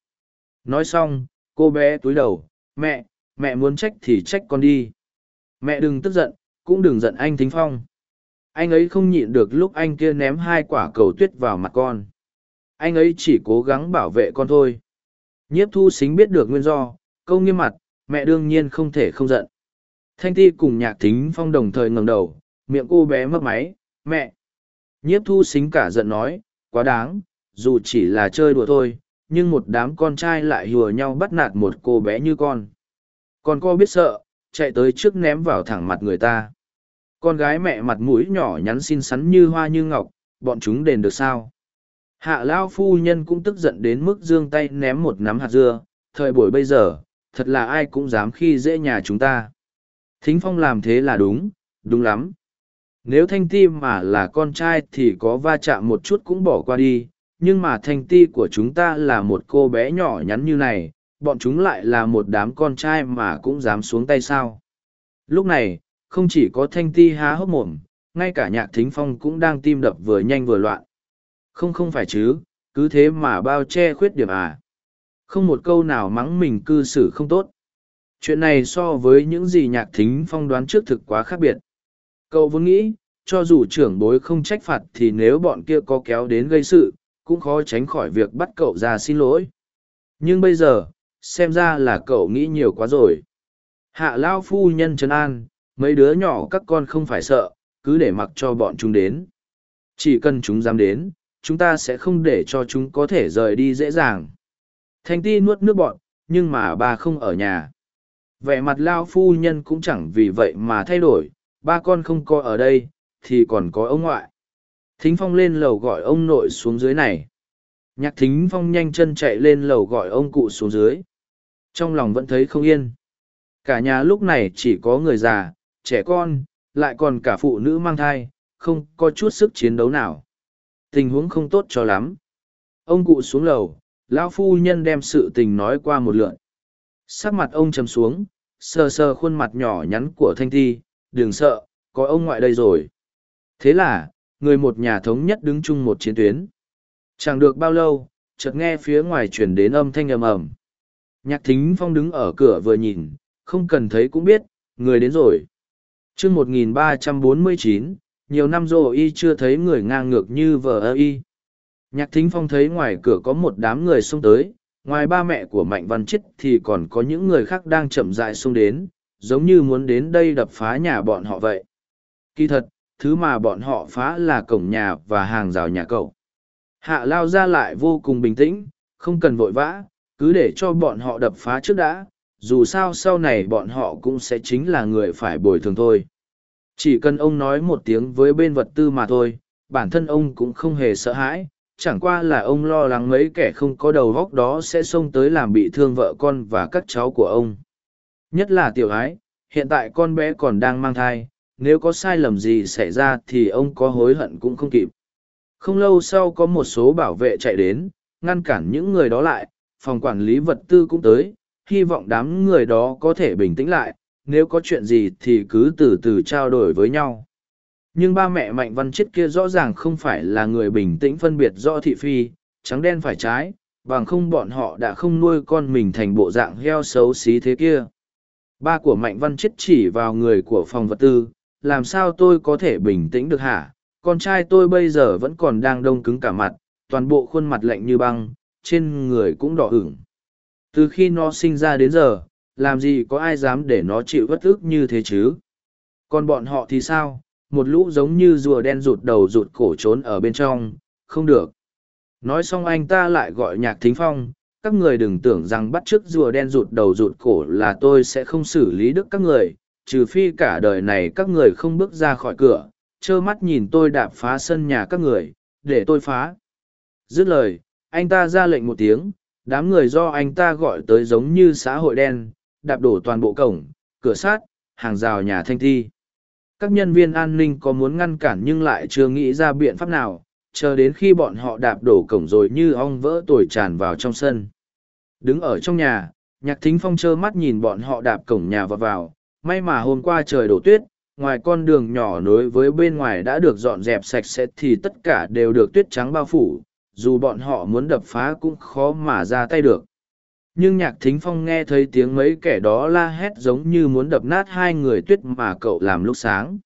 Nói xong, cô bé túi đầu, mẹ mẹ muốn trách thì trách con đi. Mẹ đừng tức giận, cũng đừng giận anh thính phong. Anh ấy không nhịn được lúc anh kia ném hai quả cầu tuyết vào mặt con anh ấy chỉ cố gắng bảo vệ con thôi. Nhiếp thu xính biết được nguyên do, câu nghiêm mặt, mẹ đương nhiên không thể không giận. Thanh ti cùng nhạc thính phong đồng thời ngẩng đầu, miệng cô bé mất máy, mẹ. Nhiếp thu xính cả giận nói, quá đáng, dù chỉ là chơi đùa thôi, nhưng một đám con trai lại hùa nhau bắt nạt một cô bé như con. Còn cô biết sợ, chạy tới trước ném vào thẳng mặt người ta. Con gái mẹ mặt mũi nhỏ nhắn xinh xắn như hoa như ngọc, bọn chúng đền được sao? Hạ lao phu nhân cũng tức giận đến mức giương tay ném một nắm hạt dưa, thời buổi bây giờ, thật là ai cũng dám khi dễ nhà chúng ta. Thính phong làm thế là đúng đúng lắm. Nếu thanh ti mà là con trai thì có va chạm một chút cũng bỏ qua đi, nhưng mà thanh ti của chúng ta là một cô bé nhỏ nhắn như này, bọn chúng lại là một đám con trai mà cũng dám xuống tay sao? Lúc này, không chỉ có thanh ti há hốc mồm, ngay cả nhạc thính phong cũng đang tim đập vừa nhanh vừa loạn không không phải chứ, cứ thế mà bao che khuyết điểm à. Không một câu nào mắng mình cư xử không tốt. Chuyện này so với những gì nhạc thính phong đoán trước thực quá khác biệt. Cậu vốn nghĩ, cho dù trưởng bối không trách phạt thì nếu bọn kia có kéo đến gây sự, cũng khó tránh khỏi việc bắt cậu ra xin lỗi. Nhưng bây giờ, xem ra là cậu nghĩ nhiều quá rồi. Hạ lao phu nhân trấn an, mấy đứa nhỏ các con không phải sợ, cứ để mặc cho bọn chúng đến. Chỉ cần chúng dám đến chúng ta sẽ không để cho chúng có thể rời đi dễ dàng. Thanh ti nuốt nước bọn, nhưng mà bà không ở nhà. Vẻ mặt lao phu nhân cũng chẳng vì vậy mà thay đổi, ba con không có ở đây, thì còn có ông ngoại. Thính phong lên lầu gọi ông nội xuống dưới này. Nhạc thính phong nhanh chân chạy lên lầu gọi ông cụ xuống dưới. Trong lòng vẫn thấy không yên. Cả nhà lúc này chỉ có người già, trẻ con, lại còn cả phụ nữ mang thai, không có chút sức chiến đấu nào tình huống không tốt cho lắm. Ông cụ xuống lầu, lão phu nhân đem sự tình nói qua một lượn. Sắc mặt ông trầm xuống, sờ sờ khuôn mặt nhỏ nhắn của thanh thi đừng sợ, có ông ngoại đây rồi. Thế là, người một nhà thống nhất đứng chung một chiến tuyến. Chẳng được bao lâu, chợt nghe phía ngoài chuyển đến âm thanh ầm ầm. Nhạc thính phong đứng ở cửa vừa nhìn, không cần thấy cũng biết, người đến rồi. Chương một nghìn ba trăm bốn mươi chín nhiều năm rồi y chưa thấy người ngang ngược như vợ ơ y. Nhạc thính phong thấy ngoài cửa có một đám người xông tới, ngoài ba mẹ của mạnh văn chết thì còn có những người khác đang chậm dại xông đến, giống như muốn đến đây đập phá nhà bọn họ vậy. Kỳ thật, thứ mà bọn họ phá là cổng nhà và hàng rào nhà cậu. Hạ lao ra lại vô cùng bình tĩnh, không cần vội vã, cứ để cho bọn họ đập phá trước đã, dù sao sau này bọn họ cũng sẽ chính là người phải bồi thường thôi chỉ cần ông nói một tiếng với bên vật tư mà thôi, bản thân ông cũng không hề sợ hãi. Chẳng qua là ông lo lắng mấy kẻ không có đầu góc đó sẽ xông tới làm bị thương vợ con và các cháu của ông. Nhất là tiểu ái, hiện tại con bé còn đang mang thai, nếu có sai lầm gì xảy ra thì ông có hối hận cũng không kịp. Không lâu sau có một số bảo vệ chạy đến, ngăn cản những người đó lại, phòng quản lý vật tư cũng tới, hy vọng đám người đó có thể bình tĩnh lại nếu có chuyện gì thì cứ từ từ trao đổi với nhau. Nhưng ba mẹ mạnh văn chết kia rõ ràng không phải là người bình tĩnh phân biệt rõ thị phi, trắng đen phải trái, bằng không bọn họ đã không nuôi con mình thành bộ dạng heo xấu xí thế kia. Ba của mạnh văn chết chỉ vào người của phòng vật tư, làm sao tôi có thể bình tĩnh được hả? Con trai tôi bây giờ vẫn còn đang đông cứng cả mặt, toàn bộ khuôn mặt lạnh như băng, trên người cũng đỏ ửng. Từ khi nó sinh ra đến giờ làm gì có ai dám để nó chịu bất ức như thế chứ? Còn bọn họ thì sao? Một lũ giống như rùa đen rụt đầu rụt cổ trốn ở bên trong. Không được. Nói xong anh ta lại gọi nhạc thính phong. Các người đừng tưởng rằng bắt chước rùa đen rụt đầu rụt cổ là tôi sẽ không xử lý đức các người, trừ phi cả đời này các người không bước ra khỏi cửa, trơ mắt nhìn tôi đạp phá sân nhà các người, để tôi phá. Dứt lời, anh ta ra lệnh một tiếng, đám người do anh ta gọi tới giống như xã hội đen, đạp đổ toàn bộ cổng, cửa sát, hàng rào nhà thanh thi. Các nhân viên an ninh có muốn ngăn cản nhưng lại chưa nghĩ ra biện pháp nào, chờ đến khi bọn họ đạp đổ cổng rồi như ong vỡ tồi tràn vào trong sân. Đứng ở trong nhà, nhạc thính phong trơ mắt nhìn bọn họ đạp cổng nhà vào vào, may mà hôm qua trời đổ tuyết, ngoài con đường nhỏ nối với bên ngoài đã được dọn dẹp sạch sẽ thì tất cả đều được tuyết trắng bao phủ, dù bọn họ muốn đập phá cũng khó mà ra tay được. Nhưng nhạc thính phong nghe thấy tiếng mấy kẻ đó la hét giống như muốn đập nát hai người tuyết mà cậu làm lúc sáng.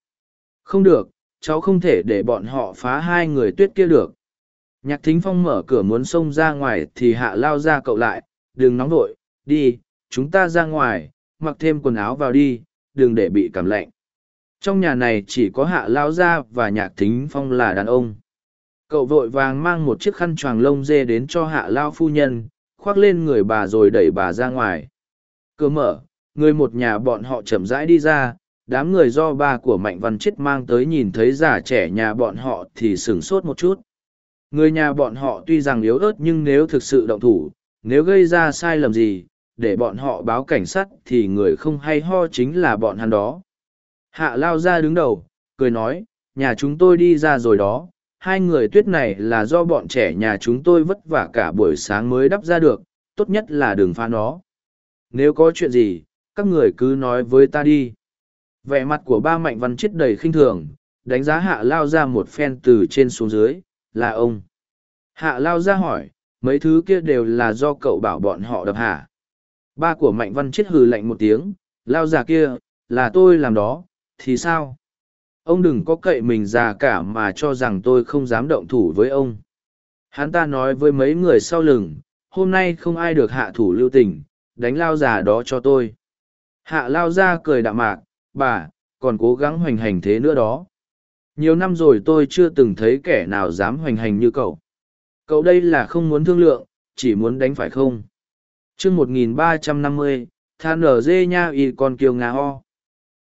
Không được, cháu không thể để bọn họ phá hai người tuyết kia được. Nhạc thính phong mở cửa muốn xông ra ngoài thì hạ lao ra cậu lại, đừng nóng vội, đi, chúng ta ra ngoài, mặc thêm quần áo vào đi, đừng để bị cảm lạnh. Trong nhà này chỉ có hạ lao ra và nhạc thính phong là đàn ông. Cậu vội vàng mang một chiếc khăn choàng lông dê đến cho hạ lao phu nhân, khoác lên người bà rồi đẩy bà ra ngoài. Cửa mở, người một nhà bọn họ chậm rãi đi ra, đám người do ba của Mạnh Văn Chết mang tới nhìn thấy già trẻ nhà bọn họ thì sửng sốt một chút. Người nhà bọn họ tuy rằng yếu ớt nhưng nếu thực sự động thủ, nếu gây ra sai lầm gì, để bọn họ báo cảnh sát thì người không hay ho chính là bọn hắn đó. Hạ lao ra đứng đầu, cười nói, nhà chúng tôi đi ra rồi đó, hai người tuyết này là do bọn trẻ nhà chúng tôi vất vả cả buổi sáng mới đắp ra được, tốt nhất là đừng phá nó. Nếu có chuyện gì, các người cứ nói với ta đi. Vẻ mặt của ba mạnh văn chết đầy khinh thường, đánh giá hạ lao ra một phen từ trên xuống dưới, là ông. Hạ lao ra hỏi, mấy thứ kia đều là do cậu bảo bọn họ đập hả? Ba của mạnh văn chết hừ lạnh một tiếng, lao già kia, là tôi làm đó, thì sao? Ông đừng có cậy mình già cả mà cho rằng tôi không dám động thủ với ông. Hắn ta nói với mấy người sau lưng, hôm nay không ai được hạ thủ lưu tình, đánh lao già đó cho tôi. Hạ lao ra cười đạm mạc, bà, còn cố gắng hoành hành thế nữa đó. Nhiều năm rồi tôi chưa từng thấy kẻ nào dám hoành hành như cậu. Cậu đây là không muốn thương lượng, chỉ muốn đánh phải không? chương 1350, than ở dê nha y con kiều ngà ho.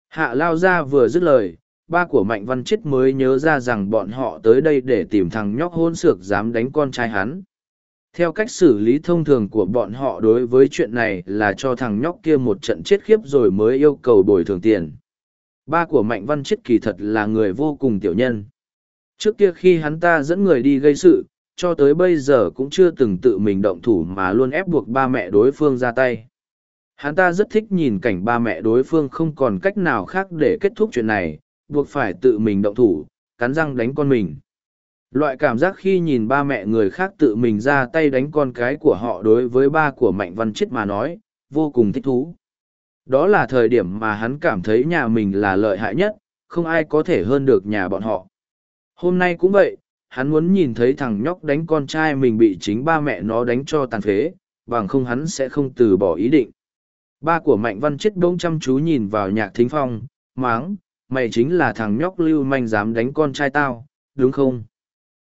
Hạ lao ra vừa dứt lời, ba của mạnh văn chết mới nhớ ra rằng bọn họ tới đây để tìm thằng nhóc hôn sược dám đánh con trai hắn. Theo cách xử lý thông thường của bọn họ đối với chuyện này là cho thằng nhóc kia một trận chết khiếp rồi mới yêu cầu bồi thường tiền. Ba của mạnh văn chết kỳ thật là người vô cùng tiểu nhân. Trước kia khi hắn ta dẫn người đi gây sự, cho tới bây giờ cũng chưa từng tự mình động thủ mà luôn ép buộc ba mẹ đối phương ra tay. Hắn ta rất thích nhìn cảnh ba mẹ đối phương không còn cách nào khác để kết thúc chuyện này buộc phải tự mình động thủ, cắn răng đánh con mình. Loại cảm giác khi nhìn ba mẹ người khác tự mình ra tay đánh con cái của họ đối với ba của Mạnh Văn Chết mà nói, vô cùng thích thú. Đó là thời điểm mà hắn cảm thấy nhà mình là lợi hại nhất, không ai có thể hơn được nhà bọn họ. Hôm nay cũng vậy, hắn muốn nhìn thấy thằng nhóc đánh con trai mình bị chính ba mẹ nó đánh cho tàn phế, bằng không hắn sẽ không từ bỏ ý định. Ba của Mạnh Văn Chết bỗng chăm chú nhìn vào nhạc thính phong, máng, mày chính là thằng nhóc lưu manh dám đánh con trai tao, đúng không?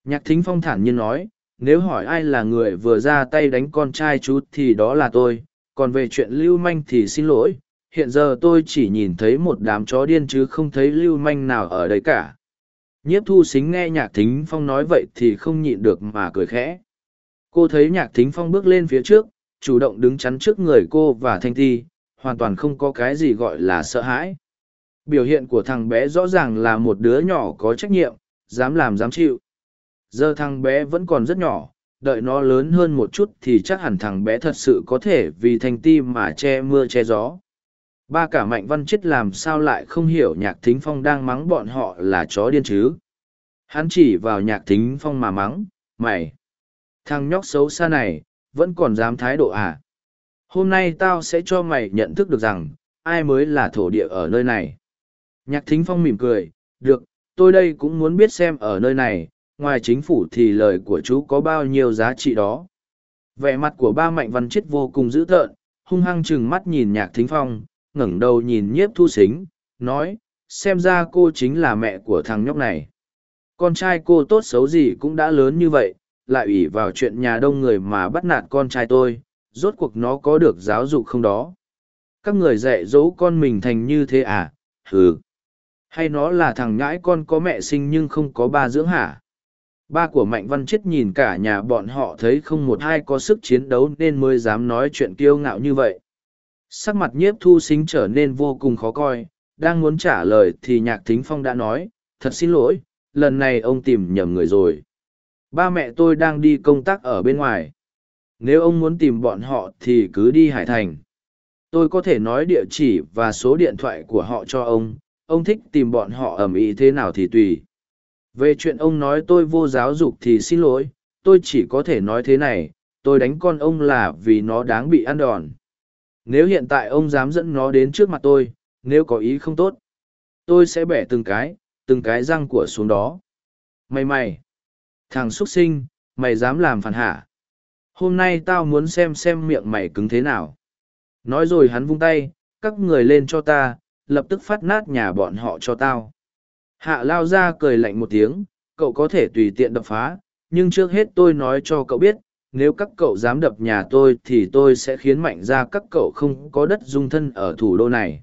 Nhạc thính phong thản nhiên nói, nếu hỏi ai là người vừa ra tay đánh con trai chú thì đó là tôi, còn về chuyện lưu manh thì xin lỗi, hiện giờ tôi chỉ nhìn thấy một đám chó điên chứ không thấy lưu manh nào ở đây cả. Nhiếp thu xính nghe nhạc thính phong nói vậy thì không nhịn được mà cười khẽ. Cô thấy nhạc thính phong bước lên phía trước, chủ động đứng chắn trước người cô và thanh thi, hoàn toàn không có cái gì gọi là sợ hãi. Biểu hiện của thằng bé rõ ràng là một đứa nhỏ có trách nhiệm, dám làm dám chịu. Giờ thằng bé vẫn còn rất nhỏ, đợi nó lớn hơn một chút thì chắc hẳn thằng bé thật sự có thể vì thành ti mà che mưa che gió. Ba cả mạnh văn chết làm sao lại không hiểu nhạc thính phong đang mắng bọn họ là chó điên chứ. Hắn chỉ vào nhạc thính phong mà mắng, mày. Thằng nhóc xấu xa này, vẫn còn dám thái độ à. Hôm nay tao sẽ cho mày nhận thức được rằng, ai mới là thổ địa ở nơi này. Nhạc thính phong mỉm cười, được, tôi đây cũng muốn biết xem ở nơi này, ngoài chính phủ thì lời của chú có bao nhiêu giá trị đó. Vẻ mặt của ba mạnh văn chết vô cùng dữ tợn, hung hăng chừng mắt nhìn nhạc thính phong, ngẩng đầu nhìn nhiếp thu xính, nói, xem ra cô chính là mẹ của thằng nhóc này. Con trai cô tốt xấu gì cũng đã lớn như vậy, lại ủy vào chuyện nhà đông người mà bắt nạt con trai tôi, rốt cuộc nó có được giáo dục không đó các người dạy dỗ con mình thành như thế à hừ hay nó là thằng nhãi con có mẹ sinh nhưng không có ba dưỡng hả? Ba của mạnh văn chết nhìn cả nhà bọn họ thấy không một ai có sức chiến đấu nên mới dám nói chuyện kiêu ngạo như vậy. Sắc mặt nhiếp thu xính trở nên vô cùng khó coi, đang muốn trả lời thì nhạc thính phong đã nói, thật xin lỗi, lần này ông tìm nhầm người rồi. Ba mẹ tôi đang đi công tác ở bên ngoài. Nếu ông muốn tìm bọn họ thì cứ đi hải thành. Tôi có thể nói địa chỉ và số điện thoại của họ cho ông ông thích tìm bọn họ ầm ĩ thế nào thì tùy. Về chuyện ông nói tôi vô giáo dục thì xin lỗi, tôi chỉ có thể nói thế này, tôi đánh con ông là vì nó đáng bị ăn đòn. Nếu hiện tại ông dám dẫn nó đến trước mặt tôi, nếu có ý không tốt, tôi sẽ bẻ từng cái từng cái răng của xuống đó. Mày mày, thằng x u ấ t sinh, mày dám làm phản hả? Hôm nay tao muốn xem xem miệng mày cứng thế nào. Nói rồi hắn vung tay, các người lên cho ta lập tức phát nát nhà bọn họ cho tao. Hạ lao ra cười lạnh một tiếng, cậu có thể tùy tiện đập phá, nhưng trước hết tôi nói cho cậu biết, nếu các cậu dám đập nhà tôi thì tôi sẽ khiến mạnh ra các cậu không có đất dung thân ở thủ đô này.